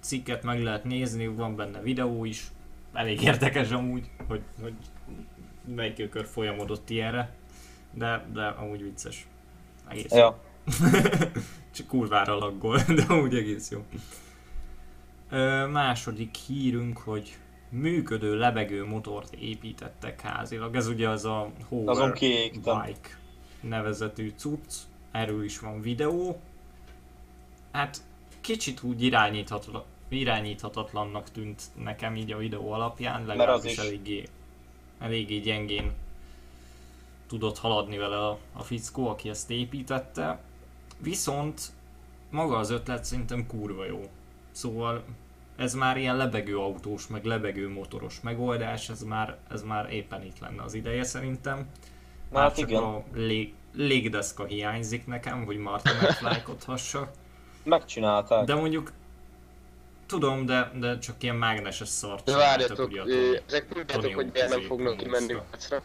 [SPEAKER 3] cikket meg lehet nézni, van benne videó is. Elég érdekes amúgy, hogy, hogy melyik kör folyamodott ilyenre. De, de amúgy vicces. Egész.
[SPEAKER 2] Ja.
[SPEAKER 3] Csak kurvára laggol, de amúgy egész jó. Ö, második hírünk, hogy működő lebegő motort építettek házilag. Ez ugye az a Hover
[SPEAKER 2] Azon kiégtem.
[SPEAKER 3] Bike nevezetű cucc. Erről is van videó. Hát kicsit úgy irányíthatla, irányíthatatlannak tűnt nekem így a videó alapján, legalábbis
[SPEAKER 2] is.
[SPEAKER 3] eléggé, eléggé gyengén tudott haladni vele a, a fickó, aki ezt építette. Viszont maga az ötlet szerintem kurva jó. Szóval ez már ilyen lebegő autós, meg lebegő motoros megoldás, ez már, ez már éppen itt lenne az ideje szerintem.
[SPEAKER 2] Na,
[SPEAKER 3] Már
[SPEAKER 2] hát
[SPEAKER 3] csak
[SPEAKER 2] igen.
[SPEAKER 3] a lég, légdeszka hiányzik nekem, hogy Martin megflájkodhassa.
[SPEAKER 2] Megcsinálták.
[SPEAKER 3] De mondjuk tudom, de, de csak ilyen mágneses szart
[SPEAKER 4] De várjatok,
[SPEAKER 3] ugye a
[SPEAKER 4] ö,
[SPEAKER 3] Tony-
[SPEAKER 4] ezek tudjátok, hogy miért nem fognak kimenni piacra?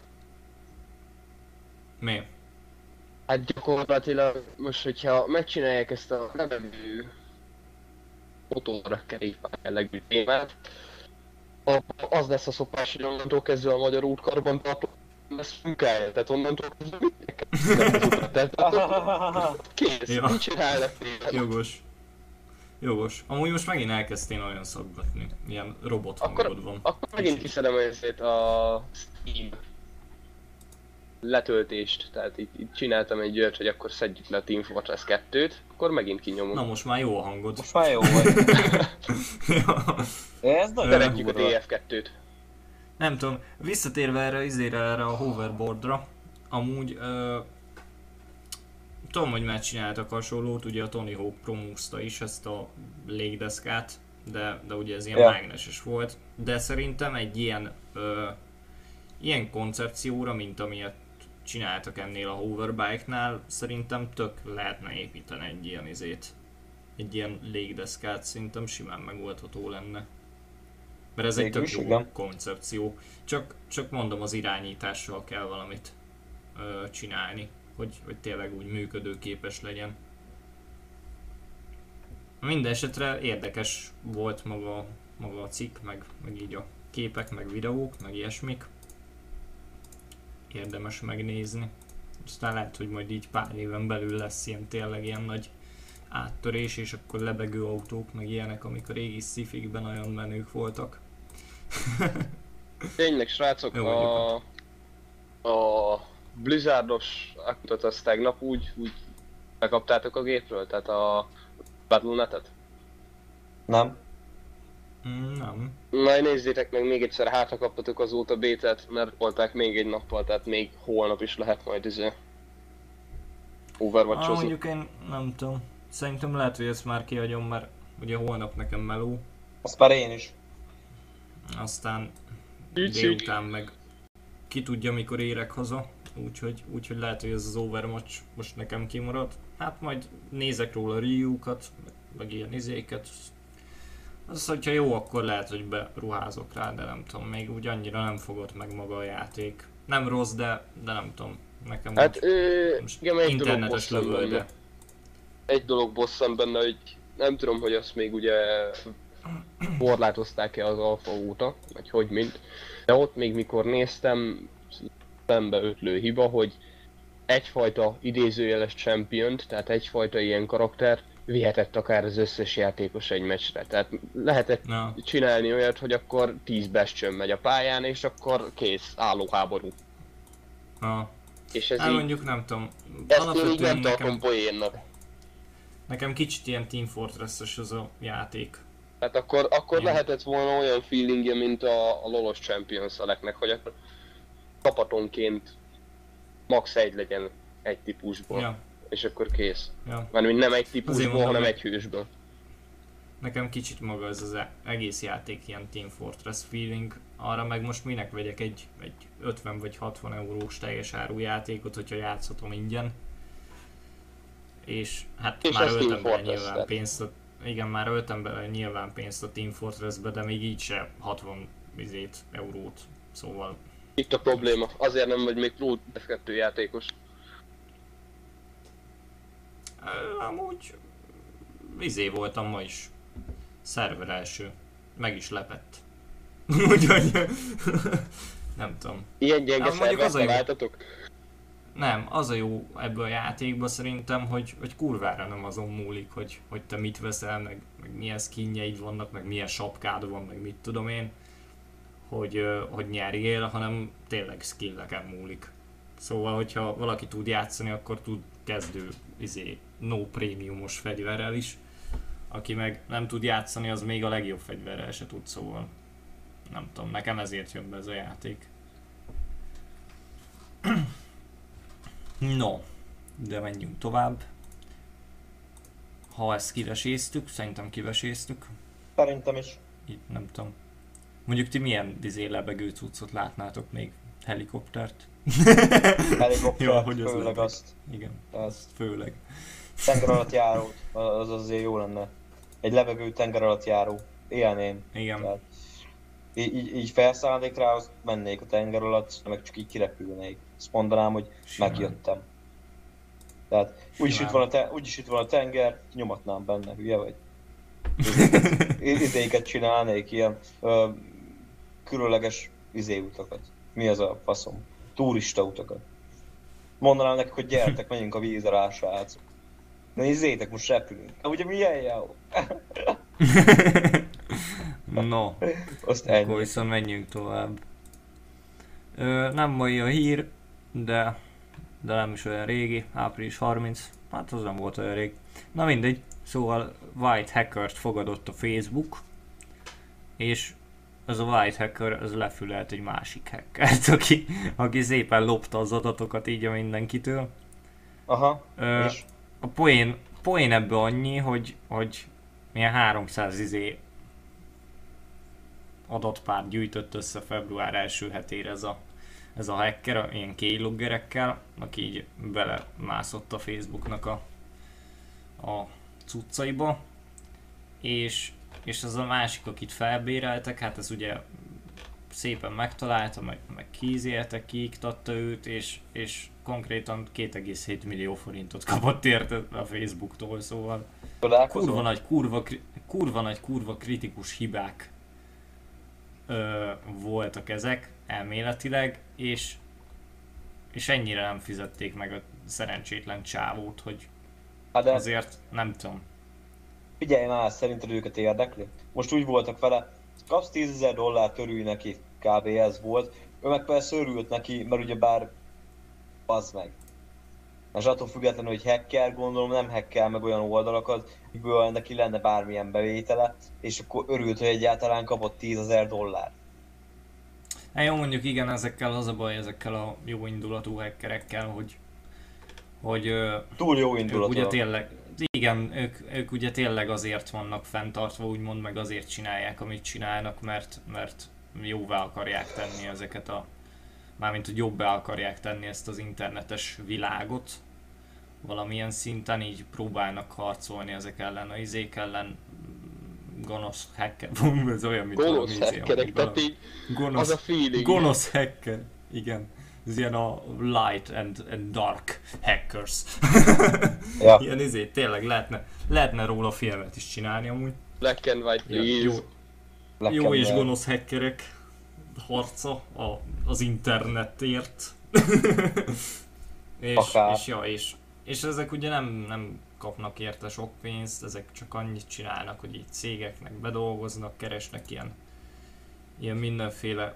[SPEAKER 3] Mi?
[SPEAKER 4] Hát gyakorlatilag most, hogyha megcsinálják ezt a levegő motorra kerékpár jellegű témát, akkor az lesz a szopás, hogy onnantól kezdve a magyar útkarban tartó lesz munkája, tehát onnantól kezdve mit kell Tehát kész,
[SPEAKER 3] Ja.
[SPEAKER 4] mit csinálnak
[SPEAKER 3] Jogos. Jogos. Amúgy most megint elkezdtél olyan szaggatni. Ilyen robot
[SPEAKER 4] Akkor-
[SPEAKER 3] hangod van.
[SPEAKER 4] Akkor megint kiszedem ezért a Steam letöltést, tehát itt, itt csináltam egy olyat, hogy akkor szedjük le a Team Fortress 2-t, akkor megint kinyomom.
[SPEAKER 3] Na most már jó a hangod.
[SPEAKER 2] Most már jó vagy.
[SPEAKER 3] Ja.
[SPEAKER 2] Ez nagyon
[SPEAKER 4] Szeretjük a
[SPEAKER 2] durva.
[SPEAKER 4] TF2-t.
[SPEAKER 3] Nem tudom, visszatérve erre, izére, erre a hoverboardra, amúgy ö, tudom, hogy már csináltak hasonlót, ugye a Tony Hawk promózta is ezt a légdeszkát, de, de ugye ez ilyen
[SPEAKER 2] Ja.
[SPEAKER 3] mágneses volt, de szerintem egy ilyen, ö, ilyen koncepcióra, mint amilyet csináltak ennél a hoverbike-nál, szerintem tök lehetne építeni egy ilyen izét. Egy ilyen légdeszkát szerintem simán megoldható lenne. Mert ez egy tök jó
[SPEAKER 2] igen.
[SPEAKER 3] koncepció. Csak, csak mondom, az irányítással kell valamit ö, csinálni, hogy, hogy tényleg úgy működőképes legyen. Minden esetre érdekes volt maga, maga a cikk, meg, meg így a képek, meg videók, meg ilyesmik. Érdemes megnézni. Aztán lehet, hogy majd így pár éven belül lesz ilyen tényleg ilyen nagy áttörés, és akkor lebegő autók, meg ilyenek, amik a régi szifikben olyan menők voltak.
[SPEAKER 4] Tényleg srácok,
[SPEAKER 3] Jó,
[SPEAKER 4] a A Blizzardos aktot azt tegnap úgy, úgy bekaptátok a gépről, tehát a Battle.net-et?
[SPEAKER 2] Nem?
[SPEAKER 3] Mm, nem.
[SPEAKER 4] Majd nézzétek meg még egyszer, hát ha kaptatok azóta bétet, mert volták még egy nappal, tehát még holnap is lehet majd izé.
[SPEAKER 3] Ah,
[SPEAKER 4] Overwatch-ozni.
[SPEAKER 3] mondjuk én nem tudom. Szerintem lehet, hogy ezt már kihagyom, mert ugye holnap nekem meló.
[SPEAKER 2] Azt már én is.
[SPEAKER 3] Aztán
[SPEAKER 4] Kicsi.
[SPEAKER 3] délután meg ki tudja mikor érek haza. Úgyhogy, úgyhogy lehet, hogy ez az Overwatch most nekem kimarad. Hát majd nézek róla review-kat, meg, meg ilyen izéket. Az, hogyha jó, akkor lehet, hogy beruházok rá, de nem tudom, még úgy annyira nem fogott meg maga a játék. Nem rossz, de, de nem tudom. Nekem
[SPEAKER 4] Hát,
[SPEAKER 3] úgy,
[SPEAKER 4] ö,
[SPEAKER 3] most
[SPEAKER 4] igen,
[SPEAKER 3] internetes
[SPEAKER 4] bosszant
[SPEAKER 3] lövöl,
[SPEAKER 4] benne.
[SPEAKER 3] de
[SPEAKER 4] Egy dolog bosszant benne, hogy nem tudom, hogy azt még ugye korlátozták-e az alfa óta, vagy hogy mint. De ott még mikor néztem, szembe ötlő hiba, hogy egyfajta idézőjeles champion tehát egyfajta ilyen karakter vihetett akár az összes játékos egy meccsre. Tehát lehetett
[SPEAKER 3] na,
[SPEAKER 4] csinálni olyat, hogy akkor 10 bestjön megy a pályán, és akkor kész, álló háború.
[SPEAKER 3] na.
[SPEAKER 4] És ez
[SPEAKER 3] Hát
[SPEAKER 4] így,
[SPEAKER 3] mondjuk nem tudom.
[SPEAKER 4] ezt én így nem tartom
[SPEAKER 3] nekem,
[SPEAKER 4] poénnak.
[SPEAKER 3] nekem kicsit ilyen Team Fortress-es az a játék.
[SPEAKER 4] Tehát akkor, akkor
[SPEAKER 3] Igen.
[SPEAKER 4] lehetett volna olyan feelingje, mint a, a Lolos Champions szeleknek, hogy akkor csapatonként max. egy legyen egy típusból,
[SPEAKER 3] Ja,
[SPEAKER 4] és akkor kész.
[SPEAKER 3] ja.
[SPEAKER 4] Mármint nem egy típusból,
[SPEAKER 3] mondom,
[SPEAKER 4] hanem egy hősből.
[SPEAKER 3] Nekem kicsit maga ez az e- egész játék ilyen Team Fortress feeling, arra meg most minek vegyek egy, egy 50 vagy 60 eurós teljes áru játékot, hogyha játszhatom ingyen. És hát
[SPEAKER 4] És
[SPEAKER 3] már öltem bele nyilván pénzt a, igen, már öltem bele nyilván pénzt a Team Fortressbe, de még így se 60 izét, eurót. Szóval
[SPEAKER 4] Itt a probléma, azért nem vagy még Pro F2 játékos.
[SPEAKER 3] Ö, Amúgy izé voltam ma is. Szerver első. Meg is lepett. Úgyhogy nem tudom.
[SPEAKER 4] Ilyen gyenge
[SPEAKER 3] Hát mondjuk az a jó.
[SPEAKER 4] találtatok?
[SPEAKER 3] Nem, az a jó ebből a játékban szerintem, hogy, hogy kurvára nem azon múlik, hogy, hogy te mit veszel, meg, meg milyen skinjeid vannak, meg milyen sapkád van, meg mit tudom én, hogy, hogy nyerjél, hanem tényleg skilleken múlik. Szóval, hogyha valaki tud játszani, akkor tud kezdő izé, no prémiumos fegyverrel is. Aki meg nem tud játszani, az még a legjobb fegyverrel se tud, szóval nem tudom, nekem ezért jön be ez a játék. No, de menjünk tovább. Ha ezt kiveséztük, szerintem kiveséztük.
[SPEAKER 2] Szerintem is.
[SPEAKER 3] Itt nem tudom. Mondjuk ti milyen dizé lebegő cuccot látnátok még? Helikoptert?
[SPEAKER 2] Helikopter,
[SPEAKER 3] Jó, hogy az
[SPEAKER 2] főleg
[SPEAKER 3] lebeg.
[SPEAKER 2] azt.
[SPEAKER 3] Igen, azt főleg.
[SPEAKER 2] tenger alatt járót, az azért jó lenne. Egy levegő tenger alatt járó. Élném.
[SPEAKER 3] Igen.
[SPEAKER 2] Tehát így, így, így felszállnék rá, azt mennék a tenger alatt, meg csak így kirepülnék. Azt mondanám, hogy
[SPEAKER 3] Simán.
[SPEAKER 2] megjöttem. Tehát úgyis itt, van a te, úgyis itt van a tenger, nyomatnám benne, hülye vagy. Izéket csinálnék, ilyen ö, különleges izéutakat. Mi az a faszom? Turista utakat. Mondanám nekik, hogy gyertek, menjünk a víz alá, srácok. Nézzétek, most repülünk. Hát ugye milyen jó?
[SPEAKER 3] no,
[SPEAKER 2] Azt
[SPEAKER 3] akkor
[SPEAKER 2] ennyi.
[SPEAKER 3] viszont menjünk tovább. Ö, nem mai a hír, de, de nem is olyan régi, április 30. Hát az nem volt olyan rég. Na mindegy, szóval White Hackert fogadott a Facebook, és az a White Hacker az lefülelt egy másik hackert, aki, aki szépen lopta az adatokat így a mindenkitől.
[SPEAKER 2] Aha,
[SPEAKER 3] Ö,
[SPEAKER 2] és?
[SPEAKER 3] a poén, poén ebből annyi, hogy, hogy milyen 300 izé adatpár gyűjtött össze február első hetére ez a, ez a hacker, ilyen keyloggerekkel, aki így belemászott a Facebooknak a, a cuccaiba, és, és az a másik, akit felbéreltek, hát ez ugye szépen megtalálta, meg, meg kízélte, kiiktatta őt, és, és konkrétan 2,7 millió forintot kapott érte a Facebooktól, szóval
[SPEAKER 2] Találkozol?
[SPEAKER 3] kurva nagy, kurva, kurva nagy, kurva kritikus hibák ö, voltak ezek elméletileg, és és ennyire nem fizették meg a szerencsétlen csávót, hogy
[SPEAKER 2] Hát de
[SPEAKER 3] azért nem tudom.
[SPEAKER 2] Figyelj már, szerinted őket érdekli? Most úgy voltak vele, kapsz 10 ezer dollár körül neki, kb. ez volt, ő meg persze örült neki, mert ugye bár az meg. És attól függetlenül, hogy hacker, gondolom nem hacker meg olyan oldalakat, amiből neki lenne bármilyen bevétele, és akkor örült, hogy egyáltalán kapott 10 ezer dollár.
[SPEAKER 3] Hát jó, mondjuk igen, ezekkel az a baj, ezekkel a jó indulatú hackerekkel, hogy hogy
[SPEAKER 2] Túl jó indulatú.
[SPEAKER 3] ugye tényleg, igen, ők, ők ugye tényleg azért vannak fenntartva, úgymond meg azért csinálják, amit csinálnak, mert, mert jóvá akarják tenni ezeket a, mármint hogy jobbá akarják tenni ezt az internetes világot, valamilyen szinten így próbálnak harcolni ezek ellen, a izék ellen, gonosz hacker, ez olyan, mint
[SPEAKER 4] Gonosz
[SPEAKER 3] izé,
[SPEAKER 4] hackerek, tehát így
[SPEAKER 3] gonosz,
[SPEAKER 4] az a feeling.
[SPEAKER 3] Gonosz hacker, igen. Ez ilyen a light and, and dark hackers.
[SPEAKER 2] Ja.
[SPEAKER 3] ilyen izé, tényleg lehetne, lehetne róla filmet is csinálni amúgy.
[SPEAKER 4] Black and white,
[SPEAKER 3] Jó,
[SPEAKER 4] please.
[SPEAKER 3] jó,
[SPEAKER 2] Black
[SPEAKER 3] jó
[SPEAKER 2] and
[SPEAKER 3] és gonosz hackerek harca a, az internetért. és,
[SPEAKER 2] Akár.
[SPEAKER 3] és, ja, és, és ezek ugye nem, nem kapnak érte sok pénzt, ezek csak annyit csinálnak, hogy így cégeknek bedolgoznak, keresnek ilyen, ilyen mindenféle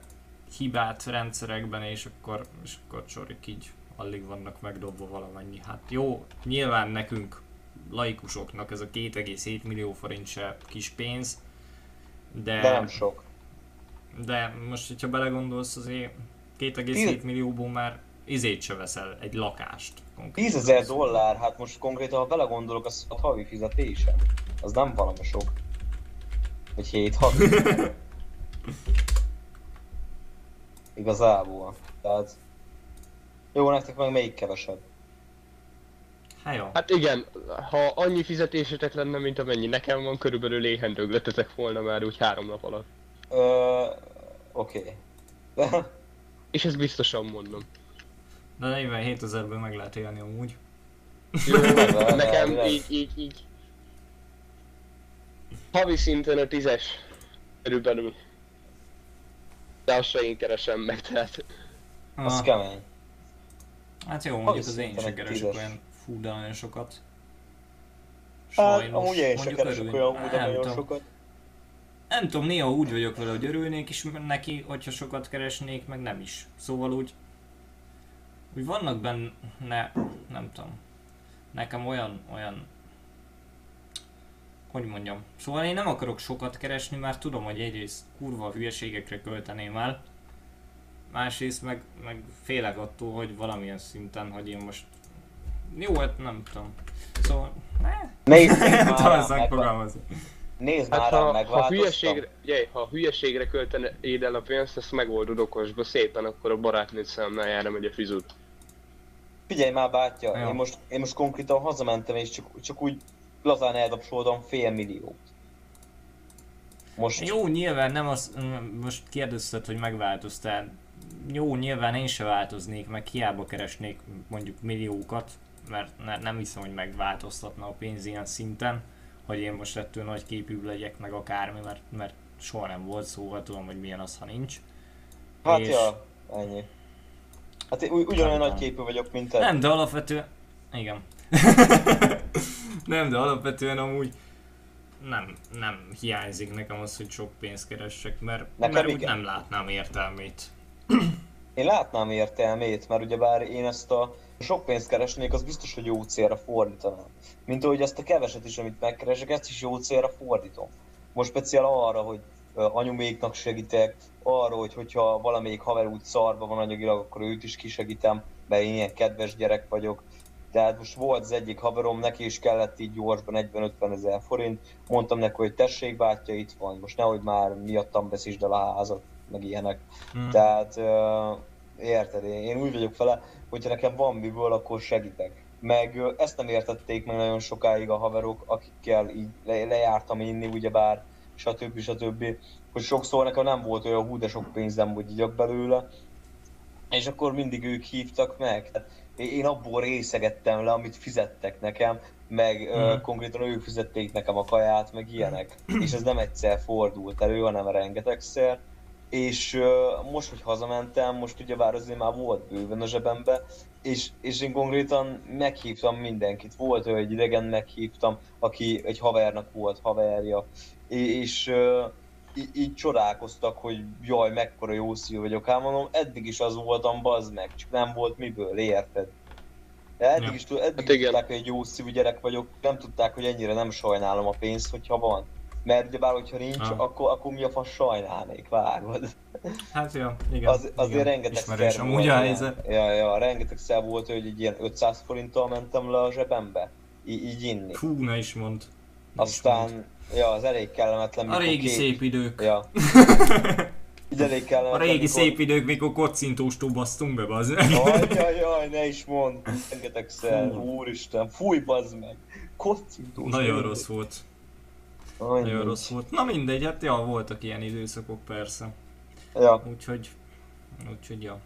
[SPEAKER 3] hibát rendszerekben, és akkor, és akkor csorik így alig vannak megdobva valamennyi. Hát jó, nyilván nekünk laikusoknak ez a 2,7 millió forint se kis pénz, de,
[SPEAKER 2] De nem sok.
[SPEAKER 3] de most, hogyha belegondolsz, azért 2,7
[SPEAKER 2] Tíz-
[SPEAKER 3] millióból már izét se veszel, egy lakást. konkrétan.
[SPEAKER 2] 10 ezer dollár, hát most konkrétan, ha belegondolok, az a havi fizetésem. Az nem valami sok. Vagy 7 havi. Igazából. Tehát... Jó, nektek meg még kevesebb.
[SPEAKER 3] Hát jó.
[SPEAKER 4] Hát igen, ha annyi fizetésetek lenne, mint amennyi nekem van, körülbelül éhen dögletetek volna már úgy három nap alatt.
[SPEAKER 2] Ö... Oké. Okay.
[SPEAKER 4] És ezt biztosan mondom.
[SPEAKER 3] De 47 ezerből meg lehet élni amúgy.
[SPEAKER 4] Jó, nekem így, így, így. Havi szinten a tízes. Körülbelül. De én keresem meg, tehát.
[SPEAKER 2] Az
[SPEAKER 3] Ah,
[SPEAKER 2] kemény.
[SPEAKER 3] hát jó, mondjuk az én
[SPEAKER 2] szinten
[SPEAKER 3] se
[SPEAKER 2] egy
[SPEAKER 3] keresek olyan fú, de nagyon sokat.
[SPEAKER 2] Hát, amúgy én sem
[SPEAKER 3] mondjuk
[SPEAKER 2] keresek
[SPEAKER 3] örülni-
[SPEAKER 2] olyan úgy
[SPEAKER 3] nem
[SPEAKER 2] nagyon
[SPEAKER 3] tudom.
[SPEAKER 2] sokat.
[SPEAKER 3] Nem tudom, néha úgy vagyok vele, hogy örülnék is neki, hogyha sokat keresnék, meg nem is. Szóval úgy, úgy vannak benne, nem tudom, nekem olyan, olyan, hogy mondjam, szóval én nem akarok sokat keresni, mert tudom, hogy egyrészt kurva hülyeségekre költeném el, másrészt meg, meg félek attól, hogy valamilyen szinten, hogy én most, jó, hát nem tudom, szóval, ne,
[SPEAKER 2] Nézd, nézd
[SPEAKER 3] megfogalmazni.
[SPEAKER 2] nézd
[SPEAKER 4] Hát
[SPEAKER 2] már
[SPEAKER 4] ha, ha, hülyeségre, jaj, ha hülyeségre költenéd el a pénzt, ezt megoldod okosba szépen, akkor a barátnőd számlájára megy a fizut.
[SPEAKER 2] Figyelj már bátya,
[SPEAKER 3] Jó.
[SPEAKER 2] én most, én most konkrétan hazamentem és csak, csak úgy lazán eldapsoltam fél milliót. Most
[SPEAKER 3] Jó, nyilván nem az, most kérdezted, hogy megváltoztál. Jó, nyilván én se változnék, meg hiába keresnék mondjuk milliókat, mert ne, nem hiszem, hogy megváltoztatna a pénz ilyen szinten, hogy én most ettől nagy képűbb legyek, meg akármi, mert, mert soha nem volt, szóval tudom, hogy milyen az, ha nincs.
[SPEAKER 2] hát
[SPEAKER 3] és-
[SPEAKER 2] ja, ennyi. Hát én ugyanolyan nagy képű vagyok, mint te.
[SPEAKER 3] Nem, de alapvetően... Igen. nem, de alapvetően amúgy nem, nem hiányzik nekem az, hogy sok pénzt keressek, mert,
[SPEAKER 2] Nekem
[SPEAKER 3] mert úgy nem látnám értelmét.
[SPEAKER 2] Én látnám értelmét, mert ugyebár én ezt a sok pénzt keresnék, az biztos, hogy jó célra fordítanám. Mint ahogy azt a keveset is, amit megkeresek, ezt is jó célra fordítom. Most speciál arra, hogy anyuméknak segítek, arra, hogy hogyha valamelyik haver úgy szarba van anyagilag, akkor őt is kisegítem, mert én ilyen kedves gyerek vagyok. Tehát most volt az egyik haverom, neki is kellett így gyorsban 40-50 ezer forint, mondtam neki, hogy tessék bátyja, itt van, most nehogy már miattam beszítsd el a házat, meg ilyenek.
[SPEAKER 3] Hm.
[SPEAKER 2] Tehát érted, én, úgy vagyok vele, hogyha nekem van miből, akkor segítek. Meg ezt nem értették meg nagyon sokáig a haverok, akikkel így le, lejártam inni, ugyebár, stb. stb. Hogy sokszor nekem nem volt olyan hú, de sok pénzem, hogy igyak belőle. És akkor mindig ők hívtak meg. Tehát én abból részegettem le, amit fizettek nekem, meg mm.
[SPEAKER 3] Mhm.
[SPEAKER 2] konkrétan ők fizették nekem a kaját, meg ilyenek. És ez nem egyszer fordult elő, hanem rengetegszer. És uh, most, hogy hazamentem, most ugyebár azért már volt bőven a zsebembe, és, és én konkrétan meghívtam mindenkit. Volt egy idegen meghívtam, aki egy havernak volt haverja, és uh, így, így csodálkoztak, hogy jaj, mekkora jó szív vagyok. Hát mondom, eddig is az voltam, bazd meg, csak nem volt miből, érted? De eddig
[SPEAKER 3] Ja.
[SPEAKER 2] is, eddig
[SPEAKER 4] Hát
[SPEAKER 2] is
[SPEAKER 4] igen.
[SPEAKER 2] tudták, hogy egy jó szívű gyerek vagyok, nem tudták, hogy ennyire nem sajnálom a pénzt, hogyha van. Mert ugyebár, hogyha nincs,
[SPEAKER 3] Ah.
[SPEAKER 2] akkor, akkor mi a fasz sajnálnék, vágod?
[SPEAKER 3] Hát ja, igen.
[SPEAKER 2] Az, azért
[SPEAKER 3] igen.
[SPEAKER 2] rengeteg
[SPEAKER 3] Ismerős
[SPEAKER 2] szer
[SPEAKER 3] amúgy
[SPEAKER 2] volt
[SPEAKER 3] a helyzet.
[SPEAKER 2] Ja, ja, rengeteg szer volt, hogy egy ilyen 500 forinttal mentem le a zsebembe. Í- így inni.
[SPEAKER 3] Fú, ne is mond. Ne is mond.
[SPEAKER 2] Ja, az elég kellemetlen.
[SPEAKER 3] A régi
[SPEAKER 2] két-
[SPEAKER 3] szép idők.
[SPEAKER 2] Ja. Így elég
[SPEAKER 3] A
[SPEAKER 2] kellemetlen.
[SPEAKER 3] régi
[SPEAKER 2] mikor-
[SPEAKER 3] szép idők, mikor kocintóstól basztunk be, bazd
[SPEAKER 2] Jaj, jaj, jaj, ne is mondd. Rengeteg szer,
[SPEAKER 3] Fú.
[SPEAKER 2] úristen, fúj, bazd meg. Kocintós.
[SPEAKER 3] Nagyon rossz volt.
[SPEAKER 2] Annyi.
[SPEAKER 3] Nagyon rossz volt. Na mindegy, hát ja, voltak ilyen időszakok persze.
[SPEAKER 2] Ja,
[SPEAKER 3] Úgyhogy, úgyhogy ja.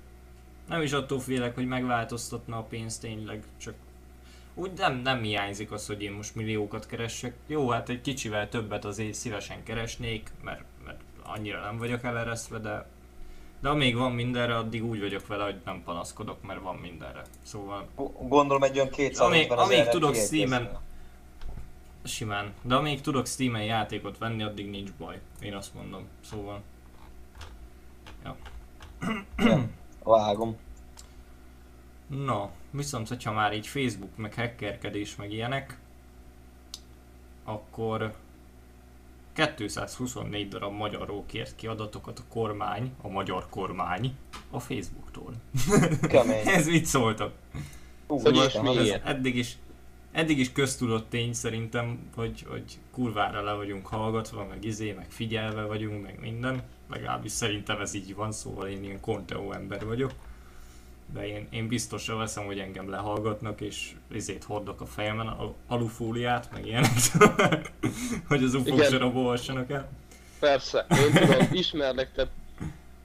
[SPEAKER 3] Nem is attól félek, hogy megváltoztatna a pénzt tényleg, csak úgy nem, nem hiányzik az, hogy én most milliókat keressek. Jó, hát egy kicsivel többet azért szívesen keresnék, mert, mert annyira nem vagyok eleresztve, de de amíg van mindenre, addig úgy vagyok vele, hogy nem panaszkodok, mert van mindenre. Szóval
[SPEAKER 2] gondolom egy olyan 250
[SPEAKER 3] Amíg- amíg tudok. Steamen- simán. De amíg tudok Steam-en játékot venni, addig nincs baj. Én azt mondom. Szóval
[SPEAKER 2] Ja, vágom.
[SPEAKER 3] Na, viszont hogyha már így Facebook, meg hackerkedés, meg ilyenek, akkor 224 darab magyarról kért ki adatokat a kormány, a magyar kormány, a Facebooktól.
[SPEAKER 2] Kemény.
[SPEAKER 3] Ez mit szóltak?
[SPEAKER 4] Miért?
[SPEAKER 2] ez-
[SPEAKER 3] Eddig is, eddig is köztudott tény szerintem, hogy, hogy kurvára le vagyunk hallgatva, meg izé, meg figyelve vagyunk, meg minden. Legalábbis szerintem ez így van, szóval én ilyen konteó ember vagyok. De én, én biztosra veszem, hogy engem lehallgatnak, és izét hordok a fejemen, al- alufóliát, meg ilyenek, hogy az ufók se rabolhassanak el.
[SPEAKER 4] Persze, én tudom, ismerlek, te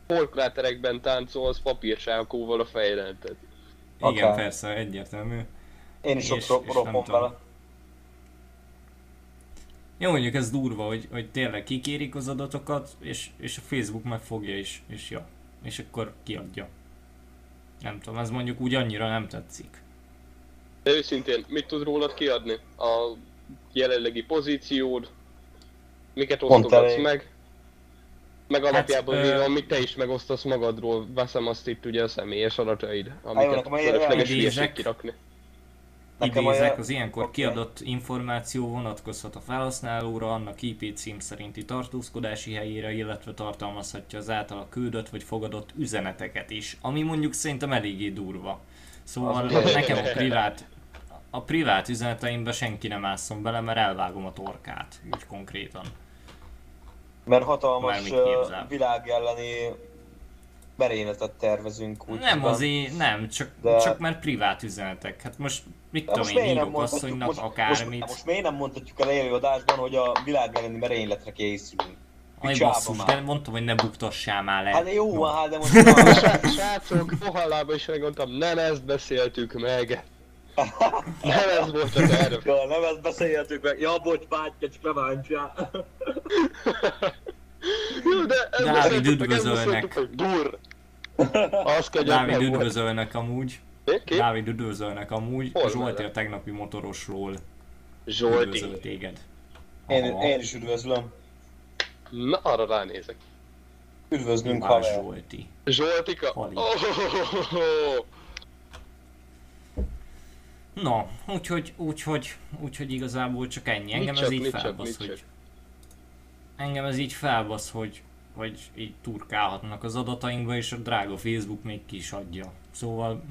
[SPEAKER 4] polkráterekben táncolsz papírsálkóval a fejeden. Tehát
[SPEAKER 3] Igen,
[SPEAKER 2] Akár.
[SPEAKER 3] persze, egyértelmű.
[SPEAKER 2] Én is
[SPEAKER 3] És-
[SPEAKER 2] sok
[SPEAKER 3] és
[SPEAKER 2] ro-
[SPEAKER 3] nem
[SPEAKER 2] ropom vele.
[SPEAKER 3] Jó, mondjuk ez durva, hogy, hogy tényleg kikérik az adatokat, és, és a Facebook megfogja is, és ja, és akkor kiadja. Nem tudom, ez mondjuk úgy annyira nem tetszik.
[SPEAKER 4] De őszintén, mit tud rólad kiadni? A jelenlegi pozíciód? Miket osztogatsz meg? Meg alapjában
[SPEAKER 3] ö-
[SPEAKER 4] véve, amit te is megosztasz magadról, veszem azt itt ugye a személyes adataid, amiket hülyeség kirakni.
[SPEAKER 2] Nekem
[SPEAKER 3] Idézek,
[SPEAKER 2] olyan-
[SPEAKER 3] az ilyenkor
[SPEAKER 2] oké.
[SPEAKER 3] kiadott információ vonatkozhat a felhasználóra, annak IP cím szerinti tartózkodási helyére, illetve tartalmazhatja az általa küldött vagy fogadott üzeneteket is, ami mondjuk szerintem eléggé durva. Szóval
[SPEAKER 2] Az
[SPEAKER 3] nekem a privát, a privát üzeneteimbe senki nem ásszon bele, mert elvágom a torkát, úgy konkrétan.
[SPEAKER 2] Mert hatalmas világ elleni merényletet tervezünk. Úgy
[SPEAKER 3] nem azért, nem, csak,
[SPEAKER 2] De-
[SPEAKER 3] csak mert privát üzenetek. Hát most mit
[SPEAKER 2] De
[SPEAKER 3] tudom én,
[SPEAKER 2] miért nem
[SPEAKER 3] írok asszonynak
[SPEAKER 2] most,
[SPEAKER 3] akármit.
[SPEAKER 2] Most, most miért nem mondhatjuk el előadásban, hogy a világ elleni merényletre készülünk?
[SPEAKER 3] Aj basszus,
[SPEAKER 2] már.
[SPEAKER 3] de mondtam, hogy ne buktassál már le.
[SPEAKER 2] Hát jó
[SPEAKER 3] No.
[SPEAKER 2] van, hát de most
[SPEAKER 4] Srácok, pohallában is megmondtam, nem ezt beszéltük meg. Nem ez volt a terv.
[SPEAKER 2] ja, nem ezt beszéltük meg. Ja, bocs, bátyja, csak nem.
[SPEAKER 4] Jó, de ezt
[SPEAKER 3] Dávid, üdvözölnek.
[SPEAKER 4] Dur. Az kell
[SPEAKER 3] Dávid üdvözölnek amúgy.
[SPEAKER 4] Ki?
[SPEAKER 3] Dávid üdvözölnek amúgy.
[SPEAKER 4] Hol
[SPEAKER 3] Zsolti a tegnapi motorosról
[SPEAKER 4] Zsolti.
[SPEAKER 3] üdvözöl téged.
[SPEAKER 2] Én, én is üdvözlöm.
[SPEAKER 4] Na, arra ránézek.
[SPEAKER 2] Üdvözlünk,
[SPEAKER 3] Juhász
[SPEAKER 2] haver.
[SPEAKER 3] Zsolti.
[SPEAKER 4] Zsoltika?
[SPEAKER 3] Hali.
[SPEAKER 4] Oh,
[SPEAKER 3] Na, úgyhogy, úgyhogy, úgyhogy igazából csak ennyi. Engem ez így felbasz, hogy... Engem ez így felbasz, hogy, hogy így turkálhatnak az adatainkba, és a drága Facebook még ki is adja. Szóval,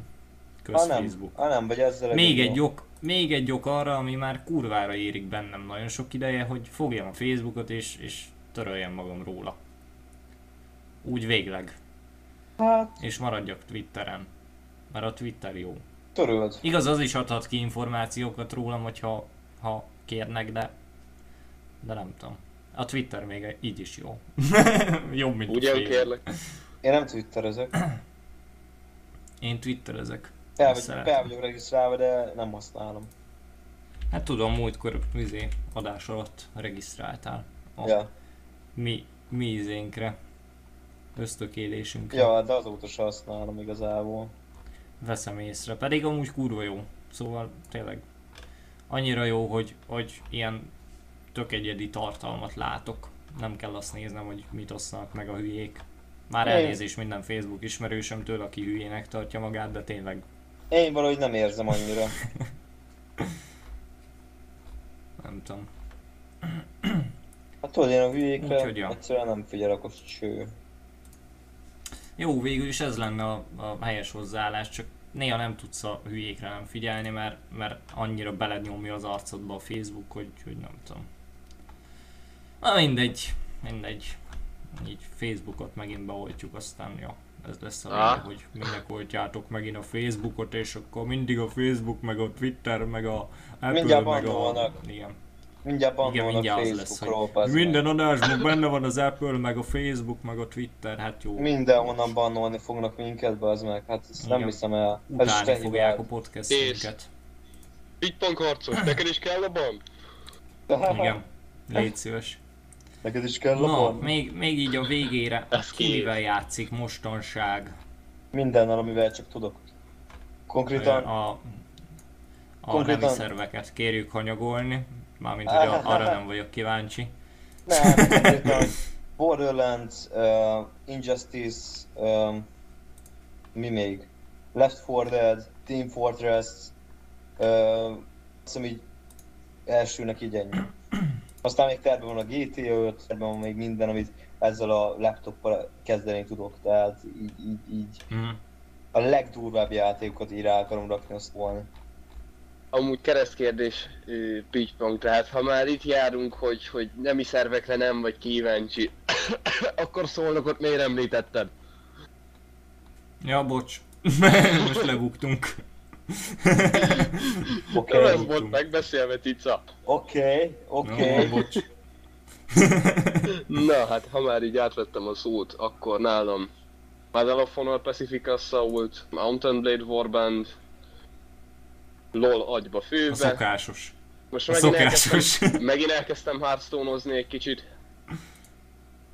[SPEAKER 3] kösz
[SPEAKER 2] Ha nem,
[SPEAKER 3] Facebook.
[SPEAKER 2] ha nem, vagy ezzel
[SPEAKER 3] Még egy, ok, még egy ok arra, ami már kurvára érik bennem nagyon sok ideje, hogy fogjam a Facebookot és, és töröljem magam róla. Úgy végleg.
[SPEAKER 2] Hát,
[SPEAKER 3] És maradjak Twitteren. Mert a Twitter jó.
[SPEAKER 2] töröld.
[SPEAKER 3] Igaz, az is adhat ki információkat rólam, hogyha ha kérnek, de de nem tudom. A Twitter még így is jó. Jobb, mint a
[SPEAKER 4] Ugyan
[SPEAKER 3] Facebook.
[SPEAKER 4] kérlek.
[SPEAKER 2] Én nem twitterezek.
[SPEAKER 3] Én twitterezek.
[SPEAKER 2] Fel, vagy, fel vagyok regisztrálva, de nem használom.
[SPEAKER 3] Hát tudom, múltkor izé, adás alatt regisztráltál. A
[SPEAKER 2] Ja.
[SPEAKER 3] mi, mi izénkre. Ösztökélésünkre.
[SPEAKER 2] ja, de azóta se használom igazából.
[SPEAKER 3] Veszem észre. Pedig amúgy kurva jó. Szóval tényleg annyira jó, hogy, hogy ilyen tök egyedi tartalmat látok. nem kell azt néznem, hogy mit osztanak meg a hülyék. Már elnézés minden Facebook ismerősömtől, aki hülyének tartja magát, de tényleg
[SPEAKER 2] Én valahogy nem érzem annyira.
[SPEAKER 3] nem tudom.
[SPEAKER 2] Hát tudod, én a hülyékre
[SPEAKER 3] Úgyhogy ja.
[SPEAKER 2] egyszerűen nem figyelek, az cső.
[SPEAKER 3] Jó, végül is ez lenne a, a helyes hozzáállás, csak néha nem tudsz a hülyékre nem figyelni, mert, mert annyira beled nyomja az arcodba a Facebook, hogy, hogy nem tudom. Na mindegy, mindegy. Így Facebookot megint beoltjuk, aztán ja, ez lesz a vége, hogy minek oltjátok megint a Facebookot, és akkor mindig a Facebook, meg a Twitter, meg a Apple,
[SPEAKER 2] Mindjárt
[SPEAKER 3] meg a... Igen.
[SPEAKER 2] Mindjárt
[SPEAKER 3] Igen,
[SPEAKER 2] bannolnak
[SPEAKER 3] mindjárt az lesz, hogy
[SPEAKER 2] meg.
[SPEAKER 3] minden adásban benne van az Apple, meg a Facebook, meg a Twitter, hát jó.
[SPEAKER 2] Mindenhonnan bannolni fognak minket, bazd meg. Hát ezt nem
[SPEAKER 3] Igen.
[SPEAKER 2] hiszem el. Ez
[SPEAKER 3] Utálni fogják a podcastünket.
[SPEAKER 4] Pitpang harcos, neked is kell a ban?
[SPEAKER 3] Igen, légy szíves.
[SPEAKER 2] Neked is kell
[SPEAKER 3] Na,
[SPEAKER 2] ban?
[SPEAKER 3] még, még így a végére,
[SPEAKER 4] Ez
[SPEAKER 3] ki
[SPEAKER 4] ki?
[SPEAKER 3] mivel játszik mostanság?
[SPEAKER 2] Mindennel, amivel csak tudok. Konkrétan,
[SPEAKER 3] A, a
[SPEAKER 2] Konkrétan-
[SPEAKER 3] nemi szerveket kérjük hanyagolni, mármint hogy a- arra nem vagyok kíváncsi.
[SPEAKER 2] nem, konkrétan Borderlands, uh, Injustice, um, mi még? Left 4 Dead, Team Fortress, uh, azt hiszem így elsőnek így ennyi. Aztán még terve van a GTA 5, terve van még minden, amit ezzel a laptoppal kezdeni tudok, tehát így, így, így
[SPEAKER 3] Mm.
[SPEAKER 2] a legdurvább játékokat így rá akarom rakni azt volna.
[SPEAKER 4] Amúgy keresztkérdés, ö, Pitpang, tehát ha már itt járunk, hogy, hogy nemi szervekre nem vagy kíváncsi, akkor szólnak ott miért említetted?
[SPEAKER 3] Ja, bocs. Most lebuktunk.
[SPEAKER 2] Oké,
[SPEAKER 4] Okay. Ez volt megbeszélve, Tica.
[SPEAKER 2] oké, oké.
[SPEAKER 3] Jó, bocs.
[SPEAKER 4] Na hát, ha már így átvettem a szót, akkor nálam Medal of Honor Pacific Assault, Mountain Blade Warband, LOL agyba
[SPEAKER 3] A
[SPEAKER 4] főbe.
[SPEAKER 3] szokásos.
[SPEAKER 4] Most
[SPEAKER 3] A
[SPEAKER 4] megint
[SPEAKER 3] szokásos.
[SPEAKER 4] elkezdtem, megint elkezdtem hearthstone egy kicsit,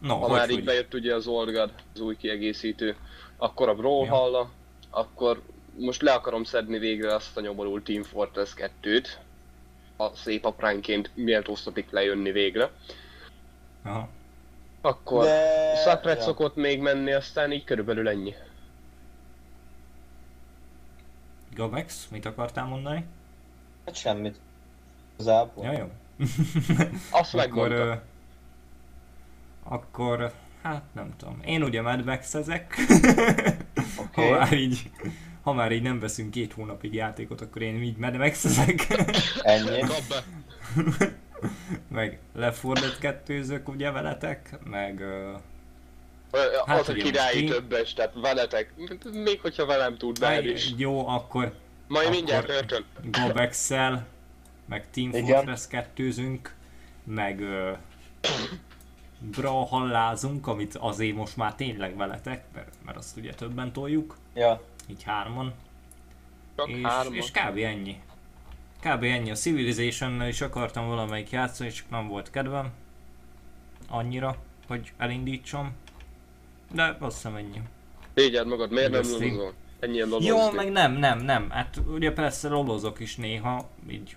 [SPEAKER 3] No,
[SPEAKER 4] ha már így bejött ugye az Olgad, az új kiegészítő, akkor a Brawlhalla, akkor most le akarom szedni végre azt a nyomorult Team Fortress 2-t, a szép apránként méltóztatik lejönni végre.
[SPEAKER 3] Aha.
[SPEAKER 4] Akkor
[SPEAKER 2] De-
[SPEAKER 4] Sacred
[SPEAKER 2] ja.
[SPEAKER 4] szokott még menni, aztán így körülbelül ennyi.
[SPEAKER 3] Gamex, mit akartál mondani?
[SPEAKER 2] Hát semmit. Igazából.
[SPEAKER 3] Ja, jó.
[SPEAKER 4] Azt
[SPEAKER 3] akkor, ö, akkor, hát nem tudom. Én ugye Mad Max ezek.
[SPEAKER 2] Oké.
[SPEAKER 3] ha már így, ha már így nem veszünk két hónapig játékot, akkor én így Mad Max ezek.
[SPEAKER 2] Ennyi.
[SPEAKER 3] Meg 4 Dead ugye veletek, meg Ö, Hát
[SPEAKER 4] az a királyi többes, tehát veletek. Még hogyha velem tud veled is.
[SPEAKER 3] jó, akkor
[SPEAKER 4] Majd
[SPEAKER 3] akkor-
[SPEAKER 4] mindjárt örtön.
[SPEAKER 3] gobex meg Team
[SPEAKER 2] Igen.
[SPEAKER 3] Fortress 2 meg ö, Brawlhallázunk, amit azért most már tényleg veletek, mert, mert azt ugye többen toljuk,
[SPEAKER 2] Ja.
[SPEAKER 3] Így hárman,
[SPEAKER 4] Csak
[SPEAKER 3] és,
[SPEAKER 4] hárman.
[SPEAKER 3] és kb. ennyi. Kb. ennyi. A civilization is akartam valamelyik játszani, csak nem volt kedvem. Annyira, hogy elindítsam. De azt hiszem ennyi.
[SPEAKER 4] Tégyed magad, miért nem lulozol? Ennyien lolozni.
[SPEAKER 3] Jó, meg nem, nem, nem. Hát ugye persze lolozok is néha, így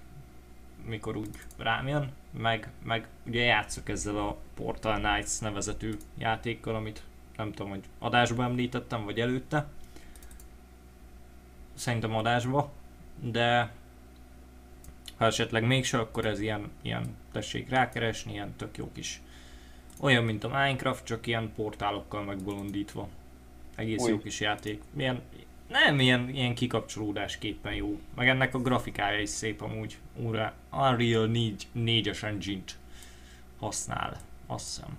[SPEAKER 3] mikor úgy rám jön, meg, meg ugye játszok ezzel a Portal Knights nevezetű játékkal, amit nem tudom, hogy adásba említettem, vagy előtte. Szerintem adásba, de ha esetleg mégse, akkor ez ilyen, ilyen tessék rákeresni, ilyen tök jó kis olyan, mint a Minecraft, csak ilyen portálokkal megbolondítva. Egész
[SPEAKER 2] Új.
[SPEAKER 3] jó kis játék. Milyen, nem ilyen, ilyen kikapcsolódásképpen jó. Meg ennek a grafikája is szép amúgy. Ura, Unreal 4, 4-es engine-t használ, azt hiszem.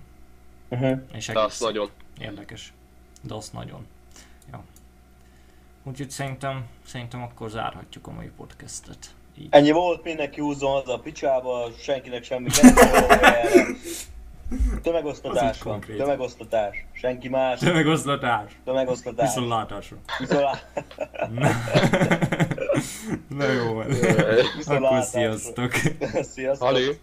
[SPEAKER 2] Uh-huh.
[SPEAKER 3] És
[SPEAKER 4] De azt nagyon.
[SPEAKER 3] érdekes. De azt nagyon. Úgyhogy szerintem, szerintem akkor zárhatjuk a mai podcastet. Így.
[SPEAKER 2] Ennyi volt, mindenki húzzon az a picsába, senkinek semmi nem Tömegosztatás van,
[SPEAKER 3] konkrét.
[SPEAKER 2] tömegosztatás. Senki más,
[SPEAKER 3] Tömegoszlatás!
[SPEAKER 2] tömegosztatás.
[SPEAKER 3] Viszontlátásra!
[SPEAKER 2] Viszontlá-
[SPEAKER 3] Na, Na jó van. Akkor
[SPEAKER 2] Viszontlátásra.
[SPEAKER 3] sziasztok!
[SPEAKER 2] Sziasztok.
[SPEAKER 4] Halé!